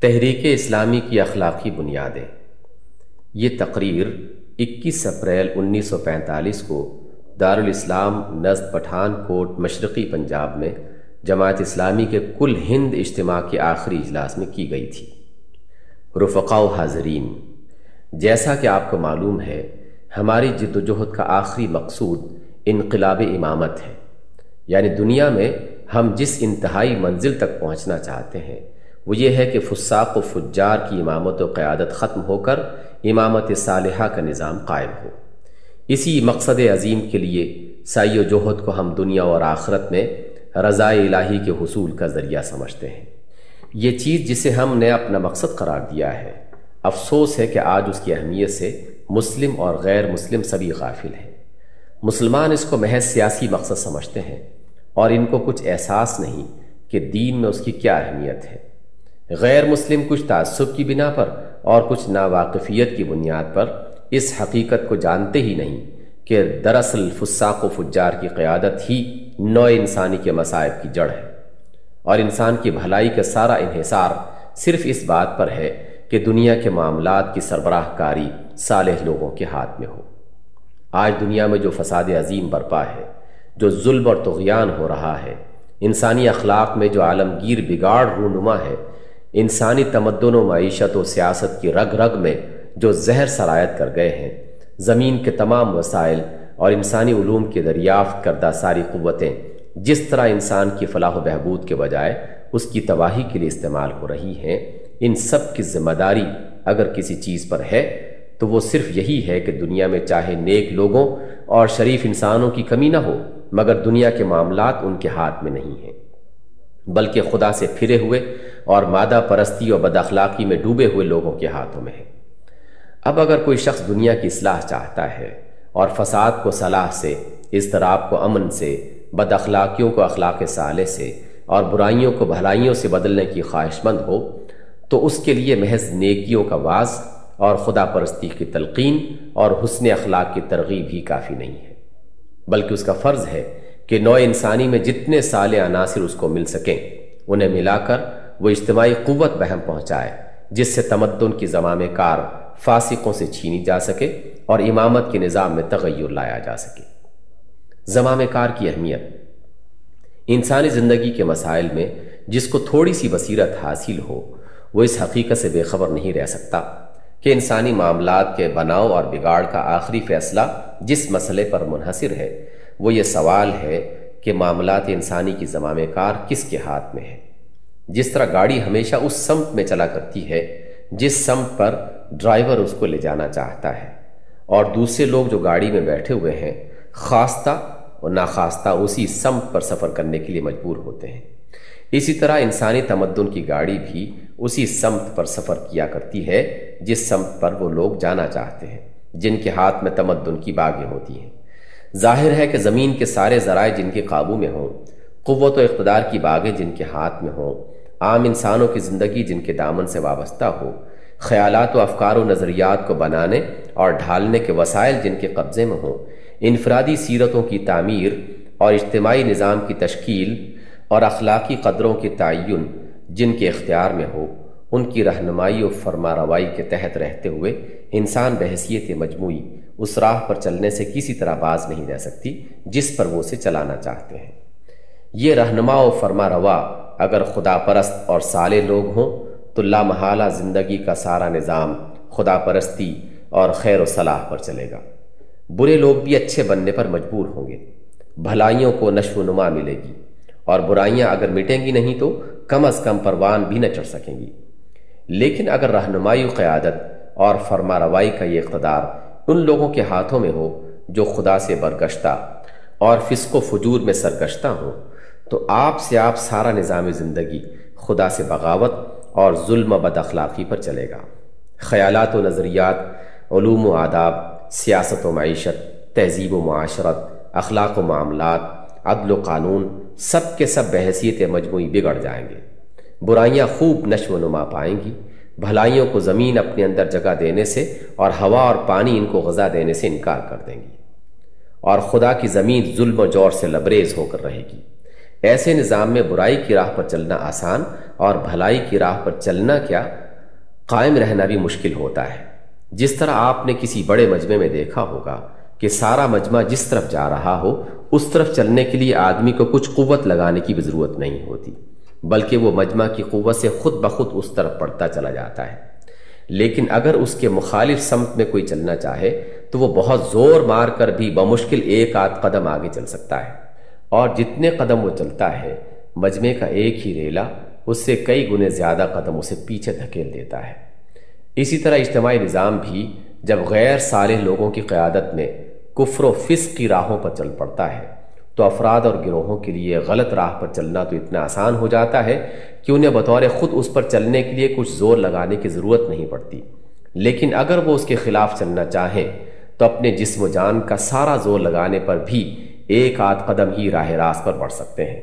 تحریک اسلامی کی اخلاقی بنیادیں۔ یہ تقریر اکیس اپریل انیس سو پینتالیس کو دارالاسلام نزد پٹھان کوٹ مشرقی پنجاب میں جماعت اسلامی کے کل ہند اجتماع کے آخری اجلاس میں کی گئی تھی۔ رفقاء حاضرین، جیسا کہ آپ کو معلوم ہے، ہماری جد و جہد کا آخری مقصود انقلاب امامت ہے۔ یعنی دنیا میں ہم جس انتہائی منزل تک پہنچنا چاہتے ہیں وہ یہ ہے کہ فساق و فجار کی امامت و قیادت ختم ہو کر امامت صالحہ کا نظام قائم ہو۔ اسی مقصد عظیم کے لیے سائی و جوہد کو ہم دنیا اور آخرت میں رضاء الہی کے حصول کا ذریعہ سمجھتے ہیں۔ یہ چیز جسے ہم نے اپنا مقصد قرار دیا ہے۔ افسوس ہے کہ آج اس کی اہمیت سے مسلم اور غیر مسلم سبھی غافل ہیں۔ مسلمان اس کو محض سیاسی مقصد سمجھتے ہیں اور ان کو کچھ احساس نہیں کہ دین میں اس کی کیا اہمیت ہے۔ غیر مسلم کچھ تعصب کی بنا پر اور کچھ ناواقفیت کی بنیاد پر اس حقیقت کو جانتے ہی نہیں کہ دراصل فساق و فجار کی قیادت ہی نو انسانی کے مصائب کی جڑ ہے۔ اور انسان کی بھلائی کا سارا انحصار صرف اس بات پر ہے کہ دنیا کے معاملات کی سربراہ کاری صالح لوگوں کے ہاتھ میں ہو۔ آج دنیا میں جو فساد عظیم برپا ہے، جو ظلم اور تغیان ہو رہا ہے، انسانی اخلاق میں جو عالمگیر بگاڑ رونما ہے انسانی تمدن و معیشت و سیاست کی رگ رگ میں جو زہر سرایت کر گئے ہیں۔ زمین کے تمام وسائل اور انسانی علوم کے دریافت کردہ ساری قوتیں جس طرح انسان کی فلاح و بہبود کے بجائے اس کی تباہی کے لیے استعمال ہو رہی ہیں، ان سب کی ذمہ داری اگر کسی چیز پر ہے تو وہ صرف یہی ہے کہ دنیا میں چاہے نیک لوگوں اور شریف انسانوں کی کمی نہ ہو، مگر دنیا کے معاملات ان کے ہاتھ میں نہیں ہیں۔ بلکہ خدا سے پھرے ہوئے اور مادہ پرستی اور بد اخلاقی میں ڈوبے ہوئے لوگوں کے ہاتھوں میں ہے۔ اب اگر کوئی شخص دنیا کی اصلاح چاہتا ہے اور فساد کو صلاح سے اضطراب کو امن سے، بد اخلاقیوں کو اخلاق صالح سے اور برائیوں کو بھلائیوں سے بدلنے کی خواہش مند ہو، تو اس کے لیے محض نیکیوں کا واز اور خدا پرستی کی تلقین اور حسن اخلاق کی ترغیب ہی کافی نہیں ہے۔ بلکہ اس کا فرض ہے کہ نو انسانی میں جتنے سال عناصر اس کو مل سکیں، انہیں ملا کر وہ اجتماعی قوت بہم پہنچائے، جس سے تمدن کی زمام کار فاسقوں سے چھینی جا سکے اور امامت کے نظام میں تغیر لایا جا سکے۔ زمام کار کی اہمیت۔ انسانی زندگی کے مسائل میں جس کو تھوڑی سی بصیرت حاصل ہو، وہ اس حقیقت سے بے خبر نہیں رہ سکتا کہ انسانی معاملات کے بناؤ اور بگاڑ کا آخری فیصلہ جس مسئلے پر منحصر ہے، وہ یہ سوال ہے کہ معاملات انسانی کی زمام کار کس کے ہاتھ میں ہے جس طرح گاڑی ہمیشہ اس سمت میں چلا کرتی ہے، جس سمت پر ڈرائیور اس کو لے جانا چاہتا ہے۔ اور دوسرے لوگ جو گاڑی میں بیٹھے ہوئے ہیں خواستہ اور ناخواستہ اسی سمت پر سفر کرنے کے لیے مجبور ہوتے ہیں۔ اسی طرح انسانی تمدن کی گاڑی بھی اسی سمت پر سفر کیا کرتی ہے، جس سمت پر وہ لوگ جانا چاہتے ہیں، جن کے ہاتھ میں تمدن کی باغیں ہوتی ہیں۔ ظاہر ہے کہ زمین کے سارے ذرائع جن کے قابو میں ہوں، قوت و اقتدار کی باغیں جن کے ہاتھ میں ہوں عام انسانوں کی زندگی جن کے دامن سے وابستہ ہو، خیالات و افکار و نظریات کو بنانے اور ڈھالنے کے وسائل جن کے قبضے میں ہوں، انفرادی سیرتوں کی تعمیر اور اجتماعی نظام کی تشکیل اور اخلاقی قدروں کے تعین جن کے اختیار میں ہو، ان کی رہنمائی و فرما روائی کے تحت رہتے ہوئے انسان بحثیت مجموعی اس راہ پر چلنے سے کسی طرح باز نہیں رہ سکتی جس پر وہ اسے چلانا چاہتے ہیں۔ یہ رہنما و فرما روا اگر خدا پرست اور سالے لوگ ہوں، تو لامحالہ زندگی کا سارا نظام خدا پرستی اور خیر و صلاح پر چلے گا۔ برے لوگ بھی اچھے بننے پر مجبور ہوں گے۔ بھلائیوں کو نشو و نما ملے گی۔ اور برائیاں اگر مٹیں گی نہیں تو کم از کم پروان بھی نہ چڑھ سکیں گی۔ لیکن اگر رہنمائی قیادت اور فرما روائی کا یہ اقتدار ان لوگوں کے ہاتھوں میں ہو جو خدا سے برگشتہ اور فسق و فجور میں سرگشتہ ہوں تو آپ سے آپ سارا نظام زندگی خدا سے بغاوت اور ظلم و بد اخلاقی پر چلے گا۔ خیالات و نظریات، علوم و آداب، سیاست و معیشت، تہذیب و معاشرت، اخلاق و معاملات، عدل و قانون، سب کے سب بحثیت مجموعی بگڑ جائیں گے۔ برائیاں خوب نشو و نما پائیں گی۔ بھلائیوں کو زمین اپنے اندر جگہ دینے سے اور ہوا اور پانی ان کو غذا دینے سے انکار کر دیں گی۔ اور خدا کی زمین ظلم و جور سے لبریز ہو کر رہے گی۔ ایسے نظام میں برائی کی راہ پر چلنا آسان اور بھلائی کی راہ پر چلنا کیا قائم رہنا بھی مشکل ہوتا ہے۔ جس طرح آپ نے کسی بڑے مجمع میں دیکھا ہوگا کہ سارا مجمع جس طرف جا رہا ہو، اس طرف چلنے کے لیے آدمی کو کچھ قوت لگانے کی بھی ضرورت نہیں ہوتی، بلکہ وہ مجمع کی قوت سے خود بخود اس طرف پڑتا چلا جاتا ہے۔ لیکن اگر اس کے مخالف سمت میں کوئی چلنا چاہے، تو وہ بہت زور مار کر بھی بمشکل ایک آدھ قدم آگے چل سکتا ہے۔ اور جتنے قدم وہ چلتا ہے، مجمع کا ایک ہی ریلا اس سے کئی گنے زیادہ قدم اسے پیچھے دھکیل دیتا ہے۔ اسی طرح اجتماعی نظام بھی جب غیر صالح لوگوں کی قیادت میں کفر و فسق کی راہوں پر چل پڑتا ہے، تو افراد اور گروہوں کے لیے غلط راہ پر چلنا تو اتنا آسان ہو جاتا ہے کہ انہیں بطور خود اس پر چلنے کے لیے کچھ زور لگانے کی ضرورت نہیں پڑتی۔ لیکن اگر وہ اس کے خلاف چلنا چاہیں، تو اپنے جسم و جان کا سارا زور لگانے پر بھی ایک آدھ قدم ہی راہ راست پر بڑھ سکتے ہیں۔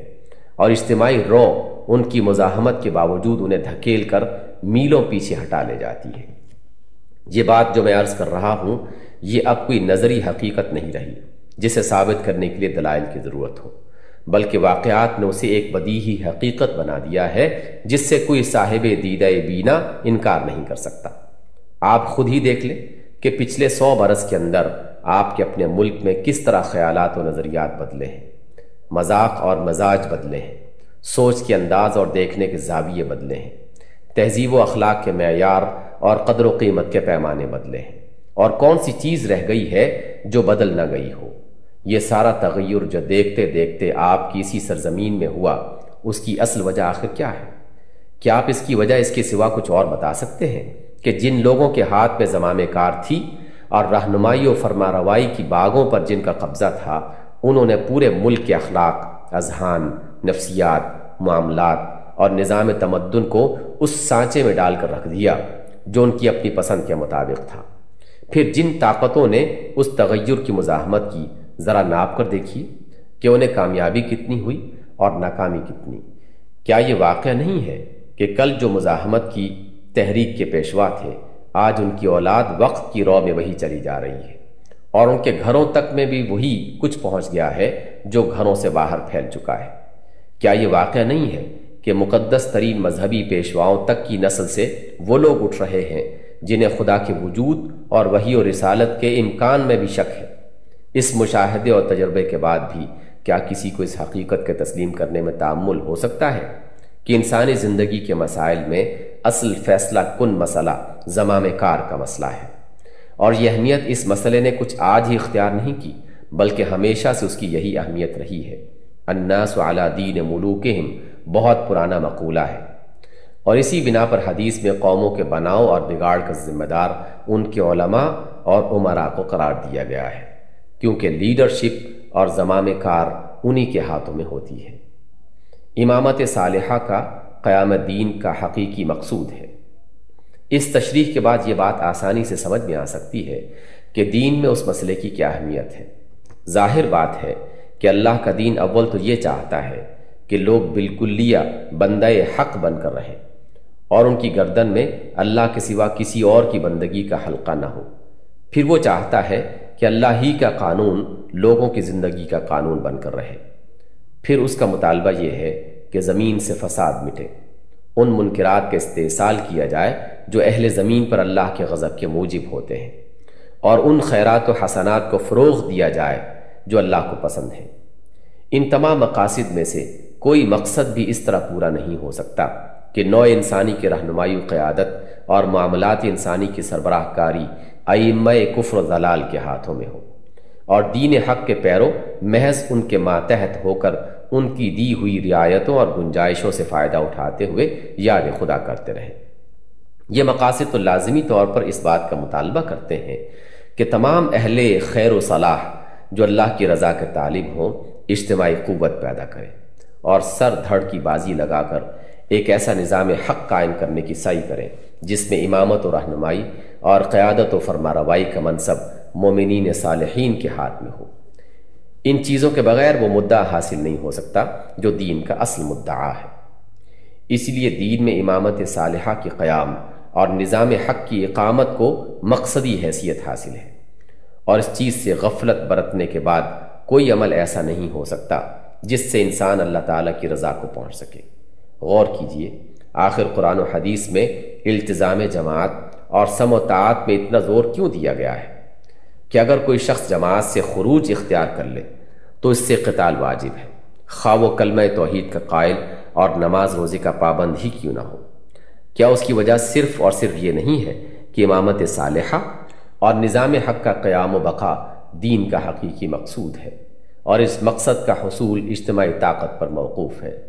اور اجتماعی رو ان کی مزاحمت کے باوجود انہیں دھکیل کر میلوں پیچھے ہٹا لے جاتی ہے۔ یہ بات جو میں عرض کر رہا ہوں، یہ اب کوئی نظری حقیقت نہیں رہی، جسے ثابت کرنے کے لیے دلائل کی ضرورت ہو، بلکہ واقعات نے اسے ایک بدیہی حقیقت بنا دیا ہے، جس سے کوئی صاحب دیدہ بینا انکار نہیں کر سکتا۔ آپ خود ہی دیکھ لیں کہ پچھلے سو برس کے اندر آپ کے اپنے ملک میں کس طرح خیالات و نظریات بدلے ہیں؟ مذاق اور مزاج بدلے ہیں، سوچ کے انداز اور دیکھنے کے زاویے بدلے ہیں۔ تہذیب و اخلاق کے معیار اور قدر و قیمت کے پیمانے بدلے ہیں۔ اور کون سی چیز رہ گئی ہے جو بدل نہ گئی ہو؟ یہ سارا تغیر جو دیکھتے دیکھتے آپ کی اسی سرزمین میں ہوا، اس کی اصل وجہ آخر کیا ہے؟ کیا آپ اس کی وجہ اس کے سوا کچھ اور بتا سکتے ہیں کہ جن لوگوں کے ہاتھ میں زمام کار تھی اور رہنمائی و فرما روائی کی باغوں پر جن کا قبضہ تھا، انہوں نے پورے ملک کے اخلاق، اذہان، نفسیات، معاملات اور نظام تمدن کو اس سانچے میں ڈال کر رکھ دیا، جو ان کی اپنی پسند کے مطابق تھا۔ پھر جن طاقتوں نے اس تغیر کی مزاحمت کی، ذرا ناپ کر دیکھیے کہ انہیں کامیابی کتنی ہوئی اور ناکامی کتنی۔ کیا یہ واقعہ نہیں ہے کہ کل جو مزاحمت کی تحریک کے پیشوا تھے آج ان کی اولاد وقت کی رو میں وہی چلی جا رہی ہے۔ اور ان کے گھروں تک میں بھی وہی کچھ پہنچ گیا ہے جو گھروں سے باہر پھیل چکا ہے۔ کیا یہ واقعہ نہیں ہے کہ مقدس ترین مذہبی پیشواؤں تک کی نسل سے وہ لوگ اٹھ رہے ہیں جنہیں خدا کے وجود اور وہی و رسالت کے امکان میں بھی شک ہے؟ اس مشاہدے اور تجربے کے بعد بھی کیا کسی کو اس حقیقت کے تسلیم کرنے میں تعمل ہو سکتا ہے کہ انسانی زندگی کے مسائل میں اصل فیصلہ کن مسئلہ؟ زمام کار کا مسئلہ ہے۔ اور یہ اہمیت اس مسئلے نے کچھ آج ہی اختیار نہیں کی، بلکہ ہمیشہ سے اس کی یہی اہمیت رہی ہے۔ الناس علی دین ملوکہم، بہت پرانا مقولہ ہے۔ اور اسی بنا پر حدیث میں قوموں کے بناؤ اور بگاڑ کا ذمہ دار ان کے علماء اور عمرہ کو قرار دیا گیا ہے، کیونکہ لیڈرشپ اور زمام کار انہی کے ہاتھوں میں ہوتی ہے۔ امامت صالحہ کا قیام دین کا حقیقی مقصود ہے۔ اس تشریح کے بعد یہ بات آسانی سے سمجھ میں آ سکتی ہے کہ دین میں اس مسئلے کی کیا اہمیت ہے۔ ظاہر بات ہے کہ اللہ کا دین اول تو یہ چاہتا ہے کہ لوگ بالکل بندہ حق بن کر رہیں اور ان کی گردن میں اللہ کے سوا کسی اور کی بندگی کا حلقہ نہ ہو۔ پھر وہ چاہتا ہے کہ اللہ ہی کا قانون لوگوں کی زندگی کا قانون بن کر رہے۔ پھر اس کا مطالبہ یہ ہے کہ زمین سے فساد مٹے۔ ان منکرات کا استحصال کیا جائے جو اہل زمین پر اللہ کے غضب کے موجب ہوتے ہیں۔ اور ان خیرات و حسنات کو فروغ دیا جائے جو اللہ کو پسند ہے ان تمام مقاصد میں سے کوئی مقصد بھی اس طرح پورا نہیں ہو سکتا کہ نو انسانی کی رہنمائی و قیادت اور معاملات انسانی کی سربراہ کاری ائمہ کفر و ضلال کے ہاتھوں میں ہو۔ اور دین حق کے پیروں محض ان کے ماتحت ہو کر ان کی دی ہوئی رعایتوں اور گنجائشوں سے فائدہ اٹھاتے ہوئے یاد خدا کرتے رہے یہ مقاصد تو لازمی طور پر اس بات کا مطالبہ کرتے ہیں کہ تمام اہل خیر و صلاح جو اللہ کی رضا کے طالب ہوں، اجتماعی قوت پیدا کریں اور سر دھڑ کی بازی لگا کر ایک ایسا نظام حق قائم کرنے کی سعی کریں جس میں امامت و رہنمائی اور قیادت و فرما روائی کا منصب مومنین صالحین کے ہاتھ میں ہو۔ ان چیزوں کے بغیر وہ مدعا حاصل نہیں ہو سکتا جو دین کا اصل مدعا ہے۔ اس لیے دین میں امامت صالحہ کی قیام اور نظام حق کی اقامت کو مقصدی حیثیت حاصل ہے۔ اور اس چیز سے غفلت برتنے کے بعد کوئی عمل ایسا نہیں ہو سکتا جس سے انسان اللہ تعالیٰ کی رضا کو پہنچ سکے۔ غور کیجیے، آخر قرآن و حدیث میں التظام جماعت اور سم و تعات میں اتنا زور کیوں دیا گیا ہے؟ کہ اگر کوئی شخص جماعت سے خروج اختیار کر لے تو اس سے قتال واجب ہے۔ خواہ و کلمہ توحید کا قائل اور نماز روزے کا پابند ہی کیوں نہ ہو۔ کیا اس کی وجہ صرف اور صرف یہ نہیں ہے کہ امامت صالحہ اور نظام حق کا قیام و بقا دین کا حقیقی مقصود ہے اور اس مقصد کا حصول اجتماعی طاقت پر موقوف ہے۔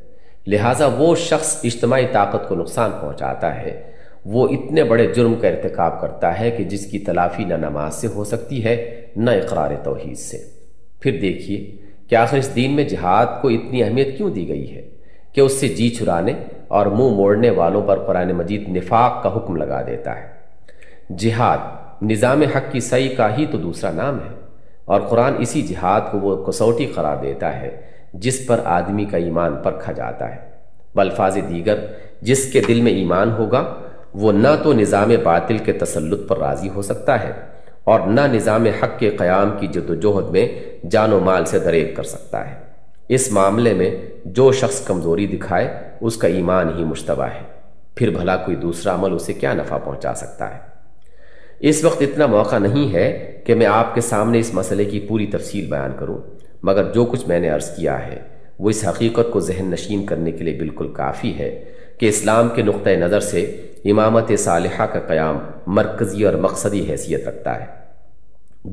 لہٰذا وہ شخص اجتماعی طاقت کو نقصان پہنچاتا ہے۔ وہ اتنے بڑے جرم کا ارتکاب کرتا ہے کہ جس کی تلافی نہ نماز سے ہو سکتی ہے، نہ اقرار توحید سے۔ پھر دیکھیے کہ آخر اس دین میں جہاد کو اتنی اہمیت کیوں دی گئی ہے کہ اس سے جی چھرانے اور منہ موڑنے والوں پر قرآن مجید نفاق کا حکم لگا دیتا ہے؟ جہاد نظام حق کی صحیح کا ہی تو دوسرا نام ہے، اور قرآن اسی جہاد کو وہ کسوٹی قرار دیتا ہے جس پر آدمی کا ایمان پرکھا جاتا ہے۔ بلفاظ دیگر جس کے دل میں ایمان ہوگا، وہ نہ تو نظام باطل کے تسلط پر راضی ہو سکتا ہے۔ اور نہ نظام حق کے قیام کی جد و جہد میں جان و مال سے دریک کر سکتا ہے۔ اس معاملے میں جو شخص کمزوری دکھائے، اس کا ایمان ہی مشتبہ ہے۔ پھر بھلا کوئی دوسرا عمل اسے کیا نفع پہنچا سکتا ہے؟ اس وقت اتنا موقع نہیں ہے کہ میں آپ کے سامنے اس مسئلے کی پوری تفصیل بیان کروں، مگر جو کچھ میں نے عرض کیا ہے، وہ اس حقیقت کو ذہن نشین کرنے کے لیے بالکل کافی ہے کہ اسلام کے نقطۂ نظر سے امامت صالحہ کا قیام مرکزی اور مقصدی حیثیت رکھتا ہے۔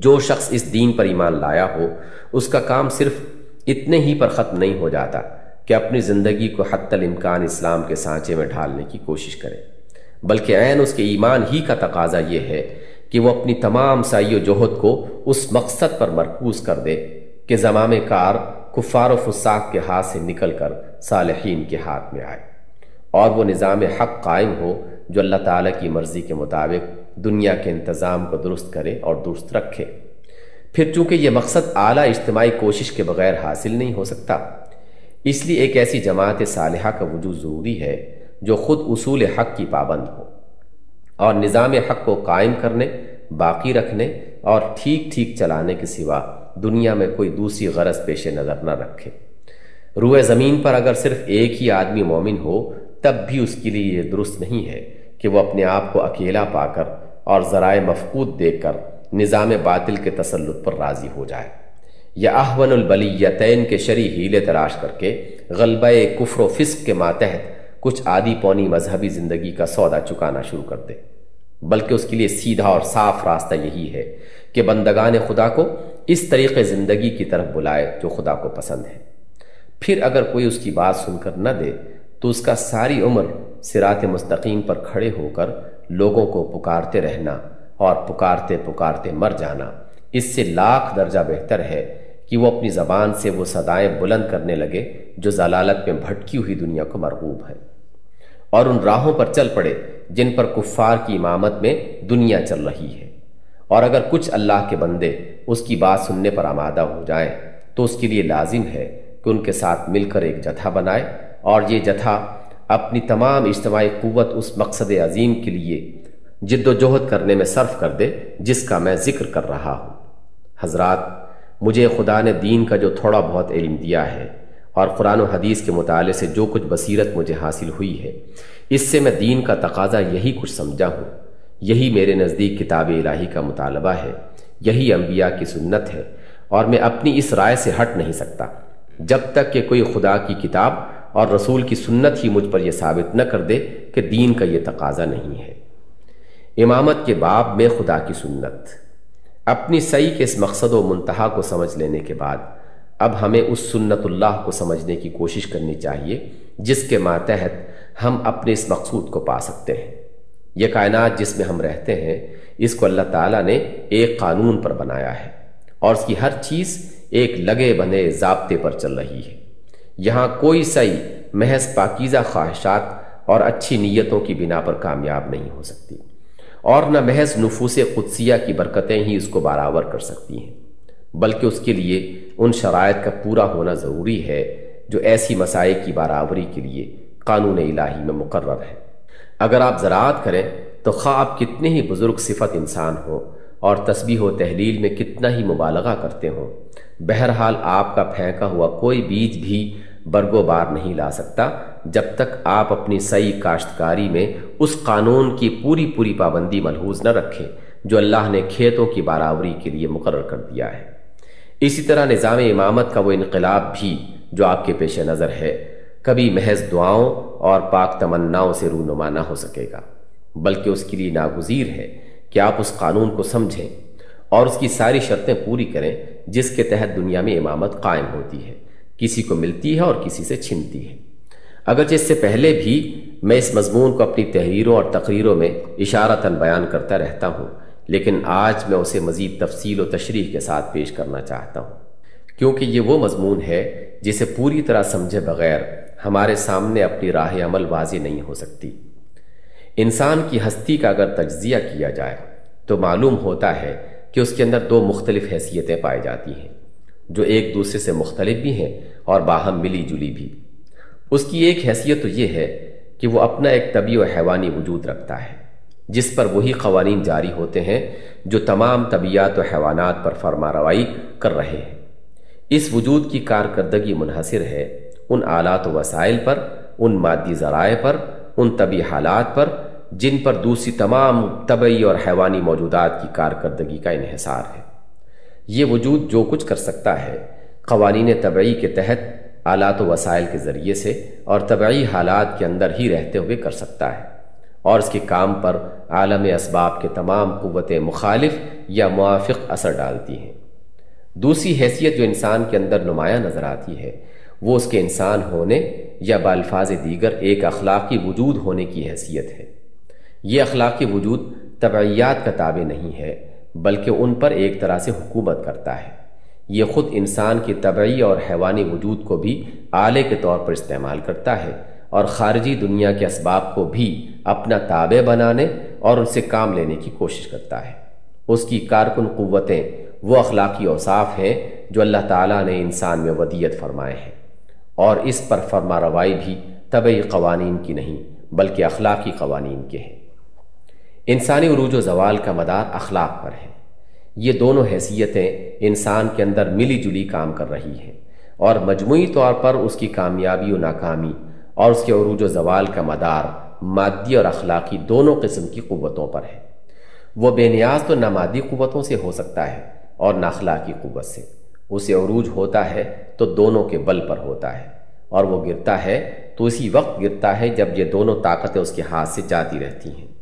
جو شخص اس دین پر ایمان لایا ہو، اس کا کام صرف اتنے ہی پر ختم نہیں ہو جاتا کہ اپنی زندگی کو حت الامکان اسلام کے سانچے میں ڈھالنے کی کوشش کرے۔ بلکہ عین اس کے ایمان ہی کا تقاضا یہ ہے کہ وہ اپنی تمام سائی و جوہد کو اس مقصد پر مرکوز کر دے کہ زمام کار کفار و فساق کے ہاتھ سے نکل کر صالحین کے ہاتھ میں آئے اور وہ نظام حق قائم ہو جو اللہ تعالیٰ کی مرضی کے مطابق دنیا کے انتظام کو درست کرے اور درست رکھے۔ پھر چونکہ یہ مقصد اعلیٰ اجتماعی کوشش کے بغیر حاصل نہیں ہو سکتا، اس لیے ایک ایسی جماعت صالحہ کا وجود ضروری ہے جو خود اصول حق کی پابند ہو اور نظام حق کو قائم کرنے، باقی رکھنے اور ٹھیک ٹھیک چلانے کے سوا دنیا میں کوئی دوسری غرض پیش نظر نہ رکھے۔ روئے زمین پر اگر صرف ایک ہی آدمی مومن ہو، تب بھی اس کے لیے یہ درست نہیں ہے کہ وہ اپنے آپ کو اکیلا پا کر اور ذرائع مفقود دیکھ کر نظام باطل کے تسلط پر راضی ہو جائے۔ یا احون البلیتین کے شرع ہیلے تلاش کر کے غلبہ کفر و فسق کے ماتحت کچھ آدھی پونی مذہبی زندگی کا سودا چکانا شروع کر دے۔ بلکہ اس کے لیے سیدھا اور صاف راستہ یہی ہے کہ بندگان خدا کو اس طریقے زندگی کی طرف بلائے جو خدا کو پسند ہے۔ پھر اگر کوئی اس کی بات سن کر نہ دے تو اس کا ساری عمر سرات مستقیم پر کھڑے ہو کر لوگوں کو پکارتے رہنا اور پکارتے پکارتے مر جانا۔ اس سے لاکھ درجہ بہتر ہے کہ وہ اپنی زبان سے وہ صدائیں بلند کرنے لگے جو ضلالت میں بھٹکی ہوئی دنیا کو مرغوب ہے اور ان راہوں پر چل پڑے جن پر کفار کی امامت میں دنیا چل رہی ہے۔ اور اگر کچھ اللہ کے بندے اس کی بات سننے پر آمادہ ہو جائیں تو اس کے لیے لازم ہے کہ ان کے ساتھ مل کر ایک جتھا بنائے اور یہ جتھا اپنی تمام اجتماعی قوت اس مقصد عظیم کے لیے جد و جہد کرنے میں صرف کر دے جس کا میں ذکر کر رہا ہوں۔ حضرات، مجھے خدا نے دین کا جو تھوڑا بہت علم دیا ہے اور قرآن و حدیث کے مطالعے سے جو کچھ بصیرت مجھے حاصل ہوئی ہے، اس سے میں دین کا تقاضا یہی کچھ سمجھا ہوں۔ یہی میرے نزدیک کتاب الہی کا مطالبہ ہے، یہی انبیاء کی سنت ہے اور میں اپنی اس رائے سے ہٹ نہیں سکتا۔ جب تک کہ کوئی خدا کی کتاب اور رسول کی سنت ہی مجھ پر یہ ثابت نہ کر دے کہ دین کا یہ تقاضا نہیں ہے۔ امامت کے باب میں خدا کی سنت۔ اپنی صحیح کے اس مقصد و منتہا کو سمجھ لینے کے بعد اب ہمیں اس سنت اللہ کو سمجھنے کی کوشش کرنی چاہیے جس کے ماتحت ہم اپنے اس مقصود کو پا سکتے ہیں۔ یہ کائنات جس میں ہم رہتے ہیں، اس کو اللہ تعالیٰ نے ایک قانون پر بنایا ہے اور اس کی ہر چیز ایک لگے بندے ضابطے پر چل رہی ہے۔ یہاں کوئی صحیح محض پاکیزہ خواہشات اور اچھی نیتوں کی بنا پر کامیاب نہیں ہو سکتی۔ اور نہ محض نفوس قدسیہ کی برکتیں ہی اس کو برابر کر سکتی ہیں، بلکہ اس کے لیے ان شرائط کا پورا ہونا ضروری ہے جو ایسی مسائل کی برابری کے لیے قانون الہی میں مقرر ہے اگر آپ زراعت کریں تو خواہ آپ کتنے ہی بزرگ صفت انسان ہو اور تسبیح و تحلیل میں کتنا ہی مبالغہ کرتے ہوں۔ بہرحال آپ کا پھینکا ہوا کوئی بیج بھی برگو بار نہیں لا سکتا جب تک آپ اپنی صحیح کاشتکاری میں اس قانون کی پوری پوری پابندی ملحوظ نہ رکھیں جو اللہ نے کھیتوں کی باراوری کے لیے مقرر کر دیا ہے۔ اسی طرح نظام امامت کا وہ انقلاب بھی جو آپ کے پیش نظر ہے، کبھی محض دعاؤں اور پاک تمناؤں سے رونما نہ ہو سکے گا، بلکہ اس کے لیے ناگزیر ہے کہ آپ اس قانون کو سمجھیں اور اس کی ساری شرطیں پوری کریں جس کے تحت دنیا میں امامت قائم ہوتی ہے۔ کسی کو ملتی ہے اور کسی سے چھنتی ہے۔ اگرچہ اس سے پہلے بھی میں اس مضمون کو اپنی تحریروں اور تقریروں میں اشارتاً بیان کرتا رہتا ہوں، لیکن آج میں اسے مزید تفصیل و تشریح کے ساتھ پیش کرنا چاہتا ہوں۔ کیونکہ یہ وہ مضمون ہے جسے پوری طرح سمجھے بغیر ہمارے سامنے اپنی راہ عمل واضح نہیں ہو سکتی۔ انسان کی ہستی کا اگر تجزیہ کیا جائے تو معلوم ہوتا ہے کہ اس کے اندر دو مختلف حیثیتیں پائی جاتی ہیں۔ جو ایک دوسرے سے مختلف بھی ہیں اور باہم ملی جلی بھی۔ اس کی ایک حیثیت تو یہ ہے کہ وہ اپنا ایک طبی و حیوانی وجود رکھتا ہے، جس پر وہی قوانین جاری ہوتے ہیں جو تمام طبیعت و حیوانات پر فرما روائی کر رہے ہیں۔ اس وجود کی کارکردگی منحصر ہے ان آلات و وسائل پر، ان مادی ذرائع پر، ان طبی حالات پر، جن پر دوسری تمام طبعی اور حیوانی موجودات کی کارکردگی کا انحصار ہے۔ یہ وجود جو کچھ کر سکتا ہے، قوانین طبعی کے تحت آلات و وسائل کے ذریعے سے اور طبعی حالات کے اندر ہی رہتے ہوئے کر سکتا ہے۔ اور اس کے کام پر عالم اسباب کے تمام قوتیں مخالف یا موافق اثر ڈالتی ہیں۔ دوسری حیثیت جو انسان کے اندر نمایاں نظر آتی ہے، وہ اس کے انسان ہونے یا بالفاظ دیگر ایک اخلاقی وجود ہونے کی حیثیت ہے۔ یہ اخلاقی وجود طبعیات کا تابع نہیں ہے۔ بلکہ ان پر ایک طرح سے حکومت کرتا ہے۔ یہ خود انسان کی طبعی اور حیوانی وجود کو بھی آلے کے طور پر استعمال کرتا ہے اور خارجی دنیا کے اسباب کو بھی اپنا تابع بنانے اور ان سے کام لینے کی کوشش کرتا ہے۔ اس کی کارکن قوتیں وہ اخلاقی اوصاف ہیں جو اللہ تعالیٰ نے انسان میں ودیت فرمائے ہیں۔ اور اس پر فرما روائی بھی طبعی قوانین کی نہیں، بلکہ اخلاقی قوانین کے ہیں۔ انسانی عروج و زوال کا مدار اخلاق پر ہے۔ یہ دونوں حیثیتیں انسان کے اندر ملی جلی کام کر رہی ہیں اور مجموعی طور پر اس کی کامیابی و ناکامی اور اس کے عروج و زوال کا مدار مادی اور اخلاقی دونوں قسم کی قوتوں پر ہے۔ وہ بے نیاز تو نامادی قوتوں سے ہو سکتا ہے اور ناخلاقی قوت سے۔ اسے عروج ہوتا ہے تو دونوں کے بل پر ہوتا ہے اور وہ گرتا ہے تو اسی وقت گرتا ہے جب یہ دونوں طاقتیں اس کے ہاتھ سے جاتی رہتی ہیں۔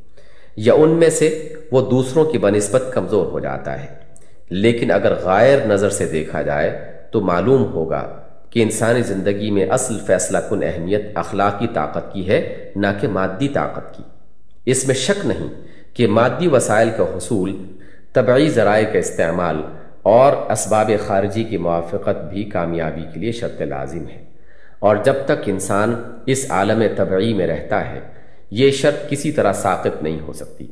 یا ان میں سے وہ دوسروں کی بنسبت کمزور ہو جاتا ہے۔ لیکن اگر غائر نظر سے دیکھا جائے تو معلوم ہوگا کہ انسانی زندگی میں اصل فیصلہ کن اہمیت اخلاقی طاقت کی ہے، نہ کہ مادی طاقت کی۔ اس میں شک نہیں کہ مادی وسائل کا حصول، طبعی ذرائع کا استعمال اور اسباب خارجی کی موافقت بھی کامیابی کے لیے شرط لازم ہے۔ اور جب تک انسان اس عالم طبعی میں رہتا ہے یہ شرط کسی طرح ثاقب نہیں ہو سکتی۔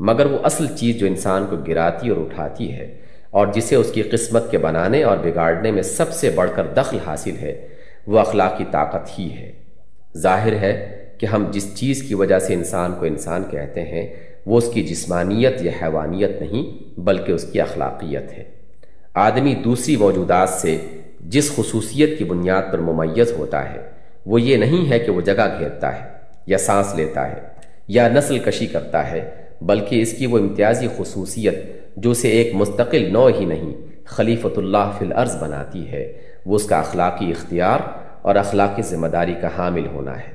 مگر وہ اصل چیز جو انسان کو گراتی اور اٹھاتی ہے اور جسے اس کی قسمت کے بنانے اور بگاڑنے میں سب سے بڑھ کر دخل حاصل ہے، وہ اخلاقی طاقت ہی ہے۔ ظاہر ہے کہ ہم جس چیز کی وجہ سے انسان کو انسان کہتے ہیں، وہ اس کی جسمانیت یا حیوانیت نہیں، بلکہ اس کی اخلاقیت ہے۔ آدمی دوسری موجودات سے جس خصوصیت کی بنیاد پر ممیز ہوتا ہے، وہ یہ نہیں ہے کہ وہ جگہ گھیرتا ہے۔ یا سانس لیتا ہے، یا نسل کشی کرتا ہے، بلکہ اس کی وہ امتیازی خصوصیت جو اسے ایک مستقل نو ہی نہیں، خلیفۃ اللہ فی الارض بناتی ہے، وہ اس کا اخلاقی اختیار اور اخلاقی ذمہ داری کا حامل ہونا ہے۔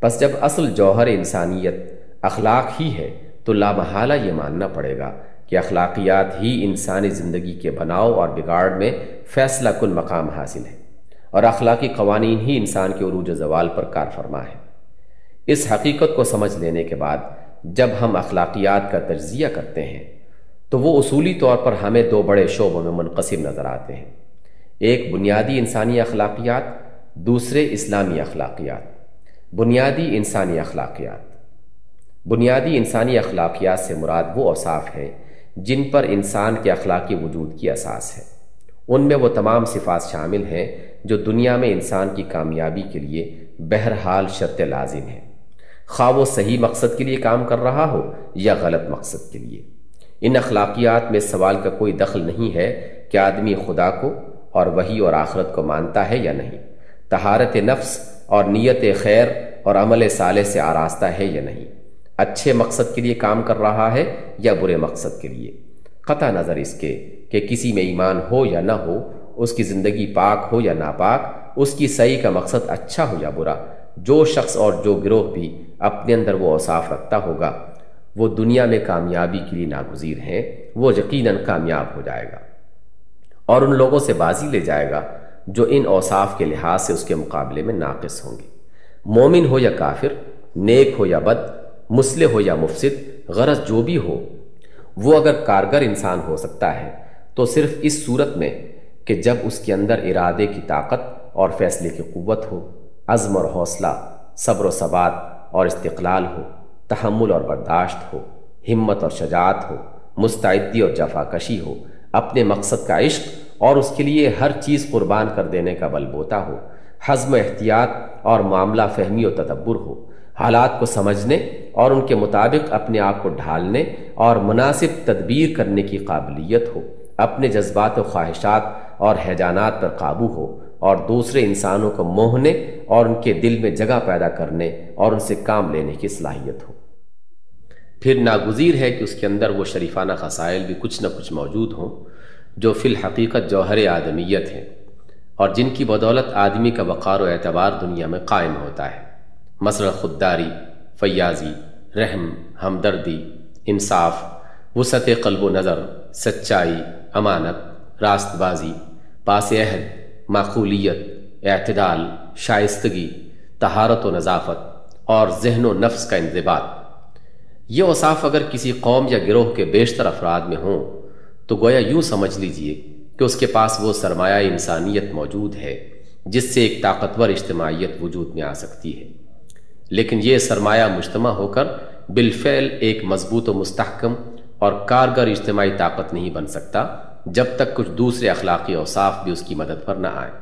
پس جب اصل جوہر انسانیت اخلاق ہی ہے، تو لامحالہ یہ ماننا پڑے گا کہ اخلاقیات ہی انسانی زندگی کے بناؤ اور بگاڑ میں فیصلہ کن مقام حاصل ہے۔ اور اخلاقی قوانین ہی انسان کے عروج و زوال پر کار فرما ہے۔ اس حقیقت کو سمجھ لینے کے بعد جب ہم اخلاقیات کا تجزیہ کرتے ہیں، تو وہ اصولی طور پر ہمیں دو بڑے شعبوں میں منقسم نظر آتے ہیں۔ ایک بنیادی انسانی اخلاقیات، دوسرے اسلامی اخلاقیات۔ بنیادی انسانی اخلاقیات۔ بنیادی انسانی اخلاقیات سے مراد وہ اوصاف ہیں جن پر انسان کے اخلاقی وجود کی اساس ہے۔ ان میں وہ تمام صفات شامل ہیں جو دنیا میں انسان کی کامیابی کے لیے بہرحال شرط لازم ہے خواہ وہ صحیح مقصد کے لیے کام کر رہا ہو یا غلط مقصد کے لیے۔ ان اخلاقیات میں سوال کا کوئی دخل نہیں ہے کہ آدمی خدا کو اور وہی اور آخرت کو مانتا ہے یا نہیں۔ تہارت نفس اور نیت خیر اور عمل صالح سے آراستہ ہے یا نہیں۔ اچھے مقصد کے لیے کام کر رہا ہے یا برے مقصد کے لیے۔ قطع نظر اس کے کہ کسی میں ایمان ہو یا نہ ہو، اس کی زندگی پاک ہو یا ناپاک، اس کی صحیح کا مقصد اچھا ہو یا برا۔ جو شخص اور جو گروہ بھی اپنے اندر وہ اوصاف رکھتا ہوگا۔ وہ دنیا میں کامیابی کے لیے ناگزیر ہیں، وہ یقیناً کامیاب ہو جائے گا۔ اور ان لوگوں سے بازی لے جائے گا جو ان اوصاف کے لحاظ سے اس کے مقابلے میں ناقص ہوں گے۔ مومن ہو یا کافر، نیک ہو یا بد، مسلح ہو یا مفسد، غرض جو بھی ہو، وہ اگر کارگر انسان ہو سکتا ہے، تو صرف اس صورت میں کہ جب اس کے اندر ارادے کی طاقت اور فیصلے کی قوت ہو، عزم اور حوصلہ، صبر و ثبات اور استقلال ہو، تحمل اور برداشت ہو، ہمت اور شجاعت ہو، مستعدی اور جفا کشی ہو، اپنے مقصد کا عشق اور اس کے لیے ہر چیز قربان کر دینے کا بل بوتا ہو حزم احتیاط اور معاملہ فہمی و تدبر ہو، حالات کو سمجھنے اور ان کے مطابق اپنے آپ کو ڈھالنے اور مناسب تدبیر کرنے کی قابلیت ہو، اپنے جذبات و خواہشات اور حیجانات پر قابو ہو اور دوسرے انسانوں کو موہنے اور ان کے دل میں جگہ پیدا کرنے اور ان سے کام لینے کی صلاحیت ہو۔ پھر ناگزیر ہے کہ اس کے اندر وہ شریفانہ خسائل بھی کچھ نہ کچھ موجود ہوں جو فی الحقیقت جوہر آدمیت ہیں اور جن کی بدولت آدمی کا وقار و اعتبار دنیا میں قائم ہوتا ہے۔ مثلا خودداری، فیاضی، رحم، ہمدردی، انصاف، وسعت قلب و نظر، سچائی، امانت راست بازی پاس عہد معقولیت اعتدال، شائستگی تہارت و نظافت اور ذہن و نفس کا انضباط۔ یہ اوصاف اگر کسی قوم یا گروہ کے بیشتر افراد میں ہوں، تو گویا یوں سمجھ لیجیے کہ اس کے پاس وہ سرمایہ انسانیت موجود ہے، جس سے ایک طاقتور اجتماعیت وجود میں آ سکتی ہے۔ لیکن یہ سرمایہ مجتمع ہو کر بالفعل ایک مضبوط و مستحکم اور کارگر اجتماعی طاقت نہیں بن سکتا۔ جب تک کچھ دوسرے اخلاقی اوصاف بھی اس کی مدد پر نہ آئیں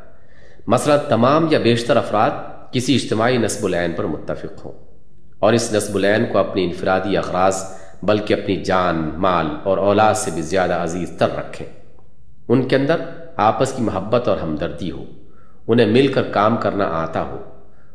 مثلا تمام یا بیشتر افراد کسی اجتماعی نصب العین پر متفق ہوں۔ اور اس نصب العین کو اپنی انفرادی اغراض بلکہ اپنی جان، مال اور اولاد سے بھی زیادہ عزیز تر رکھیں۔ ان کے اندر آپس کی محبت اور ہمدردی ہو۔ انہیں مل کر کام کرنا آتا ہو۔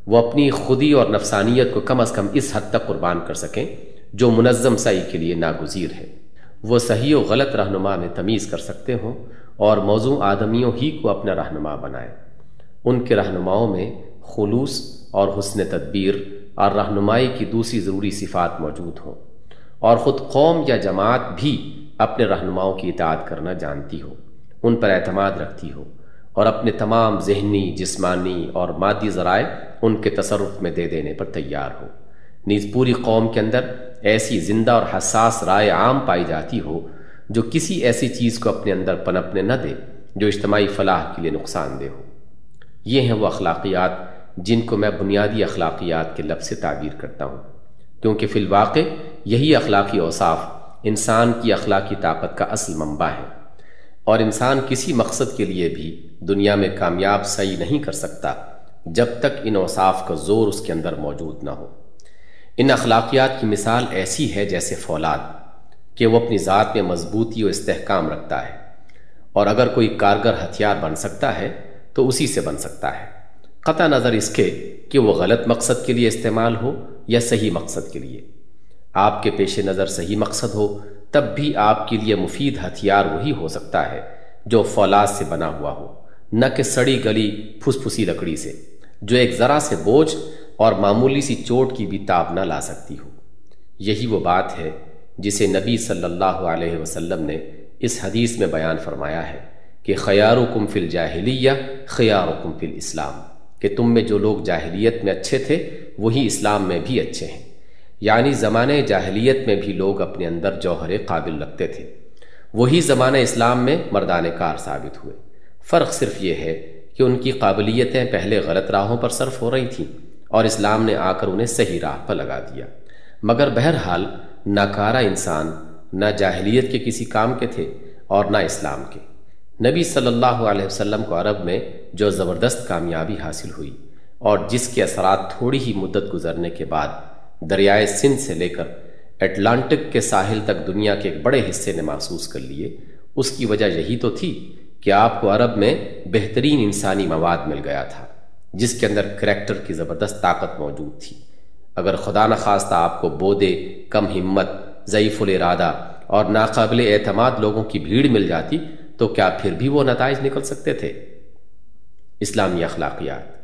وہ اپنی خودی اور نفسانیت کو کم از کم اس حد تک قربان کر سکیں جو منظم صحیح کے لیے ناگزیر ہے۔ وہ صحیح و غلط رہنما میں تمیز کر سکتے ہوں اور موضوع آدمیوں ہی کو اپنا رہنما بنائے۔ ان کے رہنماؤں میں خلوص اور حسن تدبیر اور رہنمائی کی دوسری ضروری صفات موجود ہوں۔ اور خود قوم یا جماعت بھی اپنے رہنماؤں کی اطاعت کرنا جانتی ہو، ان پر اعتماد رکھتی ہو اور اپنے تمام ذہنی، جسمانی اور مادی ذرائع ان کے تصرف میں دے دینے پر تیار ہو۔ نیز پوری قوم کے اندر ایسی زندہ اور حساس رائے عام پائی جاتی ہو جو کسی ایسی چیز کو اپنے اندر پنپنے نہ دے، جو اجتماعی فلاح کے لیے نقصان دہ ہو۔ یہ ہیں وہ اخلاقیات جن کو میں بنیادی اخلاقیات کے لفظ سے تعبیر کرتا ہوں۔ کیونکہ فی الواقع یہی اخلاقی اوصاف انسان کی اخلاقی طاقت کا اصل منبع ہے اور انسان کسی مقصد کے لیے بھی دنیا میں کامیاب صحیح نہیں کر سکتا جب تک ان اوصاف کا زور اس کے اندر موجود نہ ہو۔ ان اخلاقیات کی مثال ایسی ہے جیسے فولاد، کہ وہ اپنی ذات میں مضبوطی و استحکام رکھتا ہے۔ اور اگر کوئی کارگر ہتھیار بن سکتا ہے، تو اسی سے بن سکتا ہے۔ قطع نظر اس کے کہ وہ غلط مقصد کے لیے استعمال ہو یا صحیح مقصد کے لیے۔ آپ کے پیش نظر صحیح مقصد ہو، تب بھی آپ کے لیے مفید ہتھیار وہی ہو سکتا ہے جو فولاد سے بنا ہوا ہو۔ نہ کہ سڑی گلی پھس پھسی لکڑی سے، جو ایک ذرا سے بوجھ اور معمولی سی چوٹ کی بھی تاب نہ لا سکتی ہو۔ یہی وہ بات ہے جسے نبی صلی اللہ علیہ وسلم نے اس حدیث میں بیان فرمایا ہے کہ خیار و کمفل جاہلیہ خیار و کمفل اسلام کہ تم میں جو لوگ جاہلیت میں اچھے تھے، وہی اسلام میں بھی اچھے ہیں۔ یعنی زمانے جاہلیت میں بھی لوگ اپنے اندر جوہر قابل رکھتے تھے۔ وہی زمانہ اسلام میں مردان کار ثابت ہوئے۔ فرق صرف یہ ہے کہ ان کی قابلیتیں پہلے غلط راہوں پر صرف ہو رہی تھیں۔ اور اسلام نے آ کر انہیں صحیح راہ پر لگا دیا۔ مگر بہرحال، ناکارہ انسان نہ جاہلیت کے کسی کام کے تھے اور نہ اسلام کے۔ نبی صلی اللہ علیہ وسلم کو عرب میں جو زبردست کامیابی حاصل ہوئی اور جس کے اثرات تھوڑی ہی مدت گزرنے کے بعد دریائے سندھ سے لے کر اٹلانٹک کے ساحل تک دنیا کے ایک بڑے حصے نے محسوس کر لیے، اس کی وجہ یہی تو تھی کہ آپ کو عرب میں بہترین انسانی مواد مل گیا تھا۔ جس کے اندر کریکٹر کی زبردست طاقت موجود تھی۔ اگر خدا نخواستہ آپ کو بودے، کم ہمت، ضعیف الارادہ اور ناقابل اعتماد لوگوں کی بھیڑ مل جاتی، تو کیا پھر بھی وہ نتائج نکل سکتے تھے؟ اسلامی اخلاقیات۔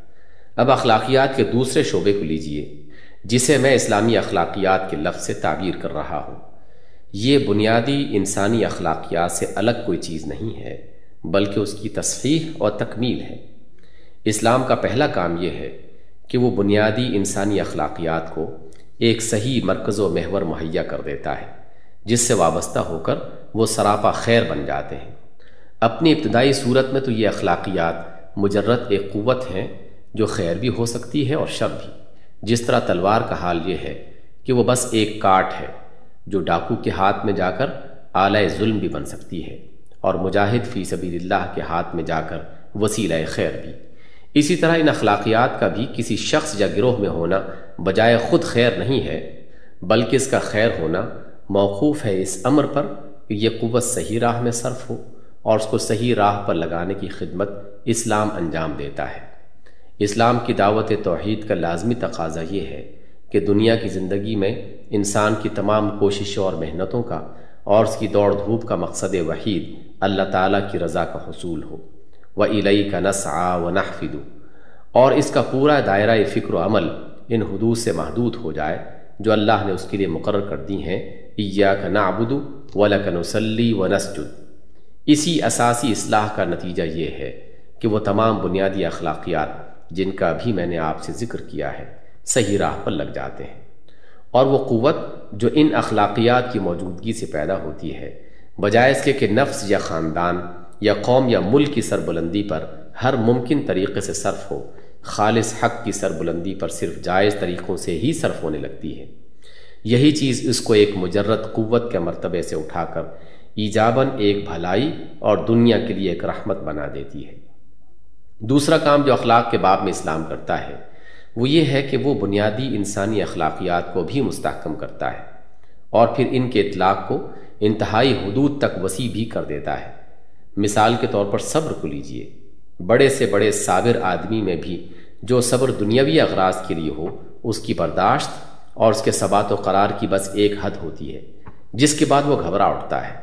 اب اخلاقیات کے دوسرے شعبے کو لیجیے، جسے میں اسلامی اخلاقیات کے لفظ سے تعبیر کر رہا ہوں۔ یہ بنیادی انسانی اخلاقیات سے الگ کوئی چیز نہیں ہے، بلکہ اس کی تصحیح اور تکمیل ہے۔ اسلام کا پہلا کام یہ ہے کہ وہ بنیادی انسانی اخلاقیات کو ایک صحیح مرکز و محور مہیا کر دیتا ہے، جس سے وابستہ ہو کر وہ سراپا خیر بن جاتے ہیں۔ اپنی ابتدائی صورت میں تو یہ اخلاقیات مجرد ایک قوت ہیں جو خیر بھی ہو سکتی ہے اور شر بھی۔ جس طرح تلوار کا حال یہ ہے کہ وہ بس ایک کاٹ ہے جو ڈاکو کے ہاتھ میں جا کر اعلی ظلم بھی بن سکتی ہے اور مجاہد فی سبیل اللہ کے ہاتھ میں جا کر وسیلہ خیر بھی۔ اسی طرح ان اخلاقیات کا بھی کسی شخص یا گروہ میں ہونا بجائے خود خیر نہیں ہے، بلکہ اس کا خیر ہونا موقوف ہے اس امر پر کہ یہ قوت صحیح راہ میں صرف ہو اور اس کو صحیح راہ پر لگانے کی خدمت اسلام انجام دیتا ہے۔ اسلام کی دعوت توحید کا لازمی تقاضا یہ ہے کہ دنیا کی زندگی میں انسان کی تمام کوششوں اور محنتوں کا اور اس کی دوڑ دھوپ کا مقصد وحید اللہ تعالیٰ کی رضا کا حصول ہو۔ و علئی کا نسعا و نحفدو اور اس کا پورا دائرہ فکر و عمل ان حدود سے محدود ہو جائے جو اللہ نے اس کے لیے مقرر کر دی ہیں۔ ایا کا نابدو و لکن و نسجد اسی اساسی اصلاح کا نتیجہ یہ ہے کہ وہ تمام بنیادی اخلاقیات جن کا بھی میں نے آپ سے ذکر کیا ہے، صحیح راہ پر لگ جاتے ہیں۔ اور وہ قوت جو ان اخلاقیات کی موجودگی سے پیدا ہوتی ہے، بجائے اس کے کہ نفس یا خاندان یا قوم یا ملک کی سربلندی پر ہر ممکن طریقے سے صرف ہو۔ خالص حق کی سربلندی پر صرف جائز طریقوں سے ہی صرف ہونے لگتی ہے۔ یہی چیز اس کو ایک مجرد قوت کے مرتبے سے اٹھا کر ایجاباً ایک بھلائی اور دنیا کے لیے ایک رحمت بنا دیتی ہے۔ دوسرا کام جو اخلاق کے باب میں اسلام کرتا ہے، وہ یہ ہے کہ وہ بنیادی انسانی اخلاقیات کو بھی مستحکم کرتا ہے اور پھر ان کے اطلاق کو انتہائی حدود تک وسیع بھی کر دیتا ہے۔ مثال کے طور پر صبر کو لیجیے۔ بڑے سے بڑے صابر آدمی میں بھی جو صبر دنیاوی اغراض کے لیے ہو، اس کی برداشت اور اس کے ثبات و قرار کی بس ایک حد ہوتی ہے، جس کے بعد وہ گھبرا اٹھتا ہے۔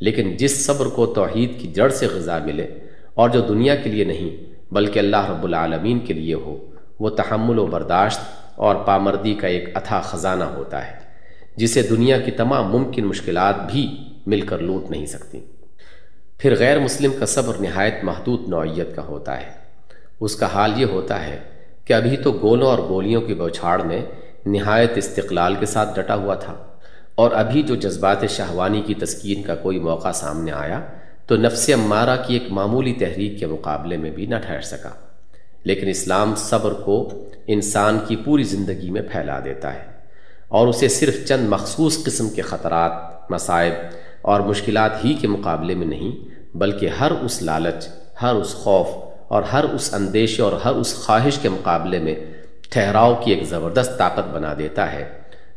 لیکن جس صبر کو توحید کی جڑ سے غذا ملے اور جو دنیا کے لیے نہیں، بلکہ اللہ رب العالمین کے لیے ہو، وہ تحمل و برداشت اور پامردی کا ایک اتھا خزانہ ہوتا ہے، جسے دنیا کی تمام ممکن مشکلات بھی مل کر لوٹ نہیں سکتی۔ پھر غیر مسلم کا صبر نہایت محدود نوعیت کا ہوتا ہے۔ اس کا حال یہ ہوتا ہے کہ ابھی تو گولوں اور گولیوں کی بوچھاڑ میں نہایت استقلال کے ساتھ ڈٹا ہوا تھا اور ابھی جو جذبات شہوانی کی تسکین کا کوئی موقع سامنے آیا تو نفس امارہ کی ایک معمولی تحریک کے مقابلے میں بھی نہ ٹھہر سکا۔ لیکن اسلام صبر کو انسان کی پوری زندگی میں پھیلا دیتا ہے اور اسے صرف چند مخصوص قسم کے خطرات، مصائب اور مشکلات ہی کے مقابلے میں نہیں، بلکہ ہر اس لالچ، ہر اس خوف اور ہر اس اندیشے اور ہر اس خواہش کے مقابلے میں ٹھہراؤ کی ایک زبردست طاقت بنا دیتا ہے،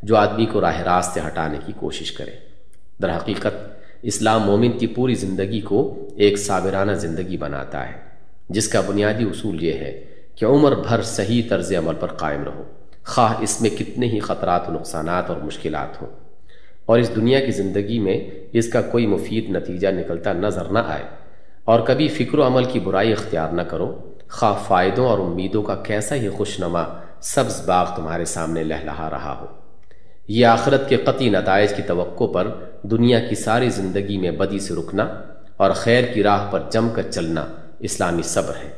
جو آدمی کو راہ راست سے ہٹانے کی کوشش کرے۔ در حقیقت، اسلام مومن کی پوری زندگی کو ایک صابرانہ زندگی بناتا ہے، جس کا بنیادی اصول یہ ہے کہ عمر بھر صحیح طرز عمل پر قائم رہو۔ خواہ اس میں کتنے ہی خطرات و نقصانات اور مشکلات ہوں۔ اور اس دنیا کی زندگی میں اس کا کوئی مفید نتیجہ نکلتا نظر نہ آئے۔ اور کبھی فکر و عمل کی برائی اختیار نہ کرو۔ خواہ فائدوں اور امیدوں کا کیسا ہی خوشنما سبز باغ تمہارے سامنے لہلہا رہا ہو۔ یہ آخرت کے قطعی نتائج کی توقع پر دنیا کی ساری زندگی میں بدی سے رکنا اور خیر کی راہ پر جم کر چلنا اسلامی صبر ہے۔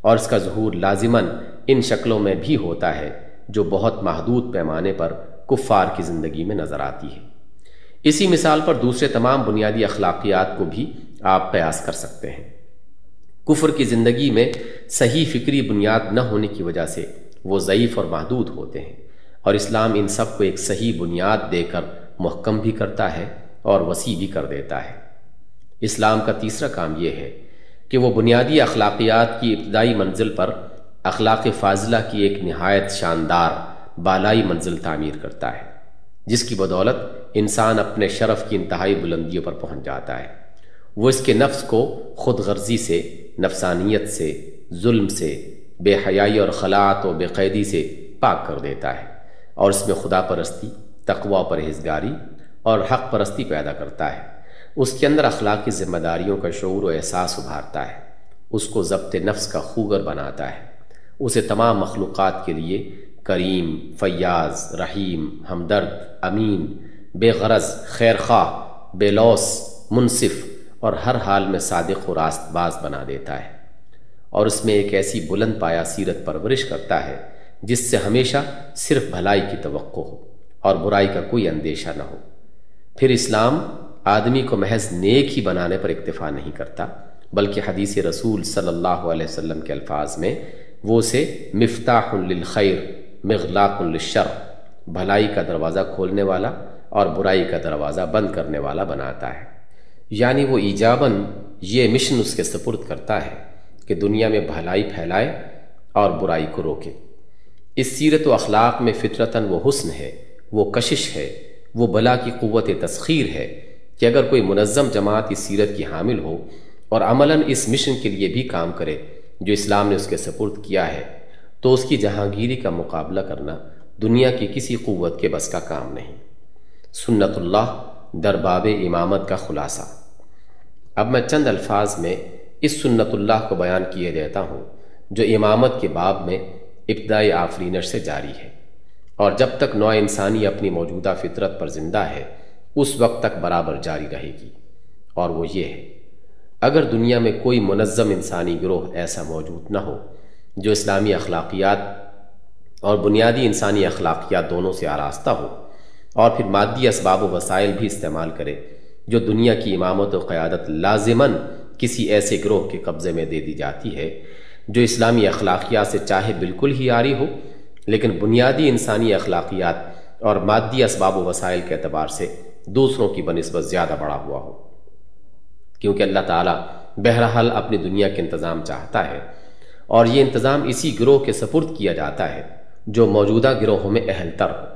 اور اس کا ظہور لازماً ان شکلوں میں بھی ہوتا ہے جو بہت محدود پیمانے پر کفار کی زندگی میں نظر آتی ہے۔ اسی مثال پر دوسرے تمام بنیادی اخلاقیات کو بھی آپ قیاس کر سکتے ہیں۔ کفر کی زندگی میں صحیح فکری بنیاد نہ ہونے کی وجہ سے وہ ضعیف اور محدود ہوتے ہیں اور اسلام ان سب کو ایک صحیح بنیاد دے کر محکم بھی کرتا ہے اور وسیع بھی کر دیتا ہے۔ اسلام کا تیسرا کام یہ ہے کہ وہ بنیادی اخلاقیات کی ابتدائی منزل پر اخلاق فاضلہ کی ایک نہایت شاندار بالائی منزل تعمیر کرتا ہے، جس کی بدولت انسان اپنے شرف کی انتہائی بلندیوں پر پہنچ جاتا ہے۔ وہ اس کے نفس کو خود غرضی سے، نفسانیت سے، ظلم سے، بے حیائی اور خلاعت و بے قیدی سے پاک کر دیتا ہے اور اس میں خدا پرستی، تقوی پرہیزگاری اور حق پرستی پیدا کرتا ہے۔ اس کے اندر اخلاقی ذمہ داریوں کا شعور و احساس ابھارتا ہے۔ اس کو ضبط نفس کا خوگر بناتا ہے۔ اسے تمام مخلوقات کے لیے کریم، فیاض، رحیم، ہمدرد، امین بے غرض خیر خواہ بے لوس منصف اور ہر حال میں صادق و راست باز بنا دیتا ہے۔ اور اس میں ایک ایسی بلند پایا سیرت پرورش کرتا ہے، جس سے ہمیشہ صرف بھلائی کی توقع ہو اور برائی کا کوئی اندیشہ نہ ہو۔ پھر اسلام آدمی کو محض نیک ہی بنانے پر اکتفا نہیں کرتا، بلکہ حدیث رسول صلی اللہ علیہ وسلم کے الفاظ میں وہ اسے مفتاح للخیر، مغلاق للشر، بھلائی کا دروازہ کھولنے والا اور برائی کا دروازہ بند کرنے والا بناتا ہے۔ یعنی وہ ایجاباً یہ مشن اس کے سپرد کرتا ہے کہ دنیا میں بھلائی پھیلائے اور برائی کو روکے۔ اس سیرت و اخلاق میں فطرتاً وہ حسن ہے، وہ کشش ہے، وہ بلا کی قوت تسخیر ہے کہ اگر کوئی منظم جماعت اس سیرت کی حامل ہو اور عملاً اس مشن کے لیے بھی کام کرے جو اسلام نے اس کے سپرد کیا ہے، تو اس کی جہانگیری کا مقابلہ کرنا دنیا کی کسی قوت کے بس کا کام نہیں۔ سنت اللہ درباب امامت کا خلاصہ۔ اب میں چند الفاظ میں اس سنت اللہ کو بیان کیے دیتا ہوں، جو امامت کے باب میں ابتدائی آفرینش سے جاری ہے۔ اور جب تک نوع انسانی اپنی موجودہ فطرت پر زندہ ہے، اس وقت تک برابر جاری رہے گی۔ اور وہ یہ ہے، اگر دنیا میں کوئی منظم انسانی گروہ ایسا موجود نہ ہو، جو اسلامی اخلاقیات اور بنیادی انسانی اخلاقیات دونوں سے آراستہ ہو اور پھر مادی اسباب و وسائل بھی استعمال کرے، جو دنیا کی امامت و قیادت لازماً کسی ایسے گروہ کے قبضے میں دے دی جاتی ہے، جو اسلامی اخلاقیات سے چاہے بالکل ہی آری ہو، لیکن بنیادی انسانی اخلاقیات اور مادی اسباب و وسائل کے اعتبار سے دوسروں کی بنسبت زیادہ بڑا ہوا ہو۔ کیونکہ اللہ تعالیٰ بہرحال اپنی دنیا کے انتظام چاہتا ہے، اور یہ انتظام اسی گروہ کے سپرد کیا جاتا ہے، جو موجودہ گروہوں میں اہل تر ہو۔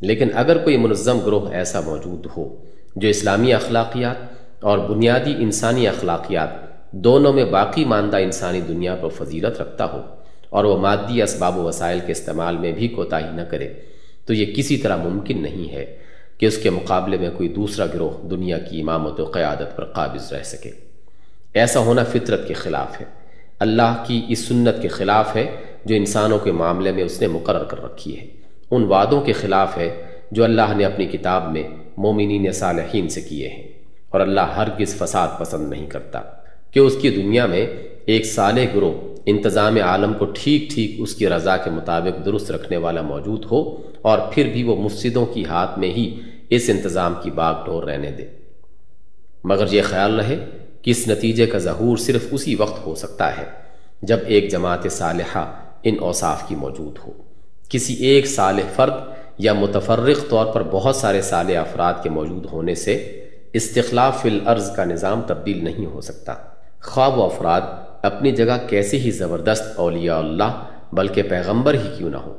لیکن اگر کوئی منظم گروہ ایسا موجود ہو جو اسلامی اخلاقیات اور بنیادی انسانی اخلاقیات دونوں میں باقی ماندہ انسانی دنیا پر فضیلت رکھتا ہو اور وہ مادی اسباب و وسائل کے استعمال میں بھی کوتاہی نہ کرے، تو یہ کسی طرح ممکن نہیں ہے کہ اس کے مقابلے میں کوئی دوسرا گروہ دنیا کی امامت و قیادت پر قابض رہ سکے۔ ایسا ہونا فطرت کے خلاف ہے۔ اللہ کی اس سنت کے خلاف ہے جو انسانوں کے معاملے میں اس نے مقرر کر رکھی ہے۔ ان وعدوں کے خلاف ہے جو اللہ نے اپنی کتاب میں مومنین صالحین سے کیے ہیں اور اللہ ہرگز فساد پسند نہیں کرتا کہ اس کی دنیا میں ایک صالح گروہ انتظام عالم کو ٹھیک ٹھیک اس کی رضا کے مطابق درست رکھنے والا موجود ہو اور پھر بھی وہ مفسدوں کی ہاتھ میں ہی اس انتظام کی باغ ڈور رہنے دے۔ مگر یہ خیال رہے کہ اس نتیجے کا ظہور صرف اسی وقت ہو سکتا ہے جب ایک جماعت صالحہ ان اوصاف کی موجود ہو۔ کسی ایک صالح فرد یا متفرق طور پر بہت سارے صالح افراد کے موجود ہونے سے استخلاف فی الارض کا نظام تبدیل نہیں ہو سکتا۔ خواب و افراد اپنی جگہ کیسے ہی زبردست اولیاء اللہ بلکہ پیغمبر ہی کیوں نہ ہو۔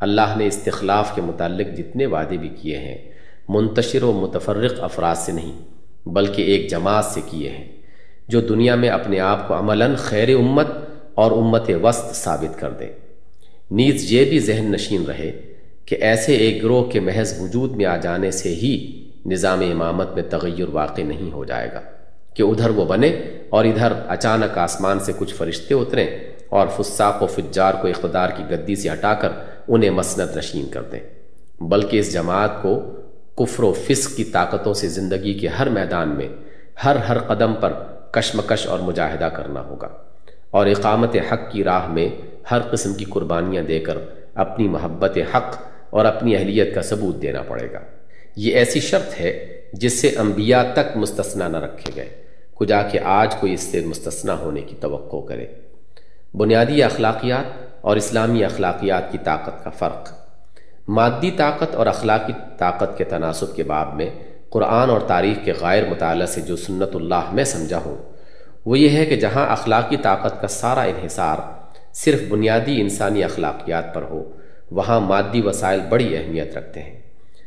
اللہ نے استخلاف کے متعلق جتنے وعدے بھی کیے ہیں، منتشر و متفرق افراد سے نہیں، بلکہ ایک جماعت سے کیے ہیں، جو دنیا میں اپنے آپ کو عملاً خیر امت اور امت وسط ثابت کر دے۔ نیز یہ بھی ذہن نشین رہے کہ ایسے ایک گروہ کے محض وجود میں آ جانے سے ہی نظام امامت میں تغیر واقع نہیں ہو جائے گا کہ ادھر وہ بنے اور ادھر اچانک آسمان سے کچھ فرشتے اتریں اور فساق و فجار کو اقتدار کی گدی سے ہٹا کر انہیں مسند نشین کر دیں۔ بلکہ اس جماعت کو کفر و فسق کی طاقتوں سے زندگی کے ہر میدان میں ہر ہر قدم پر کشمکش اور مجاہدہ کرنا ہوگا اور اقامت حق کی راہ میں ہر قسم کی قربانیاں دے کر اپنی محبت حق اور اپنی اہلیت کا ثبوت دینا پڑے گا۔ یہ ایسی شرط ہے جس سے انبیاء تک مستثنا نہ رکھے گئے۔ کجا کہ آج کوئی اس سے مستثنا ہونے کی توقع کرے۔ بنیادی اخلاقیات اور اسلامی اخلاقیات کی طاقت کا فرق۔ مادی طاقت اور اخلاقی طاقت کے تناسب کے باب میں قرآن اور تاریخ کے غیر مطالعہ سے جو سنت اللہ میں سمجھا ہوں، وہ یہ ہے کہ جہاں اخلاقی طاقت کا سارا انحصار صرف بنیادی انسانی اخلاقیات پر ہو، وہاں مادی وسائل بڑی اہمیت رکھتے ہیں۔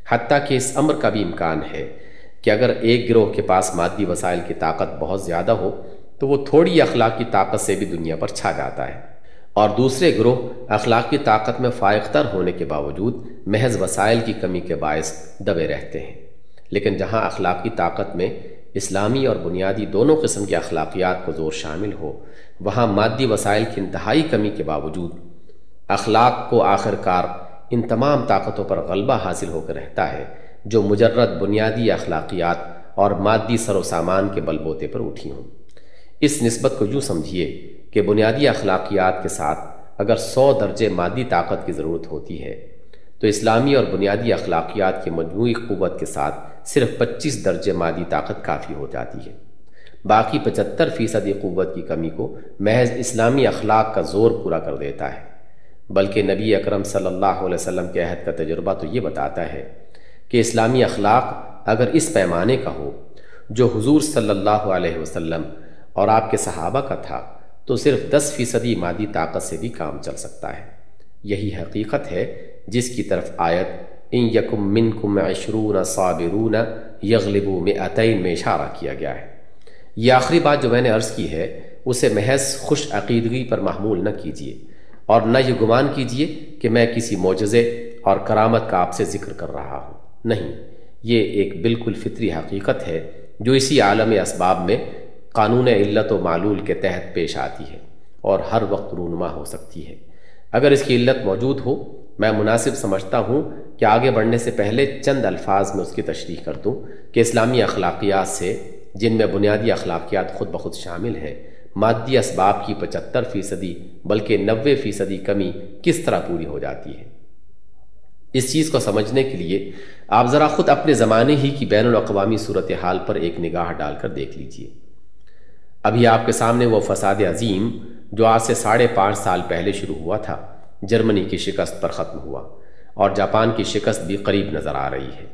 حتیٰ کہ اس امر کا بھی امکان ہے کہ اگر ایک گروہ کے پاس مادی وسائل کی طاقت بہت زیادہ ہو، تو وہ تھوڑی اخلاق کی طاقت سے بھی دنیا پر چھا جاتا ہے۔ اور دوسرے گروہ اخلاقی طاقت میں فائق تر ہونے کے باوجود محض وسائل کی کمی کے باعث دبے رہتے ہیں۔ لیکن جہاں اخلاقی طاقت میں اسلامی اور بنیادی دونوں قسم کے اخلاقیات کو زور شامل ہو وہاں مادی وسائل کی انتہائی کمی کے باوجود اخلاق کو آخر کار ان تمام طاقتوں پر غلبہ حاصل ہو کر رہتا ہے، جو مجرد بنیادی اخلاقیات اور مادی سر و سامان کے بل بوتے پر اٹھی ہوں۔ اس نسبت کو یوں سمجھیے کہ بنیادی اخلاقیات کے ساتھ اگر سو درجے مادی طاقت کی ضرورت ہوتی ہے، تو اسلامی اور بنیادی اخلاقیات کی مجموعی قوت کے ساتھ صرف پچیس درجے مادی طاقت کافی ہو جاتی ہے۔ باقی پچہتر فیصدی قوت کی کمی کو محض اسلامی اخلاق کا زور پورا کر دیتا ہے۔ بلکہ نبی اکرم صلی اللہ علیہ وسلم کے عہد کا تجربہ تو یہ بتاتا ہے کہ اسلامی اخلاق اگر اس پیمانے کا ہو جو حضور صلی اللہ علیہ وسلم اور آپ کے صحابہ کا تھا، تو صرف دس فیصدی مادی طاقت سے بھی کام چل سکتا ہے۔ یہی حقیقت ہے جس کی طرف آیت، ان یکم منکم عشرون صابرون یغلبو مئتین میں اشارہ کیا گیا ہے۔ یہ آخری بات جو میں نے عرض کی ہے، اسے محض خوش عقیدگی پر محمول نہ کیجیے اور نہ یہ گمان کیجیے کہ میں کسی معجزے اور کرامت کا آپ سے ذکر کر رہا ہوں۔ نہیں، یہ ایک بالکل فطری حقیقت ہے جو اسی عالم اسباب میں قانون علت و معلول کے تحت پیش آتی ہے اور ہر وقت رونما ہو سکتی ہے۔ اگر اس کی علت موجود ہو، میں مناسب سمجھتا ہوں کہ آگے بڑھنے سے پہلے چند الفاظ میں اس کی تشریح کر دوں کہ اسلامی اخلاقیات سے جن میں بنیادی اخلاقیات خود بخود شامل ہیں۔ مادی اسباب کی پچہتر فیصدی بلکہ نوے فیصدی کمی کس طرح پوری ہو جاتی ہے؟ اس چیز کو سمجھنے کے لیے آپ ذرا خود اپنے زمانے ہی کی بین الاقوامی صورتحال پر ایک نگاہ ڈال کر دیکھ لیجیے۔ ابھی آپ کے سامنے وہ فساد عظیم جو آج سے ساڑھے پانچ سال پہلے شروع ہوا تھا، جرمنی کی شکست پر ختم ہوا اور جاپان کی شکست بھی قریب نظر آ رہی ہے۔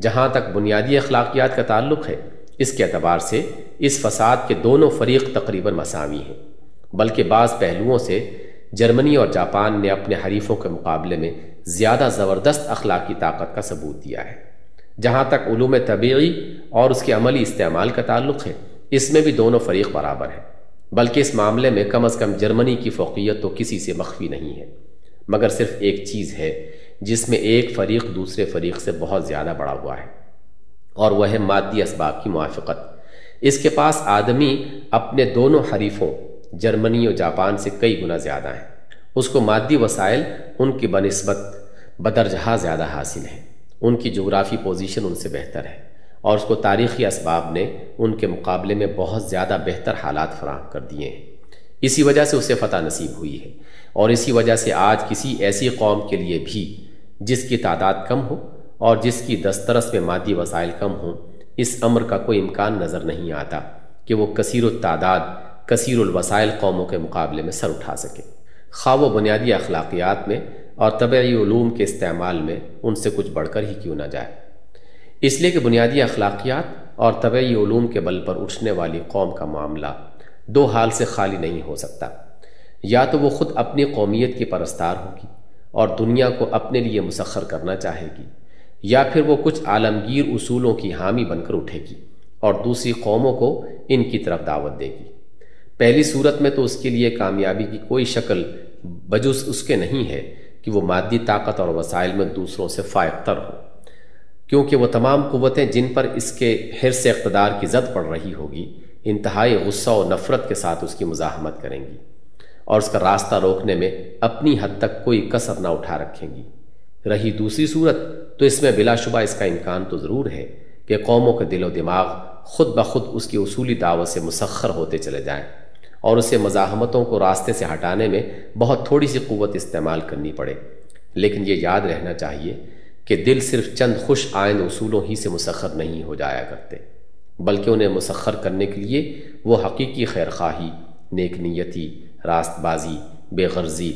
جہاں تک بنیادی اخلاقیات کا تعلق ہے اس کے اعتبار سے اس فساد کے دونوں فریق تقریباً مساوی ہیں، بلکہ بعض پہلوؤں سے جرمنی اور جاپان نے اپنے حریفوں کے مقابلے میں زیادہ زبردست اخلاقی طاقت کا ثبوت دیا ہے۔ جہاں تک علوم طبیعی اور اس کے عملی استعمال کا تعلق ہے، اس میں بھی دونوں فریق برابر ہیں۔ بلکہ اس معاملے میں کم از کم جرمنی کی فوقیت تو کسی سے مخفی نہیں ہے، مگر صرف ایک چیز ہے، جس میں ایک فریق دوسرے فریق سے بہت زیادہ بڑا ہوا ہے۔ اور وہ ہے مادی اسباب کی موافقت۔ اس کے پاس آدمی اپنے دونوں حریفوں، جرمنی اور جاپان سے کئی گنا زیادہ ہیں۔ اس کو مادی وسائل ان کی بنسبت بدرجہ زیادہ حاصل ہیں۔ ان کی جغرافی پوزیشن ان سے بہتر ہے اور اس کو تاریخی اسباب نے ان کے مقابلے میں بہت زیادہ بہتر حالات فراہم کر دیے ہیں۔ اسی وجہ سے اسے فتح نصیب ہوئی ہے اور اسی وجہ سے آج کسی ایسی قوم کے لیے بھی جس کی تعداد کم ہو اور جس کی دسترس میں مادی وسائل کم ہوں، اس امر کا کوئی امکان نظر نہیں آتا کہ وہ کثیر التعداد، کثیر الوسائل قوموں کے مقابلے میں سر اٹھا سکے۔ خواہ و بنیادی اخلاقیات میں اور طبعی علوم کے استعمال میں ان سے کچھ بڑھ کر ہی کیوں نہ جائے۔ اس لیے کہ بنیادی اخلاقیات اور طبعی علوم کے بل پر اٹھنے والی قوم کا معاملہ دو حال سے خالی نہیں ہو سکتا۔ یا تو وہ خود اپنی قومیت کی پرستار ہوگی اور دنیا کو اپنے لیے مسخر کرنا چاہے گی یا پھر وہ کچھ عالمگیر اصولوں کی حامی بن کر اٹھے گی اور دوسری قوموں کو ان کی طرف دعوت دے گی۔ پہلی صورت میں تو اس کے لیے کامیابی کی کوئی شکل بجوس اس کے نہیں ہے کہ وہ مادی طاقت اور وسائل میں دوسروں سے فائق تر ہو، کیونکہ وہ تمام قوتیں جن پر اس کے حرص اقتدار کی زد پڑ رہی ہوگی، انتہائی غصہ و نفرت کے ساتھ اس کی مزاحمت کریں گی اور اس کا راستہ روکنے میں اپنی حد تک کوئی کثر نہ اٹھا رکھیں گی۔ رہی دوسری صورت تو اس میں بلا شبہ اس کا امکان تو ضرور ہے کہ قوموں کے دل و دماغ خود بخود اس کی اصولی دعوت سے مسخر ہوتے چلے جائیں اور اسے مزاحمتوں کو راستے سے ہٹانے میں بہت تھوڑی سی قوت استعمال کرنی پڑے۔ لیکن یہ یاد رہنا چاہیے کہ دل صرف چند خوش آئند اصولوں ہی سے مسخر نہیں ہو جایا کرتے، بلکہ انہیں مسخر کرنے کے لیے وہ حقیقی خیر خواہی نیک نیتی، راست بازی، بے غرضی،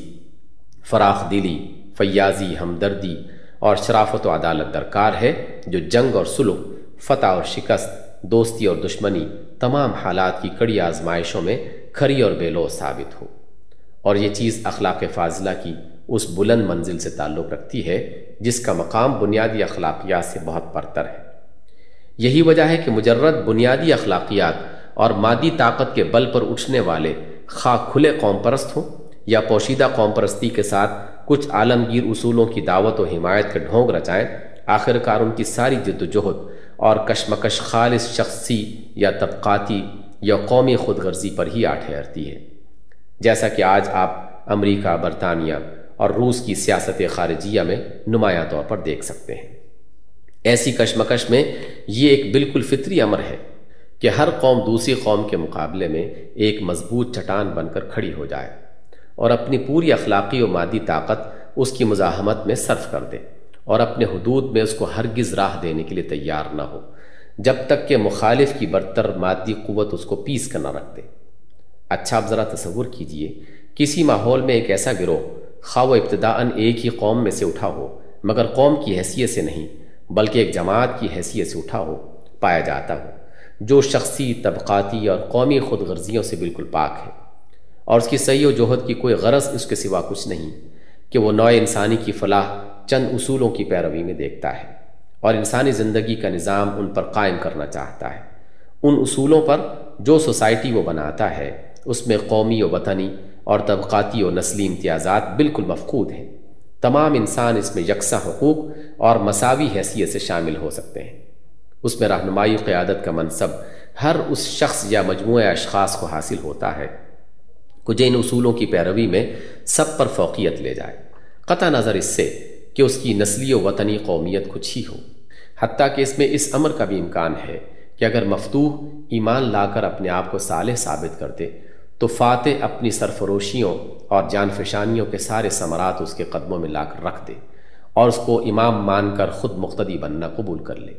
فراخ دلی، فیاضی، ہمدردی اور شرافت و عدالت درکار ہے، جو جنگ اور سلوک، فتح اور شکست، دوستی اور دشمنی، تمام حالات کی کڑی آزمائشوں میں کھری اور بے لو ثابت ہو۔ اور یہ چیز اخلاق فاضلہ کی اس بلند منزل سے تعلق رکھتی ہے، جس کا مقام بنیادی اخلاقیات سے بہت پرتر ہے۔ یہی وجہ ہے کہ مجرد بنیادی اخلاقیات اور مادی طاقت کے بل پر اٹھنے والے خواہ کھلے قوم پرست ہوں یا پوشیدہ قوم پرستی کے ساتھ کچھ عالمگیر اصولوں کی دعوت و حمایت کے ڈھونگ رچائیں، آخر کار ان کی ساری جد و جہد اور کشمکش خالص شخصی یا طبقاتی یا قومی خود غرضی پر ہی آ ٹھہرتی ہے۔ جیسا کہ آج آپ امریکہ، برطانیہ اور روس کی سیاست خارجیہ میں نمایاں طور پر دیکھ سکتے ہیں۔ ایسی کشمکش میں یہ ایک بالکل فطری امر ہے کہ ہر قوم دوسری قوم کے مقابلے میں ایک مضبوط چٹان بن کر کھڑی ہو جائے۔ اور اپنی پوری اخلاقی و مادی طاقت اس کی مزاحمت میں صرف کر دے اور اپنے حدود میں اس کو ہرگز راہ دینے کے لیے تیار نہ ہو، جب تک کہ مخالف کی برتر مادی قوت اس کو پیس کر نہ رکھ دے۔ اچھا اب ذرا تصور کیجیے، کسی ماحول میں ایک ایسا گروہ خواہ و ابتداً ایک ہی قوم میں سے اٹھا ہو، مگر قوم کی حیثیت سے نہیں، بلکہ ایک جماعت کی حیثیت سے اٹھا ہو، پایا جاتا ہو، جو شخصی، طبقاتی اور قومی خود غرضیوں سے بالکل پاک ہے۔ اور اس کی صحیح و جوہد کی کوئی غرض اس کے سوا کچھ نہیں کہ وہ نوع انسانی کی فلاح چند اصولوں کی پیروی میں دیکھتا ہے اور انسانی زندگی کا نظام ان پر قائم کرنا چاہتا ہے۔ ان اصولوں پر جو سوسائٹی وہ بناتا ہے، اس میں قومی و وطنی اور طبقاتی و نسلی امتیازات بالکل مفقود ہیں۔ تمام انسان اس میں یکساں حقوق اور مساوی حیثیت سے شامل ہو سکتے ہیں۔ اس میں رہنمائی قیادت کا منصب ہر اس شخص یا مجموعہ اشخاص کو حاصل ہوتا ہے۔ کو جن اصولوں کی پیروی میں سب پر فوقیت لے جائے۔ قطع نظر اس سے کہ اس کی نسلی و وطنی قومیت کچھ ہی ہو۔ حتیٰ کہ اس میں اس امر کا بھی امکان ہے کہ اگر مفتوح ایمان لا کر اپنے آپ کو صالح ثابت کرتے، تو فاتح اپنی سرفروشیوں اور جان فشانیوں کے سارے ثمرات اس کے قدموں میں لا کر رکھ دے اور اس کو امام مان کر خود مقتدی بننا قبول کر لے۔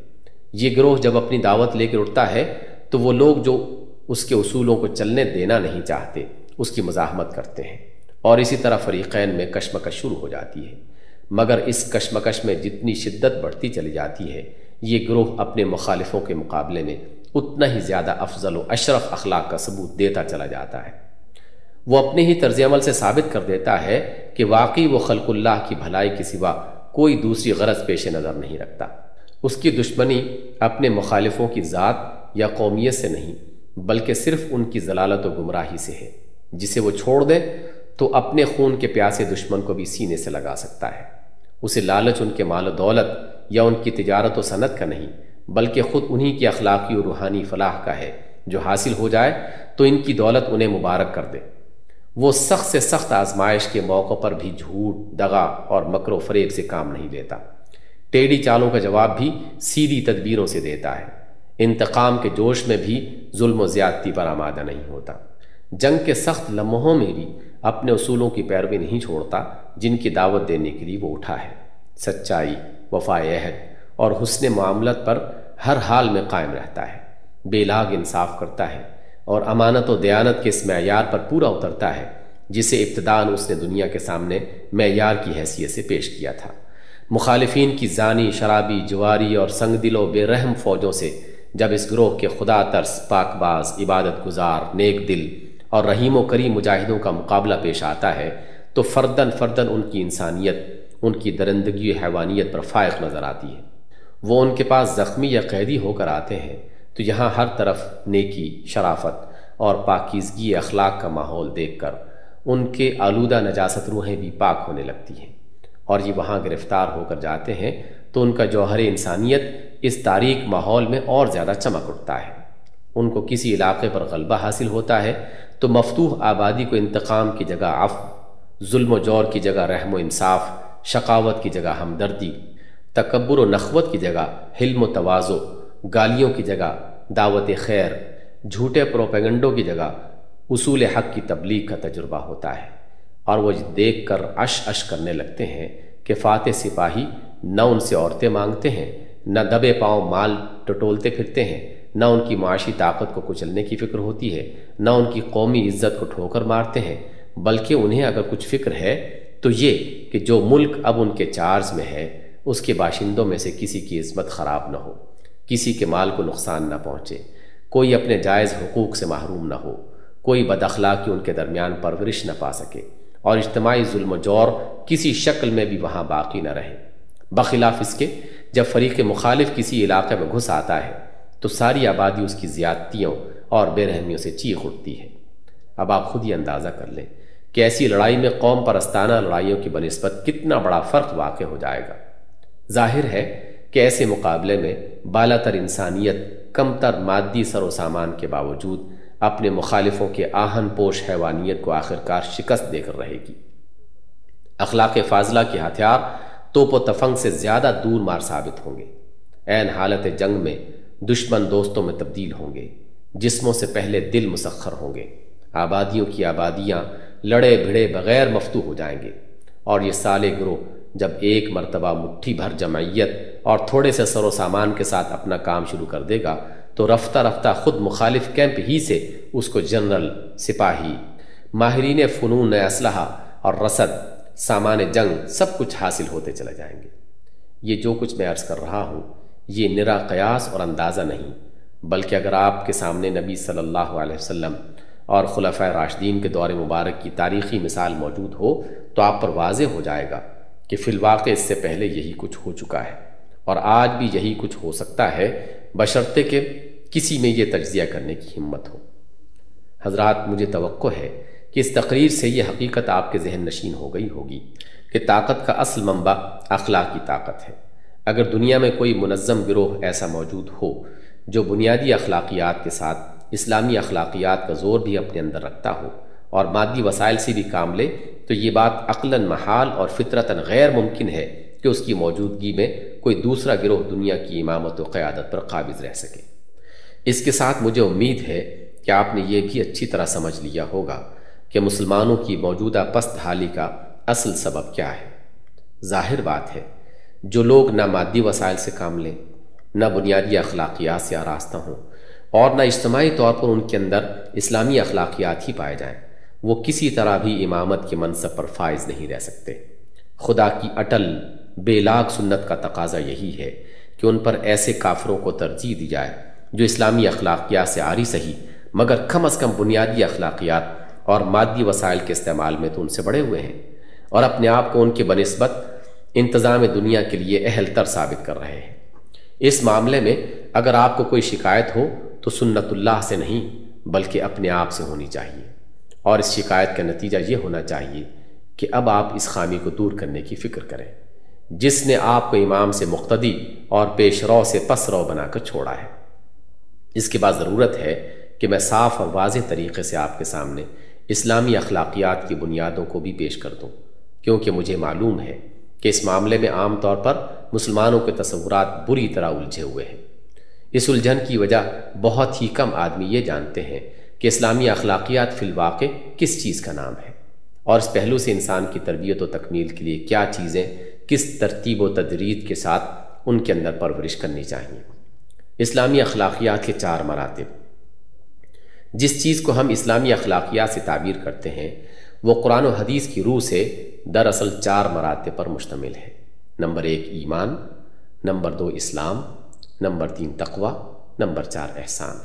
یہ گروہ جب اپنی دعوت لے کر اٹھتا ہے، تو وہ لوگ جو اس کے اصولوں کو چلنے دینا نہیں چاہتے اس کی مزاحمت کرتے ہیں اور اسی طرح فریقین میں کشمکش شروع ہو جاتی ہے۔ مگر اس کشمکش میں جتنی شدت بڑھتی چلی جاتی ہے، یہ گروہ اپنے مخالفوں کے مقابلے میں اتنا ہی زیادہ افضل و اشرف اخلاق کا ثبوت دیتا چلا جاتا ہے۔ وہ اپنے ہی طرز عمل سے ثابت کر دیتا ہے کہ واقعی وہ خلق اللہ کی بھلائی کے سوا کوئی دوسری غرض پیش نظر نہیں رکھتا۔ اس کی دشمنی اپنے مخالفوں کی ذات یا قومیت سے نہیں، بلکہ صرف ان کی ضلالت و گمراہی سے ہے۔ جسے وہ چھوڑ دے تو اپنے خون کے پیاسے دشمن کو بھی سینے سے لگا سکتا ہے۔ اسے لالچ، ان کے مال و دولت یا ان کی تجارت و صنعت کا نہیں، بلکہ خود انہی کی اخلاقی و روحانی فلاح کا ہے۔ جو حاصل ہو جائے تو ان کی دولت انہیں مبارک کر دے۔ وہ سخت سے سخت آزمائش کے موقع پر بھی جھوٹ، دغا اور مکر و فریب سے کام نہیں دیتا ٹیڑی چالوں کا جواب بھی سیدھی تدبیروں سے دیتا ہے۔ انتقام کے جوش میں بھی ظلم و زیادتی پر آمادہ نہیں ہوتا۔ جنگ کے سخت لمحوں میں بھی اپنے اصولوں کی پیروی نہیں چھوڑتا، جن کی دعوت دینے کے لیے وہ اٹھا ہے۔ سچائی وفا عہد اور حسن معاملت پر ہر حال میں قائم رہتا ہے۔ بے لاگ انصاف کرتا ہے اور امانت و دیانت کے اس معیار پر پورا اترتا ہے، جسے ابتدان اس نے دنیا کے سامنے معیار کی حیثیت سے پیش کیا تھا۔ مخالفین کی زانی، شرابی، جواری اور سنگ دل و بے رحم فوجوں سے جب اس گروہ کے خدا ترس، پاک باز، عبادت گزار، نیک دل اور رحیم و کریم مجاہدوں کا مقابلہ پیش آتا ہے، تو فردن فردن ان کی انسانیت، ان کی درندگی و حیوانیت پر فائق نظر آتی ہے۔ وہ ان کے پاس زخمی یا قیدی ہو کر آتے ہیں، تو یہاں ہر طرف نیکی، شرافت اور پاکیزگی اخلاق کا ماحول دیکھ کر ان کے آلودہ نجاست روحیں بھی پاک ہونے لگتی ہیں۔ اور یہ وہاں گرفتار ہو کر جاتے ہیں، تو ان کا جوہر انسانیت اس تاریک ماحول میں اور زیادہ چمک اٹھتا ہے۔ ان کو کسی علاقے پر غلبہ حاصل ہوتا ہے تو مفتوح آبادی کو انتقام کی جگہ عف ظلم و جور کی جگہ رحم و انصاف، شقاوت کی جگہ ہمدردی، تکبر و نخوت کی جگہ حلم و توازو، گالیوں کی جگہ دعوت خیر، جھوٹے پروپیگنڈوں کی جگہ اصول حق کی تبلیغ کا تجربہ ہوتا ہے۔ اور وہ دیکھ کر اش اش کرنے لگتے ہیں کہ فاتح سپاہی نہ ان سے عورتیں مانگتے ہیں، نہ دبے پاؤں مال ٹٹولتے پھرتے ہیں۔ نہ ان کی معاشی طاقت کو کچلنے کی فکر ہوتی ہے، نہ ان کی قومی عزت کو ٹھوکر مارتے ہیں، بلکہ انہیں اگر کچھ فکر ہے تو یہ کہ جو ملک اب ان کے چارج میں ہے، اس کے باشندوں میں سے کسی کی عزمت خراب نہ ہو، کسی کے مال کو نقصان نہ پہنچے، کوئی اپنے جائز حقوق سے محروم نہ ہو، کوئی بد اخلاقی ان کے درمیان پرورش نہ پا سکے، اور اجتماعی ظلم و جور کسی شکل میں بھی وہاں باقی نہ رہے۔ بخلاف اس کے، جب فریق مخالف کسی علاقے میں گھس آتا ہے تو ساری آبادی اس کی زیادتیوں اور بے رحمیوں سے چیخ اٹھتی ہے۔ اب آپ خود ہی اندازہ کر لیں کہ ایسی لڑائی میں قوم پرستانہ لڑائیوں کی بنسبت کتنا بڑا فرق واقع ہو جائے گا۔ ظاہر ہے کہ ایسے مقابلے میں بالا تر انسانیت کم تر مادی سر و سامان کے باوجود اپنے مخالفوں کے آہن پوش حیوانیت کو آخرکار شکست دے کر رہے گی۔ اخلاق فاضلہ کے ہتھیار توپ و تفنگ سے زیادہ دور مار ثابت ہوں گے۔ عین حالت جنگ میں دشمن دوستوں میں تبدیل ہوں گے، جسموں سے پہلے دل مسخر ہوں گے۔ آبادیوں کی آبادیاں لڑے بھڑے بغیر مفتو ہو جائیں گے۔ اور یہ سالے گروہ جب ایک مرتبہ مٹھی بھر جمعیت اور تھوڑے سے سر و سامان کے ساتھ اپنا کام شروع کر دے گا، تو رفتہ رفتہ خود مخالف کیمپ ہی سے اس کو جنرل سپاہی، ماہرین فنون اسلحہ اور رسد، سامان جنگ سب کچھ حاصل ہوتے چلے جائیں گے۔ یہ جو کچھ میں عرض کر رہا ہوں یہ نرا قیاس اور اندازہ نہیں، بلکہ اگر آپ کے سامنے نبی صلی اللہ علیہ وسلم اور خلفۂ راشدین کے دور مبارک کی تاریخی مثال موجود ہو، تو آپ پر واضح ہو جائے گا کہ فی الواقع اس سے پہلے یہی کچھ ہو چکا ہے اور آج بھی یہی کچھ ہو سکتا ہے بشرطے کہ کسی میں یہ تجزیہ کرنے کی ہمت ہو۔ حضرات، مجھے توقع ہے کہ اس تقریر سے یہ حقیقت آپ کے ذہن نشین ہو گئی ہوگی کہ طاقت کا اصل منبع اخلاقی طاقت ہے۔ اگر دنیا میں کوئی منظم گروہ ایسا موجود ہو جو بنیادی اخلاقیات کے ساتھ اسلامی اخلاقیات کا زور بھی اپنے اندر رکھتا ہو اور مادی وسائل سے بھی کام لے، تو یہ بات عقلاً محال اور فطرتاً غیر ممکن ہے کہ اس کی موجودگی میں کوئی دوسرا گروہ دنیا کی امامت و قیادت پر قابض رہ سکے۔ اس کے ساتھ مجھے امید ہے کہ آپ نے یہ بھی اچھی طرح سمجھ لیا ہوگا کہ مسلمانوں کی موجودہ پست حالی کا اصل سبب کیا ہے۔ ظاہر بات ہے جو لوگ نہ مادی وسائل سے کام لیں، نہ بنیادی اخلاقیات سے آراستہ ہوں اور نہ اجتماعی طور پر ان کے اندر اسلامی اخلاقیات ہی پائے جائیں۔ وہ کسی طرح بھی امامت کے منصب پر فائز نہیں رہ سکتے۔ خدا کی اٹل، بے لاگ سنت کا تقاضا یہی ہے کہ ان پر ایسے کافروں کو ترجیح دی جائے جو اسلامی اخلاقیات سے آری سہی، مگر کم از کم بنیادی اخلاقیات اور مادی وسائل کے استعمال میں تو ان سے بڑے ہوئے ہیں۔ اور اپنے آپ کو ان کے بنسبت انتظام دنیا کے لیے اہل تر ثابت کر رہے ہیں۔ اس معاملے میں اگر آپ کو کوئی شکایت ہو تو سنت اللہ سے نہیں، بلکہ اپنے آپ سے ہونی چاہیے۔ اور اس شکایت کا نتیجہ یہ ہونا چاہیے کہ اب آپ اس خامی کو دور کرنے کی فکر کریں۔ جس نے آپ کو امام سے مقتدی اور پیش رو سے پس رو بنا کر چھوڑا ہے۔ اس کے بعد ضرورت ہے کہ میں صاف اور واضح طریقے سے آپ کے سامنے اسلامی اخلاقیات کی بنیادوں کو بھی پیش کر دوں، کیونکہ مجھے معلوم ہے کہ اس معاملے میں عام طور پر مسلمانوں کے تصورات بری طرح الجھے ہوئے ہیں۔ اس الجھن کی وجہ بہت ہی کم آدمی یہ جانتے ہیں کہ اسلامی اخلاقیات فی الواقع کس چیز کا نام ہے اور اس پہلو سے انسان کی تربیت و تکمیل کے لیے کیا چیزیں کس ترتیب و تدرید کے ساتھ ان کے اندر پرورش کرنی چاہیے۔ اسلامی اخلاقیات کے چار مراتب۔ جس چیز کو ہم اسلامی اخلاقیات سے تعبیر کرتے ہیں وہ قرآن و حدیث کی روح سے دراصل چار مراتب پر مشتمل ہے۔ نمبر ایک، ایمان۔ نمبر دو، اسلام۔ نمبر تین، تقوی۔ نمبر چار، احسان۔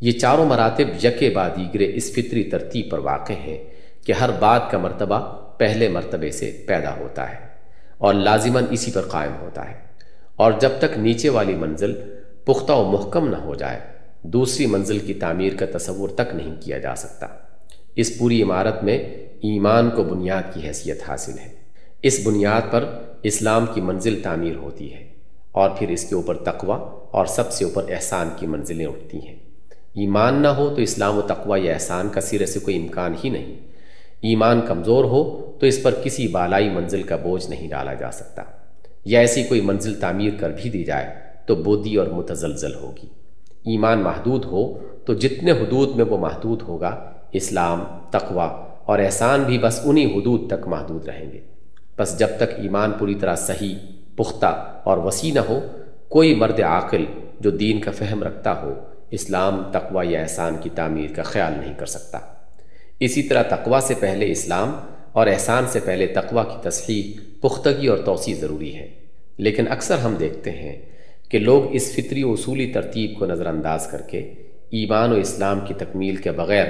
یہ چاروں مراتب یکے بعد دیگرے اس فطری ترتیب پر واقع ہیں کہ ہر بات کا مرتبہ پہلے مرتبے سے پیدا ہوتا ہے اور لازماً اسی پر قائم ہوتا ہے اور جب تک نیچے والی منزل پختہ و محکم نہ ہو جائے، دوسری منزل کی تعمیر کا تصور تک نہیں کیا جا سکتا۔ اس پوری عمارت میں ایمان کو بنیاد کی حیثیت حاصل ہے۔ اس بنیاد پر اسلام کی منزل تعمیر ہوتی ہے اور پھر اس کے اوپر تقوی اور سب سے اوپر احسان کی منزلیں اٹھتی ہیں۔ ایمان نہ ہو تو اسلام و تقوی یا احسان کا سرے سے کوئی امکان ہی نہیں۔ ایمان کمزور ہو تو اس پر کسی بالائی منزل کا بوجھ نہیں ڈالا جا سکتا۔ یا ایسی کوئی منزل تعمیر کر بھی دی جائے تو بودی اور متزلزل ہوگی۔ ایمان محدود ہو تو جتنے حدود میں وہ محدود ہوگا اسلام، تقوی اور احسان بھی بس انہی حدود تک محدود رہیں گے۔ بس جب تک ایمان پوری طرح صحیح، پختہ اور وسیع نہ ہو، کوئی مرد عاقل جو دین کا فہم رکھتا ہو، اسلام، تقوی یا احسان کی تعمیر کا خیال نہیں کر سکتا۔ اسی طرح تقوی سے پہلے اسلام اور احسان سے پہلے تقوی کی تصحیح، پختگی اور توسیع ضروری ہے۔ لیکن اکثر ہم دیکھتے ہیں کہ لوگ اس فطری اصولی ترتیب کو نظر انداز کر کے ایمان و اسلام کی تکمیل کے بغیر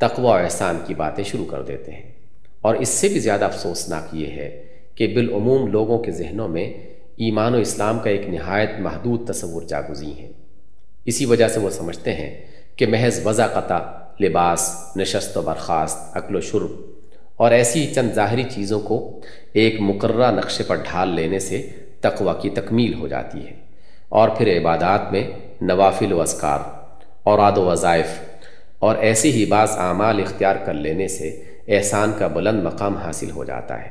تقوی و احسان کی باتیں شروع کر دیتے ہیں۔ اور اس سے بھی زیادہ افسوسناک یہ ہے کہ بالعموم لوگوں کے ذہنوں میں ایمان و اسلام کا ایک نہایت محدود تصور جاگزی ہیں۔ اسی وجہ سے وہ سمجھتے ہیں کہ محض وضع قطع، لباس، نشست و برخاست، عقل و شرب اور ایسی چند ظاہری چیزوں کو ایک مقررہ نقشے پر ڈھال لینے سے تقوی کی تکمیل ہو جاتی ہے۔ اور پھر عبادات میں نوافل و اسکار اوراد و وظائف اور ایسے ہی بعض اعمال اختیار کر لینے سے احسان کا بلند مقام حاصل ہو جاتا ہے۔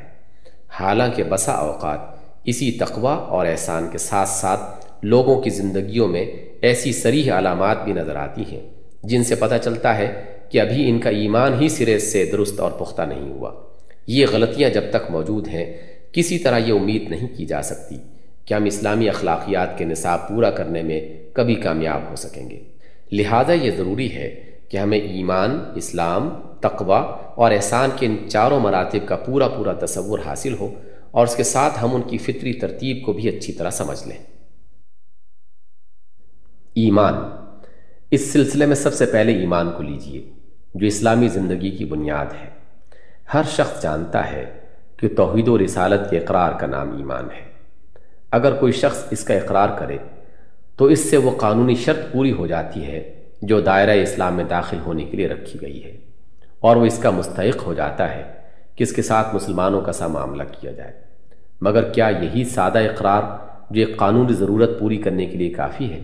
حالانکہ بسا اوقات اسی تقوی اور احسان کے ساتھ ساتھ لوگوں کی زندگیوں میں ایسی سریح علامات بھی نظر آتی ہیں، جن سے پتہ چلتا ہے کہ ابھی ان کا ایمان ہی سرے سے درست اور پختہ نہیں ہوا۔ یہ غلطیاں جب تک موجود ہیں، کسی طرح یہ امید نہیں کی جا سکتی کہ ہم اسلامی اخلاقیات کے نصاب پورا کرنے میں کبھی کامیاب ہو سکیں گے۔ لہذا یہ ضروری ہے کہ ہمیں ایمان، اسلام، تقوی اور احسان کے ان چاروں مراتب کا پورا پورا تصور حاصل ہو اور اس کے ساتھ ہم ان کی فطری ترتیب کو بھی اچھی طرح سمجھ لیں۔ ایمان۔ اس سلسلے میں سب سے پہلے ایمان کو لیجیے، جو اسلامی زندگی کی بنیاد ہے۔ ہر شخص جانتا ہے کہ توحید و رسالت کے اقرار کا نام ایمان ہے۔ اگر کوئی شخص اس کا اقرار کرے تو اس سے وہ قانونی شرط پوری ہو جاتی ہے جو دائرہ اسلام میں داخل ہونے کے لیے رکھی گئی ہے۔ اور وہ اس کا مستحق ہو جاتا ہے کہ اس کے ساتھ مسلمانوں کا سا معاملہ کیا جائے۔ مگر کیا یہی سادہ اقرار جو ایک قانونی ضرورت پوری کرنے کے لیے کافی ہے؟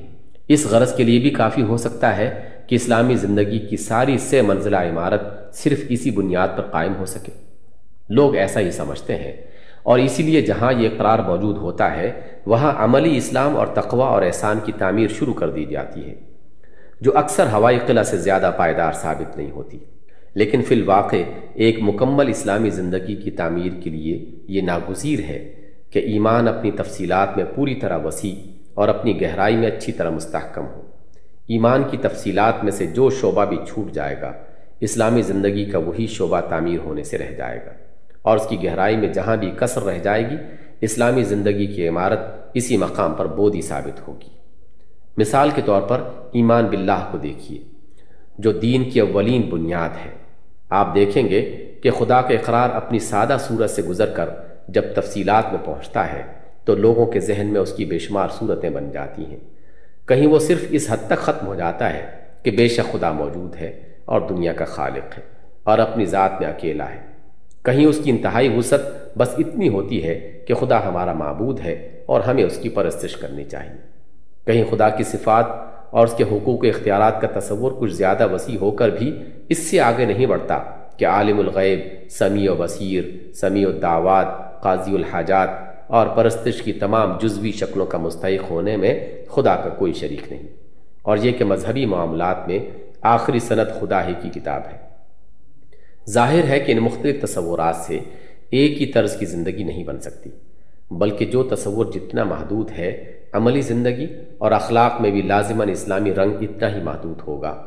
اس غرض کے لیے بھی کافی ہو سکتا ہے کہ اسلامی زندگی کی ساری سے منزلہ عمارت صرف اسی بنیاد پر قائم ہو سکے۔ لوگ ایسا ہی سمجھتے ہیں۔ اور اسی لیے جہاں یہ اقرار موجود ہوتا ہے، وہاں عملی اسلام اور تقوی اور احسان کی تعمیر شروع کر دی جاتی ہے۔ جو اکثر ہوائی قلعہ سے زیادہ پائیدار ثابت نہیں ہوتی۔ لیکن فی الواقع ایک مکمل اسلامی زندگی کی تعمیر کے لیے یہ ناگزیر ہے کہ ایمان اپنی تفصیلات میں پوری طرح وسیع اور اپنی گہرائی میں اچھی طرح مستحکم ہو۔ ایمان کی تفصیلات میں سے جو شعبہ بھی چھوٹ جائے گا، اسلامی زندگی کا وہی شعبہ تعمیر ہونے سے رہ جائے گا۔ اور اس کی گہرائی میں جہاں بھی کثر رہ جائے گی، اسلامی زندگی کی عمارت اسی مقام پر بودی ثابت ہوگی۔ مثال کے طور پر ایمان باللہ کو دیکھیے، جو دین کی اولین بنیاد ہے۔ آپ دیکھیں گے کہ خدا کا اقرار اپنی سادہ صورت سے گزر کر جب تفصیلات میں پہنچتا ہے، تو لوگوں کے ذہن میں اس کی بے شمار صورتیں بن جاتی ہیں۔ کہیں وہ صرف اس حد تک ختم ہو جاتا ہے کہ بے شک خدا موجود ہے اور دنیا کا خالق ہے اور اپنی ذات میں اکیلا ہے۔ کہیں اس کی انتہائی وسعت بس اتنی ہوتی ہے کہ خدا ہمارا معبود ہے اور ہمیں اس کی پرستش کرنی چاہیے۔ کہیں خدا کی صفات اور اس کے حقوق اختیارات کا تصور کچھ زیادہ وسیع ہو کر بھی اس سے آگے نہیں بڑھتا کہ عالم الغیب، سمیع و بصیر، سمیع الدعوات، قاضی الحاجات اور پرستش کی تمام جزوی شکلوں کا مستحق ہونے میں خدا کا کوئی شریک نہیں۔ اور یہ کہ مذہبی معاملات میں آخری صنعت خدا ہی کی کتاب ہے۔ ظاہر ہے کہ ان مختلف تصورات سے ایک ہی طرز کی زندگی نہیں بن سکتی، بلکہ جو تصور جتنا محدود ہے، عملی زندگی اور اخلاق میں بھی لازماً اسلامی رنگ اتنا ہی محدود ہوگا۔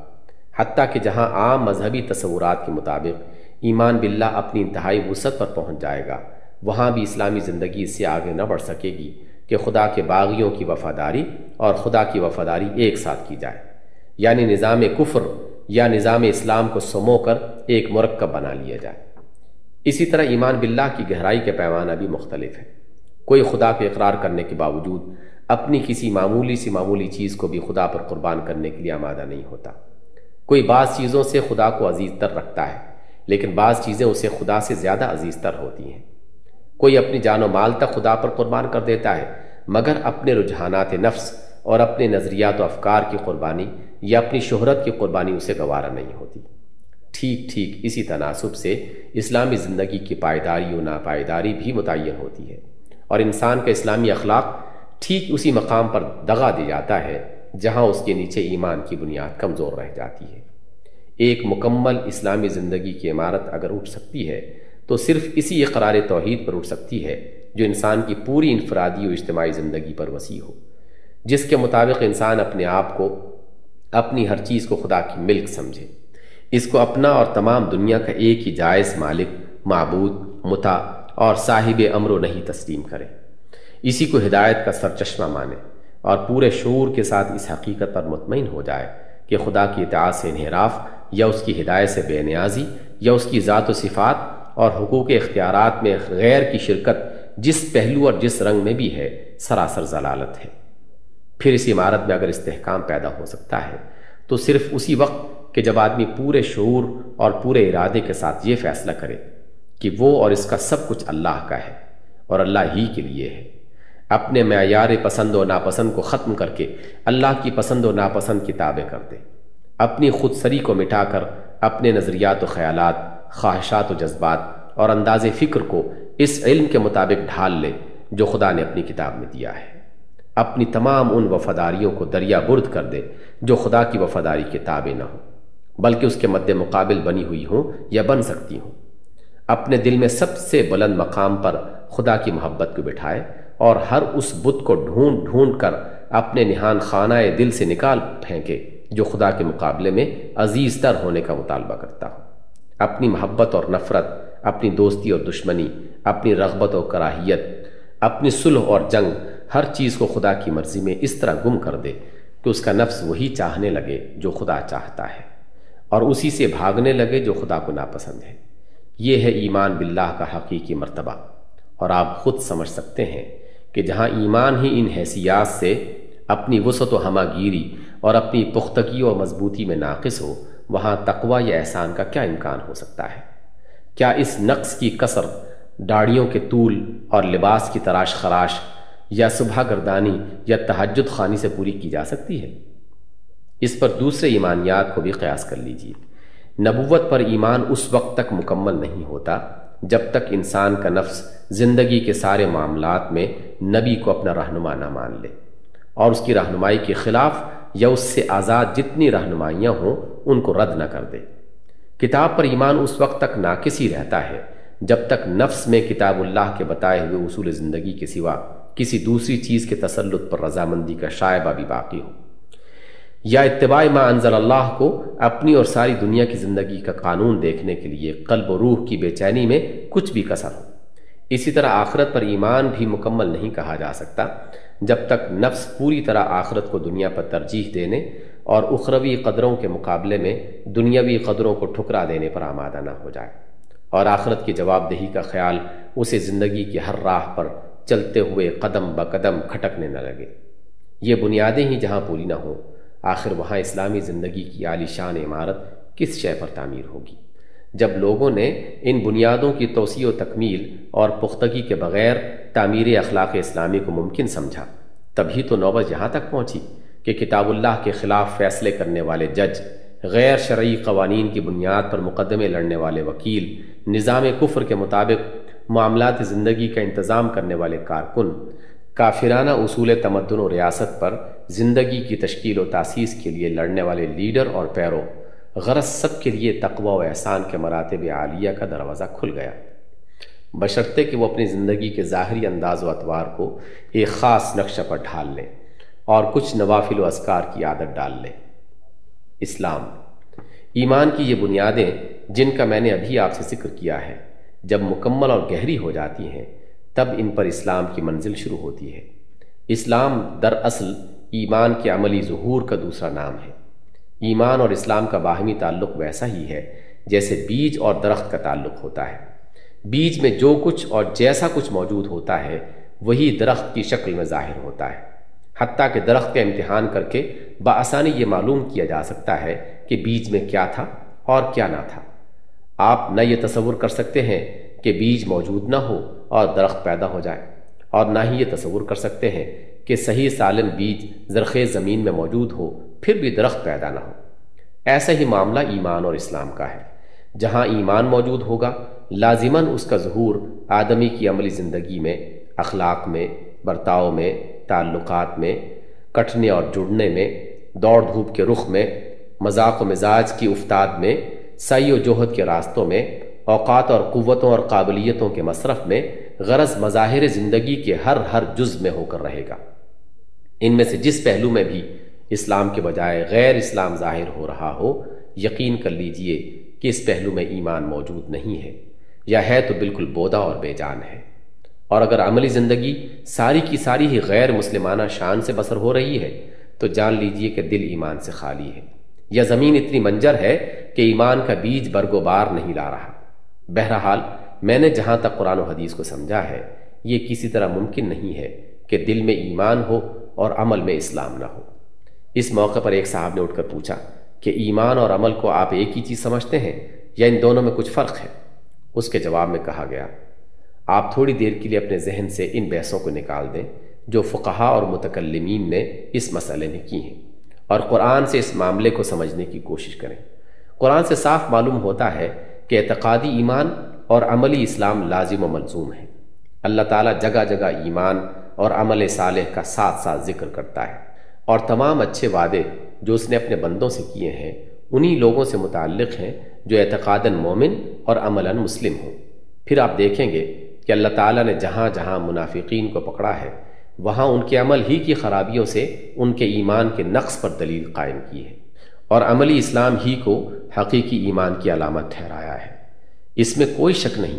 حتیٰ کہ جہاں عام مذہبی تصورات کے مطابق ایمان باللہ اپنی انتہائی وسعت پر پہنچ جائے گا، وہاں بھی اسلامی زندگی اس سے آگے نہ بڑھ سکے گی کہ خدا کے باغیوں کی وفاداری اور خدا کی وفاداری ایک ساتھ کی جائے۔ یعنی نظام کفر یا نظام اسلام کو سمو کر ایک مرکب بنا لیا جائے۔ اسی طرح ایمان باللہ کی گہرائی کے پیمانہ بھی مختلف ہے کوئی خدا کے اقرار کرنے کے باوجود اپنی کسی معمولی سی معمولی چیز کو بھی خدا پر قربان کرنے کے لیے آمادہ نہیں ہوتا۔ کوئی بعض چیزوں سے خدا کو عزیز تر رکھتا ہے، لیکن بعض چیزیں اسے خدا سے زیادہ عزیز تر ہوتی ہیں۔ کوئی اپنی جان و مال تک خدا پر قربان کر دیتا ہے، مگر اپنے رجحانات نفس اور اپنے نظریات و افکار کی قربانی یا اپنی شہرت کی قربانی اسے گوارا نہیں ہوتی۔ ٹھیک ٹھیک، اسی تناسب سے اسلامی زندگی کی پائیداری و ناپائیداری بھی متعین ہوتی ہے۔ اور انسان کا اسلامی اخلاق ٹھیک اسی مقام پر دغا دی جاتا ہے جہاں اس کے نیچے ایمان کی بنیاد کمزور رہ جاتی ہے۔ ایک مکمل اسلامی زندگی کی عمارت اگر اٹھ سکتی ہے، تو صرف اسی اقرار توحید پر اٹھ سکتی ہے جو انسان کی پوری انفرادی و اجتماعی زندگی پر وسیع ہو، جس کے مطابق انسان اپنے آپ کو اپنی ہر چیز کو خدا کی ملک سمجھے۔ اس کو اپنا اور تمام دنیا کا ایک ہی جائز مالک، معبود، متا اور صاحب امر و نہیں تسلیم کرے۔ اسی کو ہدایت کا سرچشمہ مانے اور پورے شعور کے ساتھ اس حقیقت پر مطمئن ہو جائے کہ خدا کی اطاعت سے انحراف یا اس کی ہدایت سے بے نیازی یا اس کی ذات و صفات اور حقوق اختیارات میں غیر کی شرکت جس پہلو اور جس رنگ میں بھی ہے، سراسر ضلالت ہے۔ پھر اس عمارت میں اگر استحکام پیدا ہو سکتا ہے، تو صرف اسی وقت کہ جب آدمی پورے شعور اور پورے ارادے کے ساتھ یہ فیصلہ کرے کہ وہ اور اس کا سب کچھ اللہ کا ہے اور اللہ ہی کے لیے ہے۔ اپنے معیار پسند و ناپسند کو ختم کر کے اللہ کی پسند و ناپسند کتابیں کر دے اپنی خود سری کو مٹا کر اپنے نظریات و خیالات، خواہشات و جذبات اور انداز فکر کو اس علم کے مطابق ڈھال لے جو خدا نے اپنی کتاب میں دیا ہے۔ اپنی تمام ان وفاداریوں کو دریا برد کر دے جو خدا کی وفاداری کے تابع نہ ہوں، بلکہ اس کے مد مقابل بنی ہوئی ہوں یا بن سکتی ہوں۔ اپنے دل میں سب سے بلند مقام پر خدا کی محبت کو بٹھائے اور ہر اس بت کو ڈھونڈ ڈھونڈ کر اپنے نہان خانہ دل سے نکال پھینکے، جو خدا کے مقابلے میں عزیز تر ہونے کا مطالبہ کرتا ہو۔ اپنی محبت اور نفرت، اپنی دوستی اور دشمنی، اپنی رغبت و کراہیت، اپنی صلح اور جنگ، ہر چیز کو خدا کی مرضی میں اس طرح گم کر دے کہ اس کا نفس وہی چاہنے لگے جو خدا چاہتا ہے اور اسی سے بھاگنے لگے جو خدا کو ناپسند ہے۔ یہ ہے ایمان باللہ کا حقیقی مرتبہ اور آپ خود سمجھ سکتے ہیں کہ جہاں ایمان ہی ان حیثیات سے اپنی وسعت و ہمہ گیری اور اپنی پختگی و مضبوطی میں ناقص ہو، وہاں تقوی یا احسان کا کیا امکان ہو سکتا ہے؟ کیا اس نقص کی کثر ڈاڑیوں کے طول اور لباس کی تراش خراش یا صبح گردانی یا تحجد خانی سے پوری کی جا سکتی ہے؟ اس پر دوسرے ایمانیات کو بھی قیاس کر لیجیے۔ نبوت پر ایمان اس وقت تک مکمل نہیں ہوتا جب تک انسان کا نفس زندگی کے سارے معاملات میں نبی کو اپنا رہنما نہ مان لے اور اس کی رہنمائی کے خلاف یا اس سے آزاد جتنی رہنمائیاں ہوں، ان کو رد نہ کر دے۔ کتاب پر ایمان اس وقت تک ناقص ہی رہتا ہے جب تک نفس میں کتاب اللہ کے بتائے ہوئے اصول زندگی کے سوا کسی دوسری چیز کے تسلط پر رضامندی کا شائبہ بھی باقی ہو۔ یا اتباع ما انزل اللہ کو اپنی اور ساری دنیا کی زندگی کا قانون دیکھنے کے لیے قلب و روح کی بے چینی میں کچھ بھی کثر ہو۔ اسی طرح آخرت پر ایمان بھی مکمل نہیں کہا جا سکتا۔ جب تک نفس پوری طرح آخرت کو دنیا پر ترجیح دینے اور اخروی قدروں کے مقابلے میں دنیاوی قدروں کو ٹھکرا دینے پر آمادہ نہ ہو جائے۔ اور آخرت کی جواب دہی کا خیال اسے زندگی کی ہر راہ پر چلتے ہوئے قدم بقدم کھٹکنے نہ لگے۔ یہ بنیادیں ہی جہاں پوری نہ ہوں۔ آخر وہاں اسلامی زندگی کی عالی شان عمارت کس شے پر تعمیر ہوگی؟ جب لوگوں نے ان بنیادوں کی توسیع و تکمیل اور پختگی کے بغیر تعمیر اخلاق اسلامی کو ممکن سمجھا، تبھی تو نوبت یہاں تک پہنچی کہ کتاب اللہ کے خلاف فیصلے کرنے والے جج، غیر شرعی قوانین کی بنیاد پر مقدمے لڑنے والے وکیل، نظام کفر کے مطابق معاملات زندگی کا انتظام کرنے والے کارکن، کافرانہ اصول تمدن و ریاست پر زندگی کی تشکیل و تاسیس کے لیے لڑنے والے لیڈر اور پیرو، غرض سب کے لیے تقوی و احسان کے مراتب عالیہ کا دروازہ کھل گیا۔ بشرطے کہ وہ اپنی زندگی کے ظاہری انداز و اطوار کو ایک خاص نقشہ پر ڈھال لیں اور کچھ نوافل و اسکار کی عادت ڈال لیں اسلام ایمان کی یہ بنیادیں، جن کا میں نے ابھی آپ سے ذکر کیا ہے، جب مکمل اور گہری ہو جاتی ہیں، تب ان پر اسلام کی منزل شروع ہوتی ہے۔ اسلام دراصل ایمان کے عملی ظہور کا دوسرا نام ہے۔ ایمان اور اسلام کا باہمی تعلق ویسا ہی ہے جیسے بیج اور درخت کا تعلق ہوتا ہے۔ بیج میں جو کچھ اور جیسا کچھ موجود ہوتا ہے، وہی درخت کی شکل میں ظاہر ہوتا ہے۔ حتیٰ کہ درخت کا امتحان کر کے بآسانی یہ معلوم کیا جا سکتا ہے کہ بیج میں کیا تھا اور کیا نہ تھا۔ آپ نہ یہ تصور کر سکتے ہیں کہ بیج موجود نہ ہو اور درخت پیدا ہو جائے، اور نہ ہی یہ تصور کر سکتے ہیں کہ صحیح سالم بیج زرخیز زمین میں موجود ہو، پھر بھی درخت پیدا نہ ہو۔ ایسا ہی معاملہ ایمان اور اسلام کا ہے۔ جہاں ایمان موجود ہوگا، لازماً اس کا ظہور آدمی کی عملی زندگی میں، اخلاق میں، برتاؤ میں، تعلقات میں، کٹنے اور جڑنے میں، دوڑ دھوپ کے رخ میں، مذاق و مزاج کی افتاد میں سی و جوہد کے راستوں میں، اوقات اور قوتوں اور قابلیتوں کے مصرف میں، غرض مظاہر زندگی کے ہر ہر جز میں ہو کر رہے گا۔ ان میں سے جس پہلو میں بھی اسلام کے بجائے غیر اسلام ظاہر ہو رہا ہو، یقین کر لیجیے کہ اس پہلو میں ایمان موجود نہیں ہے، یا ہے تو بالکل بودا اور بے جان ہے۔ اور اگر عملی زندگی ساری کی ساری ہی غیر مسلمانہ شان سے بسر ہو رہی ہے، تو جان لیجیے کہ دل ایمان سے خالی ہے۔ یا زمین اتنی منجر ہے کہ ایمان کا بیج برگ و بار نہیں لا رہا۔ بہرحال، میں نے جہاں تک قرآن و حدیث کو سمجھا ہے، یہ کسی طرح ممکن نہیں ہے کہ دل میں ایمان ہو اور عمل میں اسلام نہ ہو۔ اس موقع پر ایک صاحب نے اٹھ کر پوچھا کہ ایمان اور عمل کو آپ ایک ہی چیز سمجھتے ہیں یا ان دونوں میں کچھ فرق ہے؟ اس کے جواب میں کہا گیا، آپ تھوڑی دیر کے لیے اپنے ذہن سے ان بحثوں کو نکال دیں جو فقہا اور متکلمین نے اس مسئلے میں کی ہیں اور قرآن سے اس معاملے کو سمجھنے کی کوشش کریں۔ قرآن سے صاف معلوم ہوتا ہے کہ اعتقادی ایمان اور عملی اسلام لازم و ملزوم ہے۔ اللہ تعالیٰ جگہ جگہ ایمان اور عمل صالح کا ساتھ ساتھ ذکر کرتا ہے۔ اور تمام اچھے وعدے جو اس نے اپنے بندوں سے کیے ہیں، انہی لوگوں سے متعلق ہیں جو اعتقاداً مومن اور عملاً مسلم ہوں۔ پھر آپ دیکھیں گے کہ اللہ تعالیٰ نے جہاں جہاں منافقین کو پکڑا ہے، وہاں ان کے عمل ہی کی خرابیوں سے ان کے ایمان کے نقص پر دلیل قائم کی ہے۔ اور عملی اسلام ہی کو حقیقی ایمان کی علامت ٹھہرایا ہے۔ اس میں کوئی شک نہیں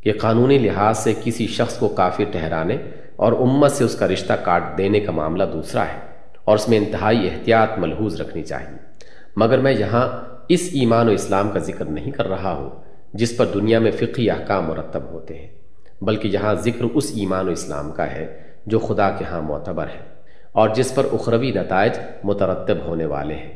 کہ قانونی لحاظ سے کسی شخص کو کافی ٹھہرانے اور امت سے اس کا رشتہ کاٹ دینے کا معاملہ دوسرا ہے اور اس میں انتہائی احتیاط ملحوظ رکھنی چاہیے۔ مگر میں یہاں اس ایمان و اسلام کا ذکر نہیں کر رہا ہوں جس پر دنیا میں فقی احکام مرتب ہوتے ہیں، بلکہ یہاں ذکر اس ایمان و اسلام کا ہے جو خدا کے ہاں معتبر ہے اور جس پر اخروی نتائج مترتب ہونے والے ہیں۔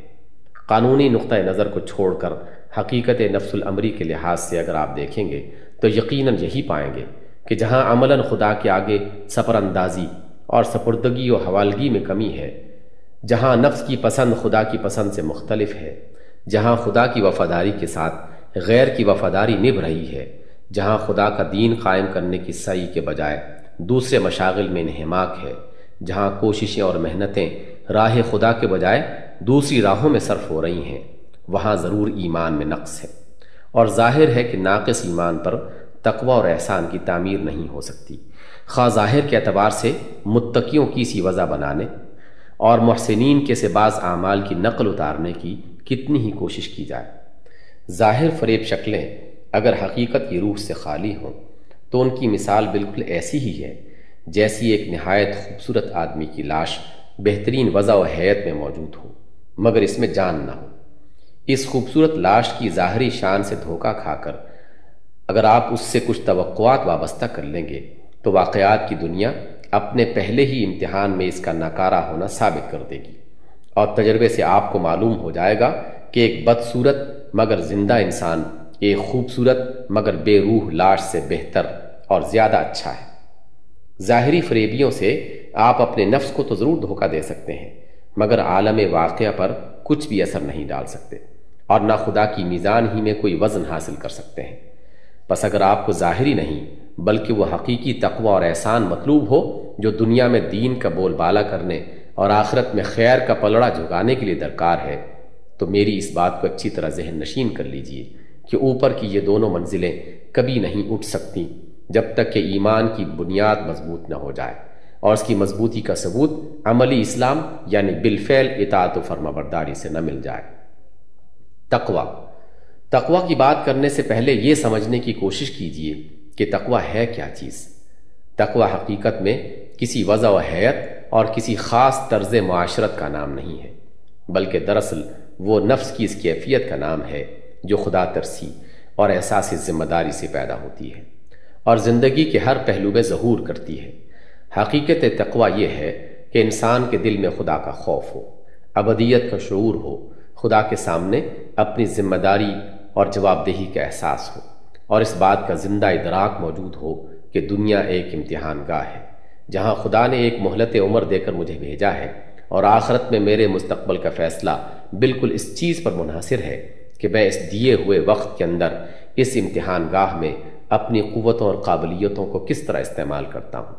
قانونی نقطۂ نظر کو چھوڑ کر حقیقت نفس العمری کے لحاظ سے اگر آپ دیکھیں گے تو یقیناً یہی پائیں گے کہ جہاں عملاً خدا کے آگے سفر اندازی اور سپردگی و حوالگی میں کمی ہے، جہاں نفس کی پسند خدا کی پسند سے مختلف ہے، جہاں خدا کی وفاداری کے ساتھ غیر کی وفاداری نبھ رہی ہے، جہاں خدا کا دین قائم کرنے کی صحیح کے بجائے دوسرے مشاغل میں انہماک ہے، جہاں کوششیں اور محنتیں راہ خدا کے بجائے دوسری راہوں میں صرف ہو رہی ہیں، وہاں ضرور ایمان میں نقص ہے۔ اور ظاہر ہے کہ ناقص ایمان پر تقوی اور احسان کی تعمیر نہیں ہو سکتی۔ خواہ ظاہر کے اعتبار سے متقیوں کی سی وضع بنانے اور محسنین کے سے بعض اعمال کی نقل اتارنے کی کتنی ہی کوشش کی جائے۔ ظاہر فریب شکلیں اگر حقیقت کی روح سے خالی ہوں تو ان کی مثال بالکل ایسی ہی ہے، جیسی ایک نہایت خوبصورت آدمی کی لاش بہترین وضع و حیت میں موجود ہو، مگر اس میں جان نہ ہو۔ اس خوبصورت لاش کی ظاہری شان سے دھوکہ کھا کر اگر آپ اس سے کچھ توقعات وابستہ کر لیں گے، تو واقعات کی دنیا اپنے پہلے ہی امتحان میں اس کا ناکارہ ہونا ثابت کر دے گی۔ اور تجربے سے آپ کو معلوم ہو جائے گا کہ ایک بدصورت مگر زندہ انسان، ایک خوبصورت مگر بے روح لاش سے بہتر اور زیادہ اچھا ہے۔ ظاہری فریبیوں سے آپ اپنے نفس کو تو ضرور دھوکہ دے سکتے ہیں، مگر عالم واقعہ پر کچھ بھی اثر نہیں ڈال سکتے اور نہ خدا کی میزان ہی میں کوئی وزن حاصل کر سکتے ہیں۔ بس اگر آپ کو ظاہری نہیں، بلکہ وہ حقیقی تقوی اور احسان مطلوب ہو، جو دنیا میں دین کا بول بالا کرنے اور آخرت میں خیر کا پلڑا جھگانے کے لیے درکار ہے، تو میری اس بات کو اچھی طرح ذہن نشین کر لیجیے کہ اوپر کی یہ دونوں منزلیں کبھی نہیں اٹھ سکتی جب تک کہ ایمان کی بنیاد مضبوط نہ ہو جائے۔ اور اس کی مضبوطی کا ثبوت عملی اسلام یعنی بالفعل اطاعت و فرما برداری سے نہ مل جائے۔ تقوی۔ تقوی کی بات کرنے سے پہلے یہ سمجھنے کی کوشش کیجیے کہ تقوی ہے کیا چیز۔ تقوی حقیقت میں کسی وضع و حیت اور کسی خاص طرز معاشرت کا نام نہیں ہے، بلکہ دراصل وہ نفس کی اس کیفیت کا نام ہے جو خدا ترسی اور احساس ذمہ داری سے پیدا ہوتی ہے اور زندگی کے ہر پہلو میں ظہور کرتی ہے۔ حقیقت تقوی یہ ہے کہ انسان کے دل میں خدا کا خوف ہو، ابدیت کا شعور ہو، خدا کے سامنے اپنی ذمہ داری اور جواب دہی کا احساس ہو اور اس بات کا زندہ ادراک موجود ہو کہ دنیا ایک امتحان گاہ ہے، جہاں خدا نے ایک مہلت عمر دے کر مجھے بھیجا ہے اور آخرت میں میرے مستقبل کا فیصلہ بالکل اس چیز پر منحصر ہے کہ میں اس دیے ہوئے وقت کے اندر اس امتحان گاہ میں اپنی قوتوں اور قابلیتوں کو کس طرح استعمال کرتا ہوں۔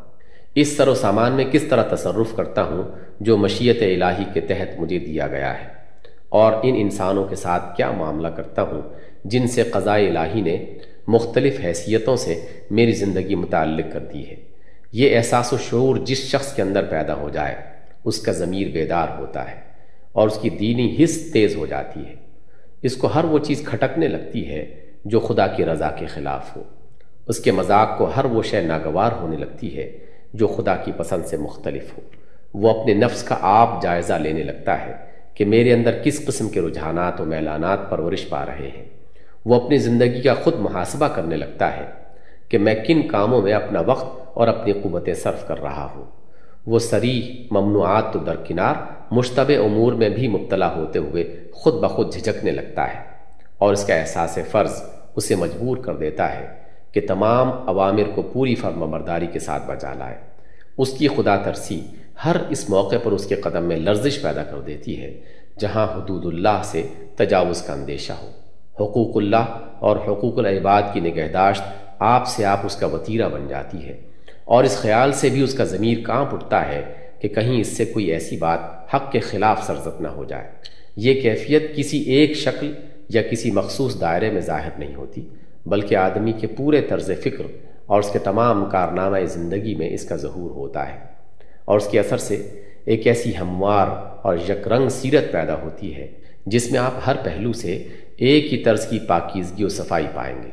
اس سر و سامان میں کس طرح تصرف کرتا ہوں جو مشیت الہی کے تحت مجھے دیا گیا ہے۔ اور ان انسانوں کے ساتھ کیا معاملہ کرتا ہوں جن سے قضاء الہی نے مختلف حیثیتوں سے میری زندگی متعلق کر دی ہے۔ یہ احساس و شعور جس شخص کے اندر پیدا ہو جائے، اس کا ضمیر بیدار ہوتا ہے اور اس کی دینی حص تیز ہو جاتی ہے۔ اس کو ہر وہ چیز کھٹکنے لگتی ہے جو خدا کی رضا کے خلاف ہو۔ اس کے مذاق کو ہر وہ شے ناگوار ہونے لگتی ہے جو خدا کی پسند سے مختلف ہو۔ وہ اپنے نفس کا آپ جائزہ لینے لگتا ہے کہ میرے اندر کس قسم کے رجحانات و میلانات پرورش پا رہے ہیں۔ وہ اپنی زندگی کا خود محاسبہ کرنے لگتا ہے کہ میں کن کاموں میں اپنا وقت اور اپنی قوتیں صرف کر رہا ہو وہ سری ممنوعات تو درکنار، مشتبہ امور میں بھی مبتلا ہوتے ہوئے خود بخود جھجکنے لگتا ہے اور اس کا احساس فرض اسے مجبور کر دیتا ہے کہ تمام عوامر کو پوری فرم برداری کے ساتھ بچا لائے۔ اس کی خدا ترسی ہر اس موقع پر اس کے قدم میں لرزش پیدا کر دیتی ہے جہاں حدود اللہ سے تجاوز کا اندیشہ ہو۔ حقوق اللہ اور حقوق العباد کی نگہداشت آپ سے آپ اس کا وطیرہ بن جاتی ہے اور اس خیال سے بھی اس کا ضمیر کانپ اٹھتا ہے کہ کہیں اس سے کوئی ایسی بات حق کے خلاف سرزت نہ ہو جائے۔ یہ کیفیت کسی ایک شکل یا کسی مخصوص دائرے میں ظاہر نہیں ہوتی، بلکہ آدمی کے پورے طرز فکر اور اس کے تمام کارنامہ زندگی میں اس کا ظہور ہوتا ہے۔ اور اس کے اثر سے ایک ایسی ہموار اور یک رنگ سیرت پیدا ہوتی ہے، جس میں آپ ہر پہلو سے ایک ہی طرز کی پاکیزگی و صفائی پائیں گے۔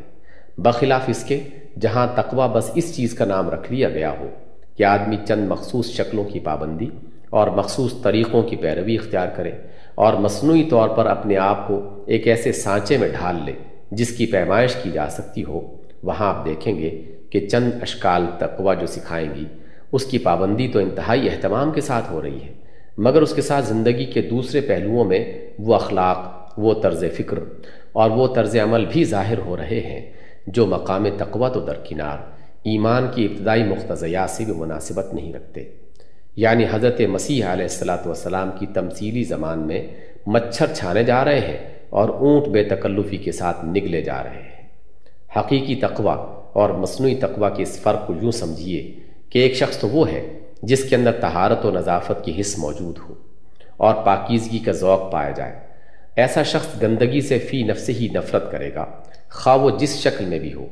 بخلاف اس کے، جہاں تقوی بس اس چیز کا نام رکھ لیا گیا ہو کہ آدمی چند مخصوص شکلوں کی پابندی اور مخصوص طریقوں کی پیروی اختیار کرے اور مصنوعی طور پر اپنے آپ کو ایک ایسے سانچے میں ڈھال لے جس کی پیمائش کی جا سکتی ہو۔ وہاں آپ دیکھیں گے کہ چند اشکال تقوی جو سکھائیں گی، اس کی پابندی تو انتہائی اہتمام کے ساتھ ہو رہی ہے، مگر اس کے ساتھ زندگی کے دوسرے پہلوؤں میں وہ اخلاق وہ طرز فکر اور وہ طرز عمل بھی ظاہر ہو رہے ہیں جو مقام تقوی تو درکنار، ایمان کی ابتدائی مختصیات سے بھی مناسبت نہیں رکھتے۔ یعنی حضرت مسیح علیہ السلاۃ والسلام کی تمثیلی زمان میں مچھر چھانے جا رہے ہیں اور اونٹ بے تکلفی کے ساتھ نگلے جا رہے ہیں۔ حقیقی تقوی اور مصنوعی تقوی کے اس فرق کو یوں سمجھیے کہ ایک شخص تو وہ ہے جس کے اندر تہارت و نظافت کی حص موجود ہو اور پاکیزگی کا ذوق پایا جائے۔ ایسا شخص گندگی سے فی نفس ہی نفرت کرے گا، خواہ وہ جس شکل میں بھی ہو،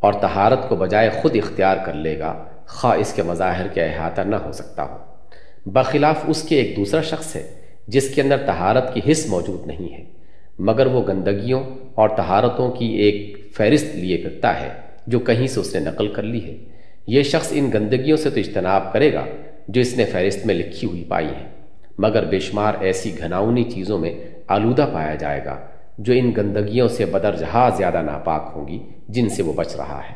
اور تہارت کو بجائے خود اختیار کر لے گا، خواہ اس کے مظاہر کے احاطہ نہ ہو سکتا ہو۔ بخلاف اس کے ایک دوسرا شخص ہے، جس کے اندر تہارت کی حص موجود نہیں ہے، مگر وہ گندگیوں اور تہارتوں کی ایک فہرست لیے کرتا ہے، جو کہیں سے اس نے نقل کر لی ہے۔ یہ شخص ان گندگیوں سے تو اجتناب کرے گا، جو اس نے فہرست میں لکھی ہوئی پائی ہے مگر بے شمار ایسی گھناؤنی چیزوں میں آلودہ پایا جائے گا، جو ان گندگیوں سے بدر جہاں زیادہ ناپاک ہوں گی، جن سے وہ بچ رہا ہے۔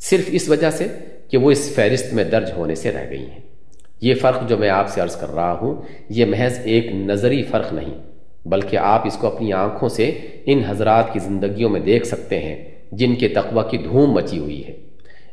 صرف اس وجہ سے کہ وہ اس فہرست میں درج ہونے سے رہ گئی ہیں۔ یہ فرق جو میں آپ سے عرض کر رہا ہوں، یہ محض ایک نظری فرق نہیں، بلکہ آپ اس کو اپنی آنکھوں سے ان حضرات کی زندگیوں میں دیکھ سکتے ہیں، جن کے تقوی کی دھوم مچی ہوئی ہے۔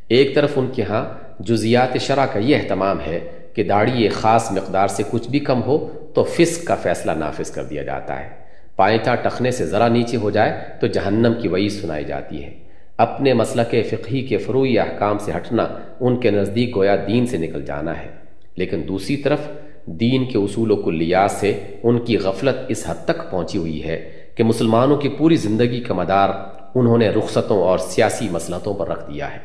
ایک طرف ان کے ہاں جزیات شرع کا یہ اہتمام ہے کہ داڑھی ایک خاص مقدار سے کچھ بھی کم ہو تو فسق کا فیصلہ نافذ کر دیا جاتا ہے۔ پائنتا ٹخنے سے ذرا نیچے ہو جائے تو جہنم کی وعید سنائی جاتی ہے۔ اپنے مسلک فقہی کے فروئی احکام سے ہٹنا، ان کے نزدیک گویا دین سے نکل جانا ہے۔ لیکن دوسری طرف، دین کے اصول و کلیات سے ان کی غفلت اس حد تک پہنچی ہوئی ہے کہ مسلمانوں کی پوری زندگی کا مدار انہوں نے رخصتوں اور سیاسی مسلطوں پر رکھ دیا ہے۔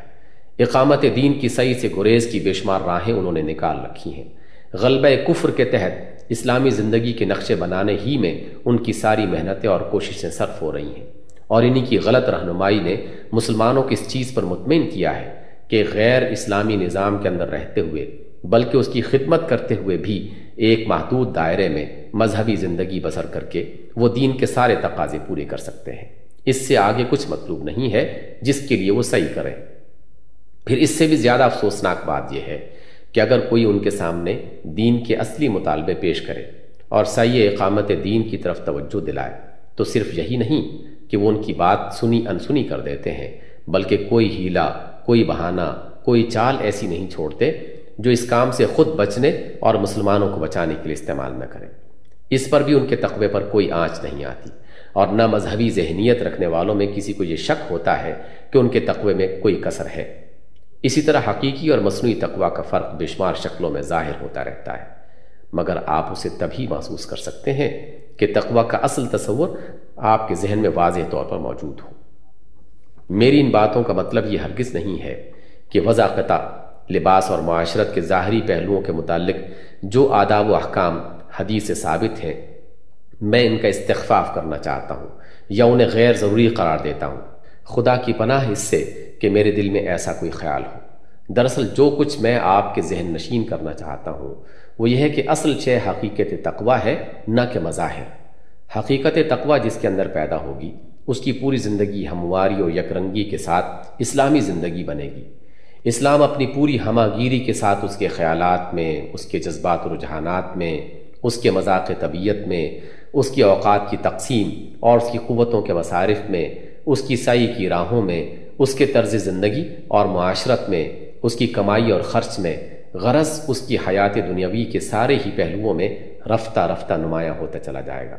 اقامت دین کی صحیح سے گریز کی بے شمار راہیں انہوں نے نکال رکھی ہیں۔ غلبہ کفر کے تحت اسلامی زندگی کے نقشے بنانے ہی میں ان کی ساری محنتیں اور کوششیں صرف ہو رہی ہیں۔ اور انہی کی غلط رہنمائی نے مسلمانوں کو اس چیز پر مطمئن کیا ہے کہ غیر اسلامی نظام کے اندر رہتے ہوئے، بلکہ اس کی خدمت کرتے ہوئے بھی ایک محدود دائرے میں مذہبی زندگی بسر کر کے وہ دین کے سارے تقاضے پورے کر سکتے ہیں۔ اس سے آگے کچھ مطلوب نہیں ہے جس کے لیے وہ صحیح کریں۔ پھر اس سے بھی زیادہ افسوسناک بات یہ ہے کہ اگر کوئی ان کے سامنے دین کے اصلی مطالبے پیش کرے اور صحیح اقامت دین کی طرف توجہ دلائے، تو صرف یہی نہیں کہ وہ ان کی بات سنی انسنی کر دیتے ہیں، بلکہ کوئی ہیلا، کوئی بہانہ، کوئی چال ایسی نہیں چھوڑتے جو اس کام سے خود بچنے اور مسلمانوں کو بچانے کے لیے استعمال نہ کریں اس پر بھی ان کے تقوی پر کوئی آنچ نہیں آتی۔ اور نہ مذہبی ذہنیت رکھنے والوں میں کسی کو یہ شک ہوتا ہے کہ ان کے تقوی میں کوئی کثر ہے۔ اسی طرح حقیقی اور مصنوعی تقوی کا فرق بے شمار شکلوں میں ظاہر ہوتا رہتا ہے، مگر آپ اسے تبھی محسوس کر سکتے ہیں کہ تقوی کا اصل تصور آپ کے ذہن میں واضح طور پر موجود ہو۔ میری ان باتوں کا مطلب یہ ہرگز نہیں ہے کہ وضاقتہ لباس اور معاشرت کے ظاہری پہلوؤں کے متعلق جو آداب و احکام، حدیث سے ثابت ہیں، میں ان کا استخفاف کرنا چاہتا ہوں یا انہیں غیر ضروری قرار دیتا ہوں۔ خدا کی پناہ اس سے کہ میرے دل میں ایسا کوئی خیال ہو۔ دراصل جو کچھ میں آپ کے ذہن نشین کرنا چاہتا ہوں، وہ یہ ہے کہ اصل شے حقیقت تقوی ہے، نہ کہ مظاہر۔ حقیقت تقوی جس کے اندر پیدا ہوگی، اس کی پوری زندگی ہمواری اور یکرنگی کے ساتھ اسلامی زندگی بنے گی۔ اسلام اپنی پوری ہمہ گیری کے ساتھ اس کے خیالات میں، اس کے جذبات و رجحانات میں، اس کے مذاق طبیعت میں، اس کی اوقات کی تقسیم اور اس کی قوتوں کے مصارف میں، اس کی سعی کی راہوں میں اس کے طرز زندگی اور معاشرت میں، اس کی کمائی اور خرچ میں غرض اس کی حیات دنیاوی کے سارے ہی پہلوؤں میں رفتہ رفتہ نمایاں ہوتا چلا جائے گا۔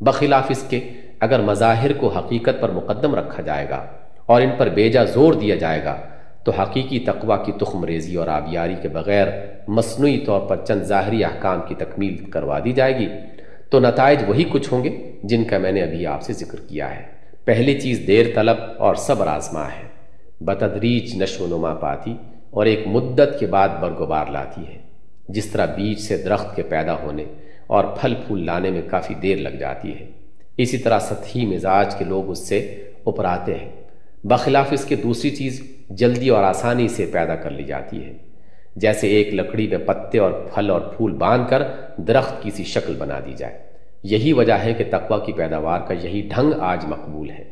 بخلاف اس کے اگر مظاہر کو حقیقت پر مقدم رکھا جائے گا اور ان پر بیجا زور دیا جائے گا، تو حقیقی تقوی کی تخم ریزی اور آبیاری کے بغیر مصنوعی طور پر چند ظاہری احکام کی تکمیل کروا دی جائے گی، تو نتائج وہی کچھ ہوں گے جن کا میں نے ابھی آپ سے ذکر کیا ہے۔ پہلی چیز دیر طلب اور صبر آزما ہے۔ بتدریج نشو و نما پاتی اور ایک مدت کے بعد برگوبار لاتی ہے۔ جس طرح بیج سے درخت کے پیدا ہونے اور پھل پھول لانے میں کافی دیر لگ جاتی ہے۔ اسی طرح سطحی مزاج کے لوگ اس سے ابھراتے ہیں۔ بخلاف اس کے دوسری چیز جلدی اور آسانی سے پیدا کر لی جاتی ہے۔ جیسے ایک لکڑی میں پتے اور پھل اور پھول باندھ کر درخت کی سی شکل بنا دی جائے۔ یہی وجہ ہے کہ تقوی کی پیداوار کا یہی ڈھنگ آج مقبول ہے۔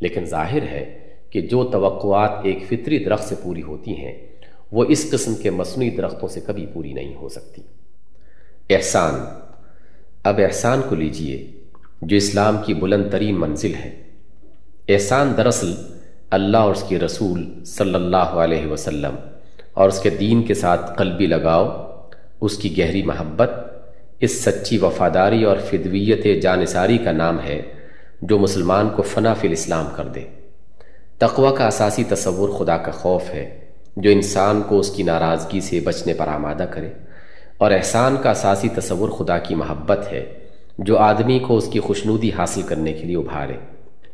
لیکن ظاہر ہے کہ جو توقعات ایک فطری درخت سے پوری ہوتی ہیں، وہ اس قسم کے مصنوعی درختوں سے کبھی پوری نہیں ہو سکتی۔ احسان۔ اب احسان کو لیجیے، جو اسلام کی بلند ترین منزل ہے۔ احسان دراصل اللہ اور اس کی رسول صلی اللہ علیہ وسلم اور اس کے دین کے ساتھ قلبی لگاؤ، اس کی گہری محبت اس سچی وفاداری اور فدویت جانصاری کا نام ہے جو مسلمان کو فنا فی الاسلام کر دے۔ تقوی کا اساسی تصور خدا کا خوف ہے جو انسان کو اس کی ناراضگی سے بچنے پر آمادہ کرے۔ اور احسان کا اساسی تصور خدا کی محبت ہے جو آدمی کو اس کی خوشنودی حاصل کرنے کے لیے ابھارے۔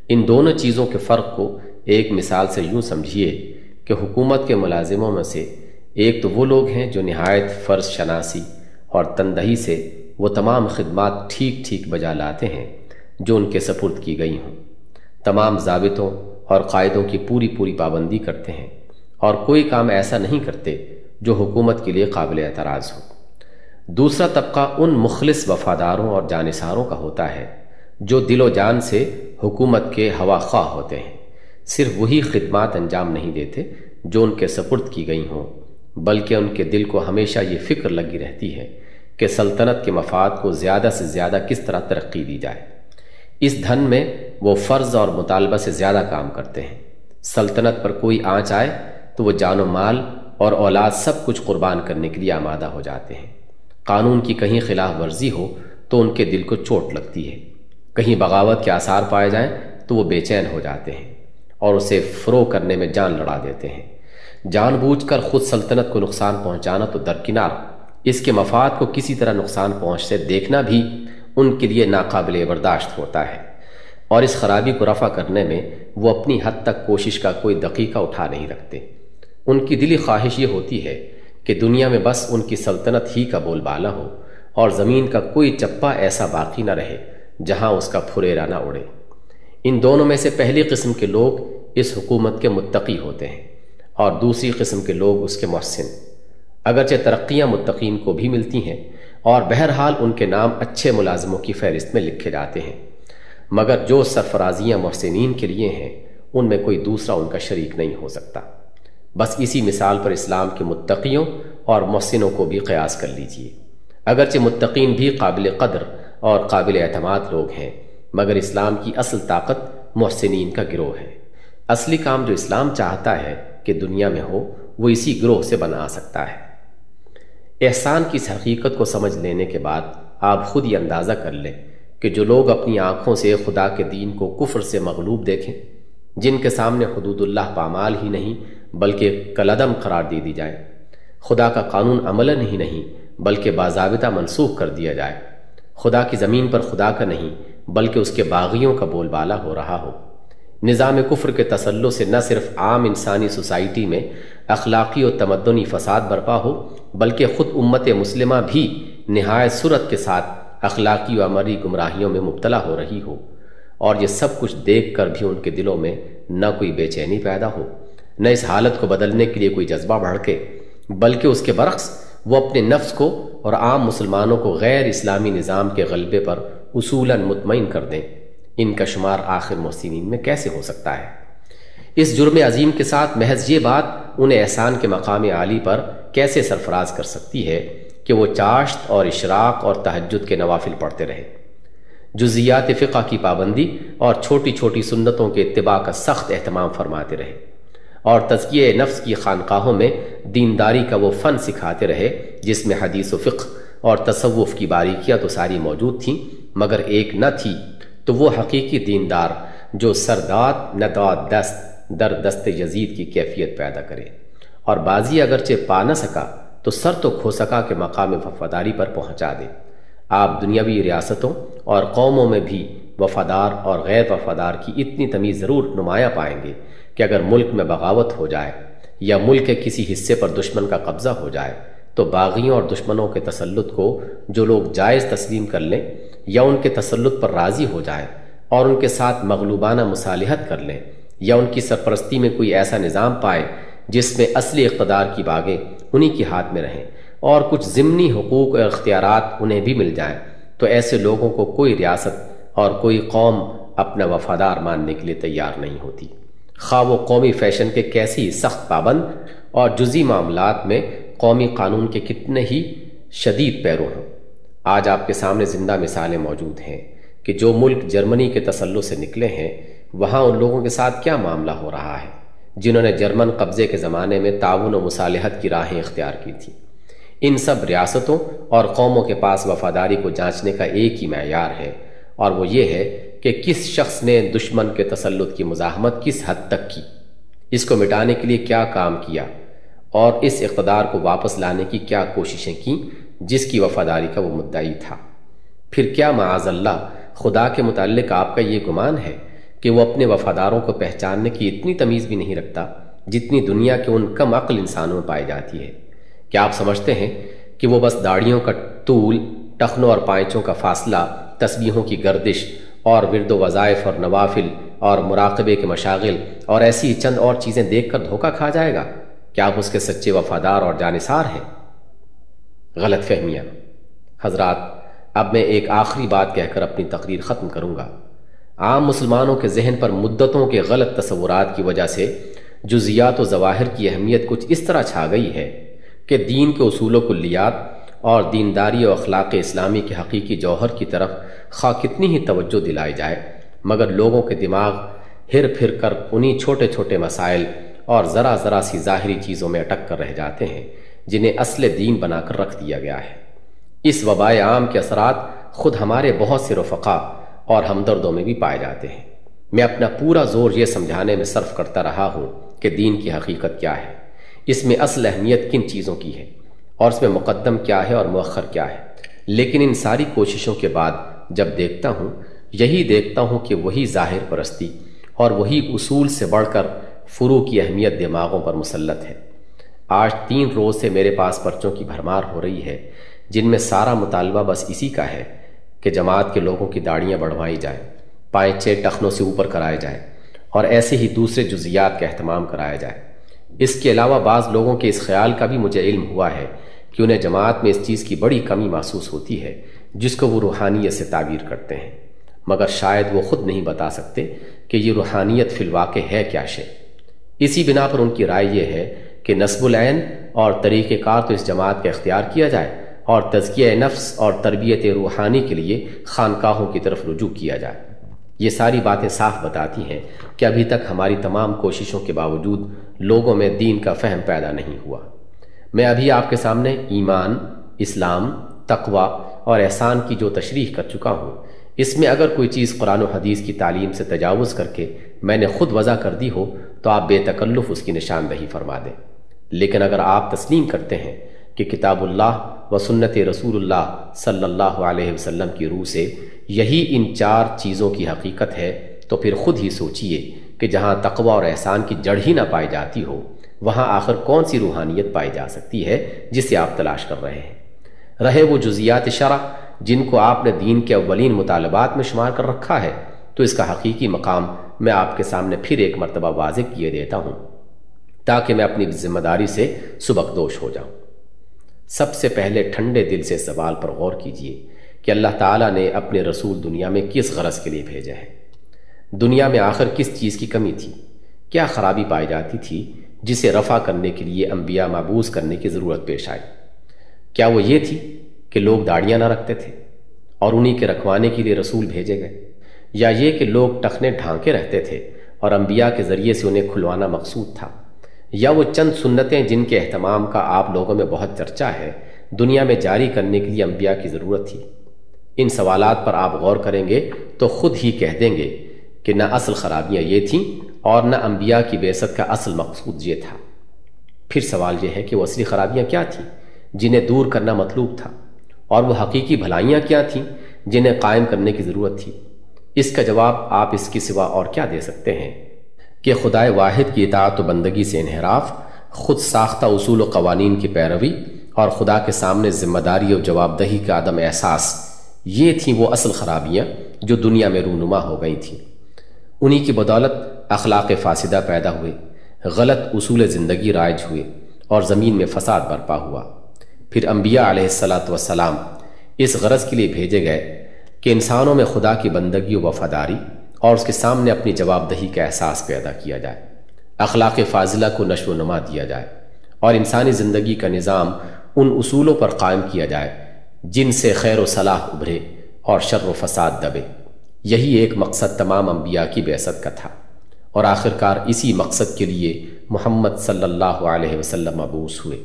ان دونوں چیزوں کے فرق کو ایک مثال سے یوں سمجھیے کہ حکومت کے ملازموں میں سے ایک تو وہ لوگ ہیں جو نہایت فرض شناسی اور تندہی سے وہ تمام خدمات ٹھیک ٹھیک بجا لاتے ہیں جو ان کے سپرد کی گئی ہوں۔ تمام ضابطوں اور قائدوں کی پوری پوری پابندی کرتے ہیں اور کوئی کام ایسا نہیں کرتے جو حکومت کے لیے قابل اعتراض ہو۔ دوسرا طبقہ ان مخلص وفاداروں اور جانصاروں کا ہوتا ہے جو دل و جان سے حکومت کے ہوا خواہ ہوتے ہیں۔ صرف وہی خدمات انجام نہیں دیتے جو ان کے سپرد کی گئی ہوں، بلکہ ان کے دل کو ہمیشہ یہ فکر لگی رہتی ہے کہ سلطنت کے مفاد کو زیادہ سے زیادہ کس طرح ترقی دی جائے۔ اس دھن میں وہ فرض اور مطالبہ سے زیادہ کام کرتے ہیں۔ سلطنت پر کوئی آنچ آئے تو وہ جان و مال اور اولاد سب کچھ قربان کرنے کے لیے آمادہ ہو جاتے ہیں۔ قانون کی کہیں خلاف ورزی ہو تو ان کے دل کو چوٹ لگتی ہے۔ کہیں بغاوت کے آثار پائے جائیں تو وہ بے چین ہو جاتے ہیں اور اسے فرو کرنے میں جان لڑا دیتے ہیں۔ جان بوجھ کر خود سلطنت کو نقصان پہنچانا تو درکنار اس کے مفاد کو کسی طرح نقصان پہنچتے دیکھنا بھی ان کے لیے ناقابل برداشت ہوتا ہے۔ اور اس خرابی کو رفع کرنے میں وہ اپنی حد تک کوشش کا کوئی دقیقہ اٹھا نہیں رکھتے۔ ان کی دلی خواہش یہ ہوتی ہے کہ دنیا میں بس ان کی سلطنت ہی کا بول بالا ہو اور زمین کا کوئی چپا ایسا باقی نہ رہے جہاں اس کا پھریرا نہ اڑے۔ ان دونوں میں سے پہلی قسم کے لوگ اس حکومت کے متقی ہوتے ہیں اور دوسری قسم کے لوگ اس کے محسن۔ اگرچہ ترقیاں متقین کو بھی ملتی ہیں اور بہرحال ان کے نام اچھے ملازموں کی فہرست میں لکھے جاتے ہیں، مگر جو سرفرازیاں محسنین کے لیے ہیں، ان میں کوئی دوسرا ان کا شریک نہیں ہو سکتا۔ بس اسی مثال پر اسلام کے متقیوں اور محسنوں کو بھی قیاس کر لیجیے۔ اگرچہ متقین بھی قابل قدر اور قابل اعتماد لوگ ہیں، مگر اسلام کی اصل طاقت محسنین کا گروہ ہے۔ اصلی کام جو اسلام چاہتا ہے کہ دنیا میں ہو، وہ اسی گروہ سے بنا سکتا ہے۔ احسان کی اس حقیقت کو سمجھ لینے کے بعد آپ خود ہی اندازہ کر لیں کہ جو لوگ اپنی آنکھوں سے خدا کے دین کو کفر سے مغلوب دیکھیں، جن کے سامنے حدود اللہ پامال ہی نہیں، بلکہ کلدم قرار دے دی جائے۔ خدا کا قانون عمل ہی نہیں، بلکہ باضابطہ منسوخ کر دیا جائے۔ خدا کی زمین پر خدا کا نہیں، بلکہ اس کے باغیوں کا بول بالا ہو رہا ہو۔ نظام کفر کے تسلط سے نہ صرف عام انسانی سوسائٹی میں اخلاقی و تمدنی فساد برپا ہو، بلکہ خود امت مسلمہ بھی نہایت صورت کے ساتھ اخلاقی و عمری گمراہیوں میں مبتلا ہو رہی ہو۔ اور یہ سب کچھ دیکھ کر بھی ان کے دلوں میں نہ کوئی بے چینی پیدا ہو۔ نہ اس حالت کو بدلنے کے لیے کوئی جذبہ بڑھکے بلکہ اس کے برعکس وہ اپنے نفس کو اور عام مسلمانوں کو غیر اسلامی نظام کے غلبے پر اصولاً مطمئن کر دیں۔ ان کا شمار آخر محسنین میں کیسے ہو سکتا ہے؟ اس جرم عظیم کے ساتھ محض یہ بات انہیں احسان کے مقام عالی پر کیسے سرفراز کر سکتی ہے کہ وہ چاشت اور اشراق اور تہجد کے نوافل پڑھتے رہے۔ جزیات فقہ کی پابندی اور چھوٹی چھوٹی سنتوں کے اتباع کا سخت اہتمام فرماتے رہے اور تزکیہ نفس کی خانقاہوں میں دینداری کا وہ فن سکھاتے رہے جس میں حدیث و فقہ اور تصوف کی باریکیاں تو ساری موجود تھیں، مگر ایک نہ تھی تو وہ حقیقی دیندار جو سرداد، نداد، دست در دست یزید کی کیفیت پیدا کرے۔ اور بازی اگرچہ پا نہ سکا، تو سر تو کھو سکا کہ مقام وفاداری پر پہنچا دے۔ آپ دنیاوی ریاستوں اور قوموں میں بھی وفادار اور غیر وفادار کی اتنی تمیز ضرور نمایاں پائیں گے کہ اگر ملک میں بغاوت ہو جائے یا ملک کے کسی حصے پر دشمن کا قبضہ ہو جائے، تو باغیوں اور دشمنوں کے تسلط کو جو لوگ جائز تسلیم کر لیں یا ان کے تسلط پر راضی ہو جائے اور ان کے ساتھ مغلوبانہ مصالحت کر لیں یا ان کی سرپرستی میں کوئی ایسا نظام پائے جس میں اصلی اقتدار کی باغیں انہی کی ہاتھ میں رہیں اور کچھ ضمنی حقوق اور اختیارات انہیں بھی مل جائیں، تو ایسے لوگوں کو کوئی ریاست اور کوئی قوم اپنا وفادار ماننے کے لیے تیار نہیں ہوتی۔ خواہ وہ قومی فیشن کے کیسی سخت پابند اور جزی معاملات میں قومی قانون کے کتنے ہی شدید پیروں ہوں۔ آج آپ کے سامنے زندہ مثالیں موجود ہیں کہ جو ملک جرمنی کے تسلط سے نکلے ہیں وہاں ان لوگوں کے ساتھ کیا معاملہ ہو رہا ہے جنہوں نے جرمن قبضے کے زمانے میں تعاون و مصالحت کی راہیں اختیار کی تھیں۔ ان سب ریاستوں اور قوموں کے پاس وفاداری کو جانچنے کا ایک ہی معیار ہے، اور وہ یہ ہے کہ کس شخص نے دشمن کے تسلط کی مزاحمت کس حد تک کی۔ اس کو مٹانے کے لیے کیا کام کیا، اور اس اقتدار کو واپس لانے کی کیا کوششیں کیں، جس کی وفاداری کا وہ مدعی تھا۔ پھر کیا معاذ اللہ خدا کے متعلق آپ کا یہ گمان ہے؟ کہ وہ اپنے وفاداروں کو پہچاننے کی اتنی تمیز بھی نہیں رکھتا جتنی دنیا کے ان کم عقل انسانوں میں پائی جاتی ہے۔ کیا آپ سمجھتے ہیں کہ وہ بس داڑیوں کا طول، ٹخنوں اور پائچوں کا فاصلہ، تسبیحوں کی گردش اور ورد و وظائف اور نوافل اور مراقبے کے مشاغل اور ایسی چند اور چیزیں دیکھ کر دھوکہ کھا جائے گا؟ کیا آپ اس کے سچے وفادار اور جانسار ہیں؟ غلط فہمیاں۔ حضرات، اب میں ایک آخری بات کہہ کر اپنی تقریر ختم کروں گا۔ عام مسلمانوں کے ذہن پر مدتوں کے غلط تصورات کی وجہ سے جزیات و ظواہر کی اہمیت کچھ اس طرح چھا گئی ہے کہ دین کے اصول و کلیات اور دینداری و اخلاق اسلامی کے حقیقی جوہر کی طرف خواہ کتنی ہی توجہ دلائی جائے، مگر لوگوں کے دماغ ہر پھر کر انہی چھوٹے چھوٹے مسائل اور ذرا ذرا سی ظاہری چیزوں میں اٹک کر رہ جاتے ہیں جنہیں اصل دین بنا کر رکھ دیا گیا ہے۔ اس وبائے عام کے اثرات خود ہمارے بہت سے رفقا اور ہمدردوں میں بھی پائے جاتے ہیں۔ میں اپنا پورا زور یہ سمجھانے میں صرف کرتا رہا ہوں کہ دین کی حقیقت کیا ہے۔ اس میں اصل اہمیت کن چیزوں کی ہے اور اس میں مقدم کیا ہے اور مؤخر کیا ہے۔ لیکن ان ساری کوششوں کے بعد جب دیکھتا ہوں، یہی دیکھتا ہوں کہ وہی ظاہر پرستی اور وہی اصول سے بڑھ کر فرو کی اہمیت دماغوں پر مسلط ہے۔ آج تین روز سے میرے پاس پرچوں کی بھرمار ہو رہی ہے، جن میں سارا مطالبہ بس اسی کا ہے۔ کہ جماعت کے لوگوں کی داڑیاں بڑھوائی جائیں پائچے ٹخنوں سے اوپر کرائے جائیں اور ایسے ہی دوسرے جزیات کا اہتمام کرایا جائے۔ اس کے علاوہ بعض لوگوں کے اس خیال کا بھی مجھے علم ہوا ہے کہ انہیں جماعت میں اس چیز کی بڑی کمی محسوس ہوتی ہے جس کو وہ روحانیت سے تعبیر کرتے ہیں۔ مگر شاید وہ خود نہیں بتا سکتے کہ یہ روحانیت فی الواقع ہے کیا شے۔ اسی بنا پر ان کی رائے یہ ہے کہ نصب العین اور طریقہ کار تو اس جماعت کا اختیار کیا جائے۔ اور تزکیہ نفس اور تربیت روحانی کے لیے خانقاہوں کی طرف رجوع کیا جائے۔ یہ ساری باتیں صاف بتاتی ہیں کہ ابھی تک ہماری تمام کوششوں کے باوجود لوگوں میں دین کا فہم پیدا نہیں ہوا۔ میں ابھی آپ کے سامنے ایمان، اسلام، تقوی اور احسان کی جو تشریح کر چکا ہوں، اس میں اگر کوئی چیز قرآن و حدیث کی تعلیم سے تجاوز کر کے میں نے خود وضع کر دی ہو، تو آپ بے تکلف اس کی نشاندہی فرما دیں۔ لیکن اگر آپ تسلیم کرتے ہیں کہ کتاب اللہ و سنت رسول اللہ صلی اللہ علیہ وسلم کی روح سے یہی ان چار چیزوں کی حقیقت ہے، تو پھر خود ہی سوچئے کہ جہاں تقوی اور احسان کی جڑ ہی نہ پائی جاتی ہو، وہاں آخر کون سی روحانیت پائی جا سکتی ہے جسے آپ تلاش کر رہے ہیں؟ رہے وہ جزیات شرح جن کو آپ نے دین کے اولین مطالبات میں شمار کر رکھا ہے، تو اس کا حقیقی مقام میں آپ کے سامنے پھر ایک مرتبہ واضح کیے دیتا ہوں، تاکہ میں اپنی ذمہ داری سے سبکدوش ہو جاؤں۔ سب سے پہلے ٹھنڈے دل سے سوال پر غور کیجیے کہ اللہ تعالیٰ نے اپنے رسول دنیا میں کس غرض کے لیے بھیجے ہیں دنیا میں آخر کس چیز کی کمی تھی؟ کیا خرابی پائی جاتی تھی جسے رفع کرنے کے لیے انبیاء معبوس کرنے کی ضرورت پیش آئی؟ کیا وہ یہ تھی کہ لوگ داڑیاں نہ رکھتے تھے اور انہی کے رکھوانے کے لیے رسول بھیجے گئے؟ یا یہ کہ لوگ ٹخنے ڈھانکے رہتے تھے اور انبیاء کے ذریعے سے انہیں کھلوانا مقصود تھا؟ یا وہ چند سنتیں جن کے اہتمام کا آپ لوگوں میں بہت چرچا ہے، دنیا میں جاری کرنے کے لیے انبیاء کی ضرورت تھی۔ ان سوالات پر آپ غور کریں گے تو خود ہی کہہ دیں گے کہ نہ اصل خرابیاں یہ تھیں اور نہ انبیاء کی بیست کا اصل مقصود یہ تھا۔ پھر سوال یہ ہے کہ وہ اصلی خرابیاں کیا تھیں؟ جنہیں دور کرنا مطلوب تھا۔ اور وہ حقیقی بھلائیاں کیا تھیں جنہیں قائم کرنے کی ضرورت تھی؟ اس کا جواب آپ اس کی سوا اور کیا دے سکتے ہیں؟ کہ خدائے واحد کی اطاعت و بندگی سے انحراف، خود ساختہ اصول و قوانین کی پیروی اور خدا کے سامنے ذمہ داری و جواب دہی کا عدم احساس، یہ تھیں وہ اصل خرابیاں جو دنیا میں رونما ہو گئی تھیں۔ انہی کی بدولت اخلاق فاسدہ پیدا ہوئے، غلط اصول زندگی رائج ہوئے اور زمین میں فساد برپا ہوا۔ پھر انبیاء علیہ السلاۃ وسلام اس غرض کے لیے بھیجے گئے کہ انسانوں میں خدا کی بندگی و وفاداری اور اس کے سامنے اپنی جواب دہی کا احساس پیدا کیا جائے۔ اخلاق فاضلہ کو نشو و نما دیا جائے اور انسانی زندگی کا نظام ان اصولوں پر قائم کیا جائے جن سے خیر و صلاح ابھرے اور شر و فساد دبے۔ یہی ایک مقصد تمام انبیاء کی بیست کا تھا۔ اور آخرکار اسی مقصد کے لیے محمد صلی اللہ علیہ وسلم مبوس ہوئے۔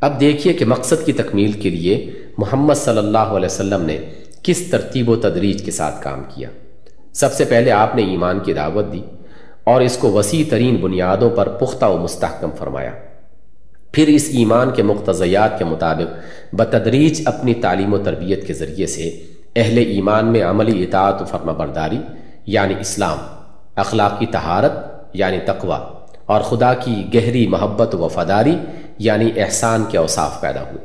اب دیکھیے کہ مقصد کی تکمیل کے لیے محمد صلی اللہ علیہ وسلم نے کس ترتیب و تدریج کے ساتھ کام کیا۔ سب سے پہلے آپ نے ایمان کی دعوت دی اور اس کو وسیع ترین بنیادوں پر پختہ و مستحکم فرمایا۔ پھر اس ایمان کے مقتضیات کے مطابق بتدریج اپنی تعلیم و تربیت کے ذریعے سے اہل ایمان میں عملی اطاعت و فرما برداری یعنی اسلام، اخلاقی تہارت یعنی تقوی اور خدا کی گہری محبت و وفاداری یعنی احسان کے اوصاف پیدا ہوئے۔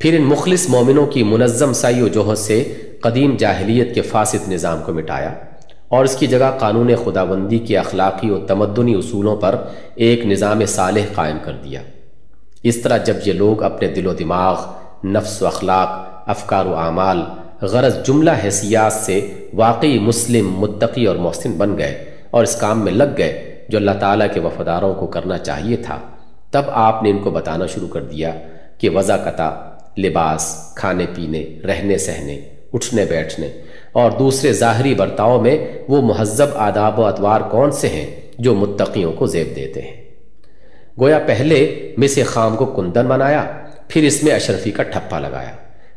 پھر ان مخلص مومنوں کی منظم سائی و جوہد سے قدیم جاہلیت کے فاسد نظام کو مٹایا اور اس کی جگہ قانون خدا بندی کے اخلاقی و تمدنی اصولوں پر ایک نظام صالح قائم کر دیا۔ اس طرح جب یہ لوگ اپنے دل و دماغ، نفس و اخلاق، افکار و اعمال، غرض جملہ حیثیات سے واقعی مسلم، متقی اور محسن بن گئے اور اس کام میں لگ گئے جو اللہ تعالیٰ کے وفاداروں کو کرنا چاہیے تھا، تب آپ نے ان کو بتانا شروع کر دیا کہ وضا قطع لباس، کھانے پینے، رہنے سہنے، اٹھنے بیٹھنے۔ اور دوسرے ظاہری برتاؤ میں وہ مہذب آداب و اتوار کون سے ہیں جو متقیوں کو زیب دیتے ہیں؟ گویا پہلے مس خام کو کندن بنایا، پھر اس میں اشرفی کا ٹھپا لگایا۔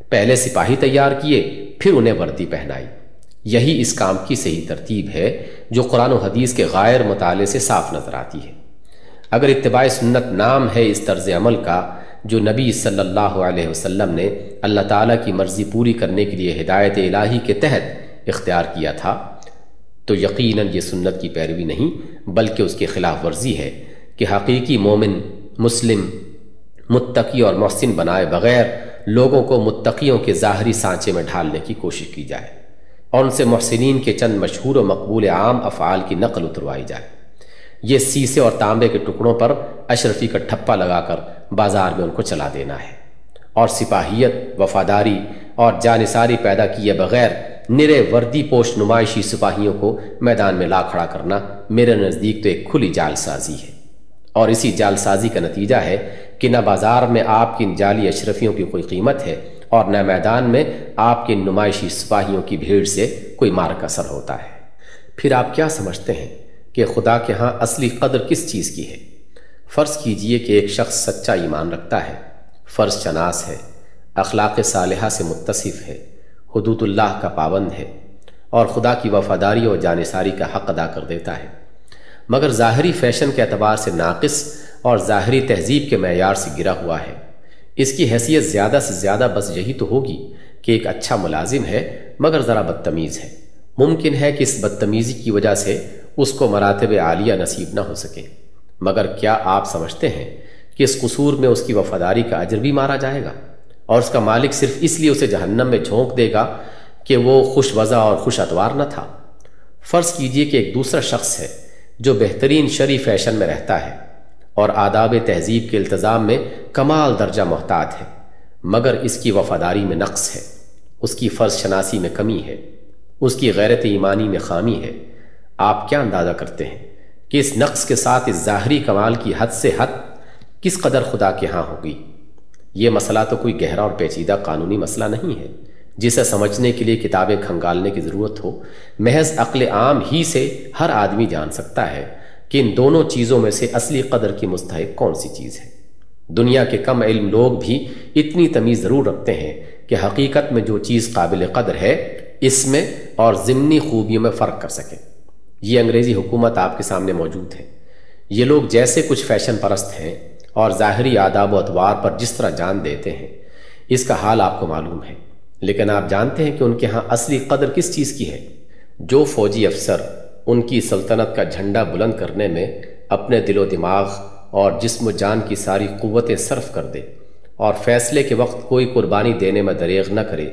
پہلے سپاہی تیار کیے، پھر انہیں وردی پہنائی۔ یہی اس کام کی صحیح ترتیب ہے جو قرآن و حدیث کے غائر مطالعے سے صاف نظر آتی ہے۔ اگر اتباع سنت نام ہے اس طرز عمل کا جو نبی صلی اللہ علیہ وسلم نے اللہ تعالیٰ کی مرضی پوری کرنے کے لیے ہدایت الہی کے تحت اختیار کیا تھا، تو یقیناً یہ سنت کی پیروی نہیں، بلکہ اس کی خلاف ورزی ہے کہ حقیقی مومن، مسلم، متقی اور محسن بنائے بغیر لوگوں کو متقیوں کے ظاہری سانچے میں ڈھالنے کی کوشش کی جائے، اور ان سے محسنین کے چند مشہور و مقبول عام افعال کی نقل اتروائی جائے۔ یہ سیسے اور تانبے کے ٹکڑوں پر اشرفی کا ٹھپا لگا کر بازار میں ان کو چلا دینا ہے۔ اور سپاہیت، وفاداری اور جانصاری پیدا کیے بغیر نرے وردی پوش نمائشی سپاہیوں کو میدان میں لا کھڑا کرنا میرے نزدیک تو ایک کھلی جال سازی ہے۔ اور اسی جال سازی کا نتیجہ ہے کہ نہ بازار میں آپ کی جعلی اشرفیوں کی کوئی قیمت ہے اور نہ میدان میں آپ کے نمائشی سپاہیوں کی بھیڑ سے کوئی مارک اثر ہوتا ہے۔ پھر آپ کیا سمجھتے ہیں کہ خدا کے ہاں اصلی قدر کس چیز کی ہے؟ فرض کیجیے کہ ایک شخص سچا ایمان رکھتا ہے۔ فرض شناس ہے۔ اخلاق صالحہ سے متصف ہے۔ حدود اللہ کا پابند ہے۔ اور خدا کی وفاداری اور جانصاری کا حق ادا کر دیتا ہے۔ مگر ظاہری فیشن کے اعتبار سے ناقص اور ظاہری تہذیب کے معیار سے گرا ہوا ہے۔ اس کی حیثیت زیادہ سے زیادہ بس یہی تو ہوگی کہ ایک اچھا ملازم ہے مگر ذرا بدتمیز ہے۔ ممکن ہے کہ اس بدتمیزی کی وجہ سے اس کو مراتب عالیہ نصیب نہ ہو سکے۔ مگر کیا آپ سمجھتے ہیں کہ اس قصور میں اس کی وفاداری کا اجر بھی مارا جائے گا اور اس کا مالک صرف اس لیے اسے جہنم میں جھونک دے گا کہ وہ خوش وضع اور خوش اتوار نہ تھا؟ فرض کیجیے کہ ایک دوسرا شخص ہے جو بہترین شرع فیشن میں رہتا ہے اور آداب تہذیب کے التظام میں کمال درجہ محتاط ہے، مگر اس کی وفاداری میں نقص ہے۔ اس کی فرض شناسی میں کمی ہے۔ اس کی غیرت ایمانی میں خامی ہے۔ آپ کیا اندازہ کرتے ہیں؟ کہ اس نقص کے ساتھ اس ظاہری کمال کی حد سے حد کس قدر خدا کے ہاں ہوگی؟ یہ مسئلہ تو کوئی گہرا اور پیچیدہ قانونی مسئلہ نہیں ہے۔ جسے سمجھنے کے لیے کتابیں کھنگالنے کی ضرورت ہو، محض عقل عام ہی سے ہر آدمی جان سکتا ہے کہ ان دونوں چیزوں میں سے اصلی قدر کی مستحق کون سی چیز ہے۔ دنیا کے کم علم لوگ بھی اتنی تمیز ضرور رکھتے ہیں کہ حقیقت میں جو چیز قابل قدر ہے، اس میں اور ضمنی خوبیوں میں فرق کر سکیں۔ یہ انگریزی حکومت آپ کے سامنے موجود ہے۔ یہ لوگ جیسے کچھ فیشن پرست ہیں اور ظاہری آداب و اتوار پر جس طرح جان دیتے ہیں، اس کا حال آپ کو معلوم ہے۔ لیکن آپ جانتے ہیں کہ ان کے ہاں اصلی قدر کس چیز کی ہے؟ جو فوجی افسر ان کی سلطنت کا جھنڈا بلند کرنے میں اپنے دل و دماغ اور جسم و جان کی ساری قوتیں صرف کر دے اور فیصلے کے وقت کوئی قربانی دینے میں دریغ نہ کرے،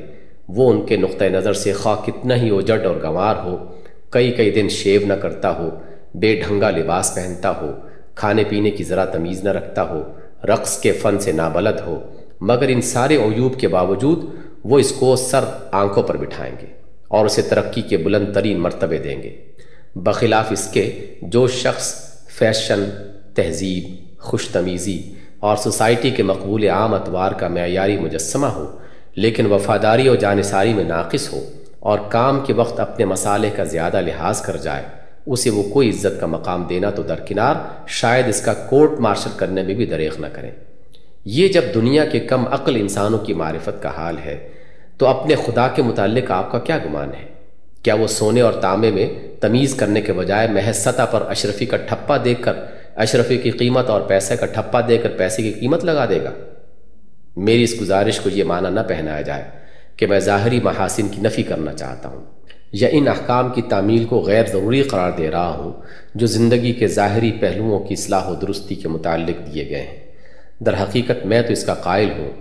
وہ ان کے نقطۂ نظر سے خواہ کتنا ہی اوجٹ اور گنوار ہو کئی کئی دن شیو نہ کرتا ہو، بے ڈھنگا لباس پہنتا ہو، کھانے پینے کی ذرا تمیز نہ رکھتا ہو، رقص کے فن سے نابلد ہو، مگر ان سارے عیوب کے باوجود وہ اس کو سر آنکھوں پر بٹھائیں گے اور اسے ترقی کے بلند ترین مرتبے دیں گے۔ بخلاف اس کے جو شخص فیشن، تہذیب خوش تمیزی اور سوسائٹی کے مقبول عام اتوار کا معیاری مجسمہ ہو، لیکن وفاداری اور جانصاری میں ناقص ہو اور کام کے وقت اپنے مسالے کا زیادہ لحاظ کر جائے۔ اسے وہ کوئی عزت کا مقام دینا تو درکنار، شاید اس کا کورٹ مارشل کرنے میں بھی دریغ نہ کریں یہ جب دنیا کے کم عقل انسانوں کی معرفت کا حال ہے، تو اپنے خدا کے متعلق آپ کا کیا گمان ہے؟ کیا وہ سونے اور تانبے میں تمیز کرنے کے بجائے محض سطح پر اشرفی کا ٹھپا دیکھ کر، اشرفی کی قیمت اور پیسے کا ٹھپا دے کر پیسے کی قیمت لگا دے گا؟ میری اس گزارش کو یہ معنی نہ پہنایا جائے۔ کہ میں ظاہری محاسن کی نفی کرنا چاہتا ہوں، یا ان احکام کی تعمیل کو غیر ضروری قرار دے رہا ہوں جو زندگی کے ظاہری پہلوؤں کی اصلاح و درستی کے متعلق دیے گئے ہیں۔ در حقیقت میں تو اس کا قائل ہوں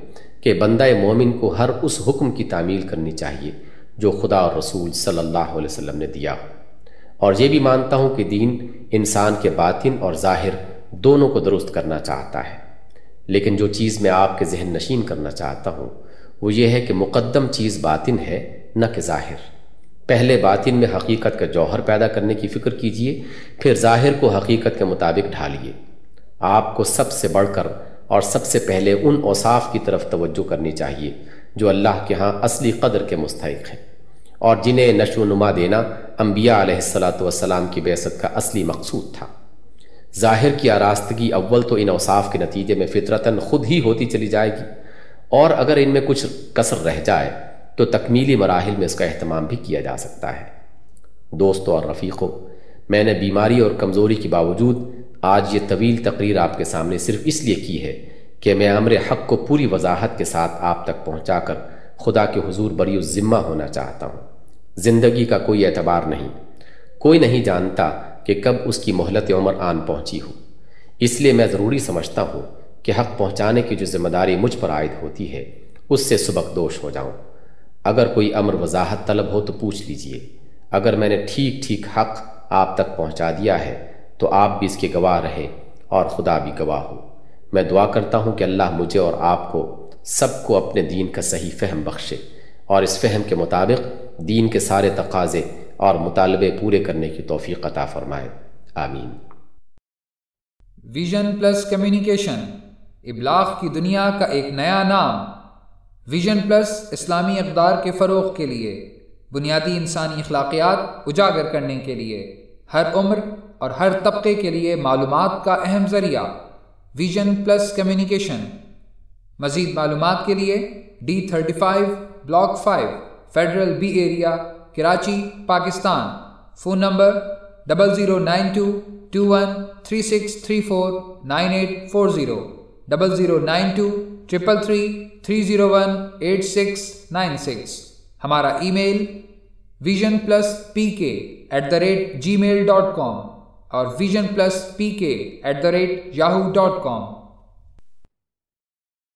کہ بندہ مومن کو ہر اس حکم کی تعمیل کرنی چاہیے جو خدا اور رسول صلی اللہ علیہ وسلم نے دیا ہو۔ اور یہ بھی مانتا ہوں کہ دین انسان کے باطن اور ظاہر دونوں کو درست کرنا چاہتا ہے۔ لیکن جو چیز میں آپ کے ذہن نشین کرنا چاہتا ہوں وہ یہ ہے کہ مقدم چیز باطن ہے، نہ کہ ظاہر۔ پہلے باطن میں حقیقت کا جوہر پیدا کرنے کی فکر کیجیے، پھر ظاہر کو حقیقت کے مطابق ڈھالیے آپ کو سب سے بڑھ کر اور سب سے پہلے ان اوصاف کی طرف توجہ کرنی چاہیے جو اللہ کے ہاں اصلی قدر کے مستحق ہیں۔ اور جنہیں نشو و نما دینا انبیاء علیہ السلاۃ والسلام کی بیست کا اصلی مقصود تھا۔ ظاہر کی آراستگی اول تو ان اوصاف کے نتیجے میں فطرتاً خود ہی ہوتی چلی جائے گی۔ اور اگر ان میں کچھ کثر رہ جائے تو تکمیلی مراحل میں اس کا اہتمام بھی کیا جا سکتا ہے۔ دوستوں اور رفیقوں میں نے بیماری اور کمزوری کے باوجود آج یہ طویل تقریر آپ کے سامنے صرف اس لیے کی ہے کہ میں امر حق کو پوری وضاحت کے ساتھ آپ تک پہنچا کر خدا کے حضور بری ذمہ ہونا چاہتا ہوں۔ زندگی کا کوئی اعتبار نہیں۔ کوئی نہیں جانتا کہ کب اس کی مہلت عمر آن پہنچی ہو۔ اس لیے میں ضروری سمجھتا ہوں کہ حق پہنچانے کی جو ذمہ داری مجھ پر عائد ہوتی ہے، اس سے سبق دوش ہو جاؤں۔ اگر کوئی امر وضاحت طلب ہو تو پوچھ لیجیے۔ اگر میں نے ٹھیک ٹھیک حق آپ تک پہنچا دیا ہے تو آپ بھی اس کے گواہ رہے اور خدا بھی گواہ ہو۔ میں دعا کرتا ہوں کہ اللہ مجھے اور آپ کو سب کو اپنے دین کا صحیح فہم بخشے اور اس فہم کے مطابق دین کے سارے تقاضے اور مطالبے پورے کرنے کی توفیق عطا فرمائے۔ آمین۔ ویژن پلس کمیونیکیشن ابلاغ کی دنیا کا ایک نیا نام ویژن پلس اسلامی اقدار کے فروغ کے لیے، بنیادی انسانی اخلاقیات اجاگر کرنے کے لیے، ہر عمر اور ہر طبقے کے لیے معلومات کا اہم ذریعہ ویژن پلس کمیونیکیشن مزید معلومات کے لیے D thirty five block five, federal B area, Karachi, Pakistan. Phone number double zero nine two two one three six three four nine eight four zero double zero nine two triple three three zero one eight six nine six ہمارا email vision plus P K at the rate Gmail dot com اور vision plus P K at the rate Yahoo dot com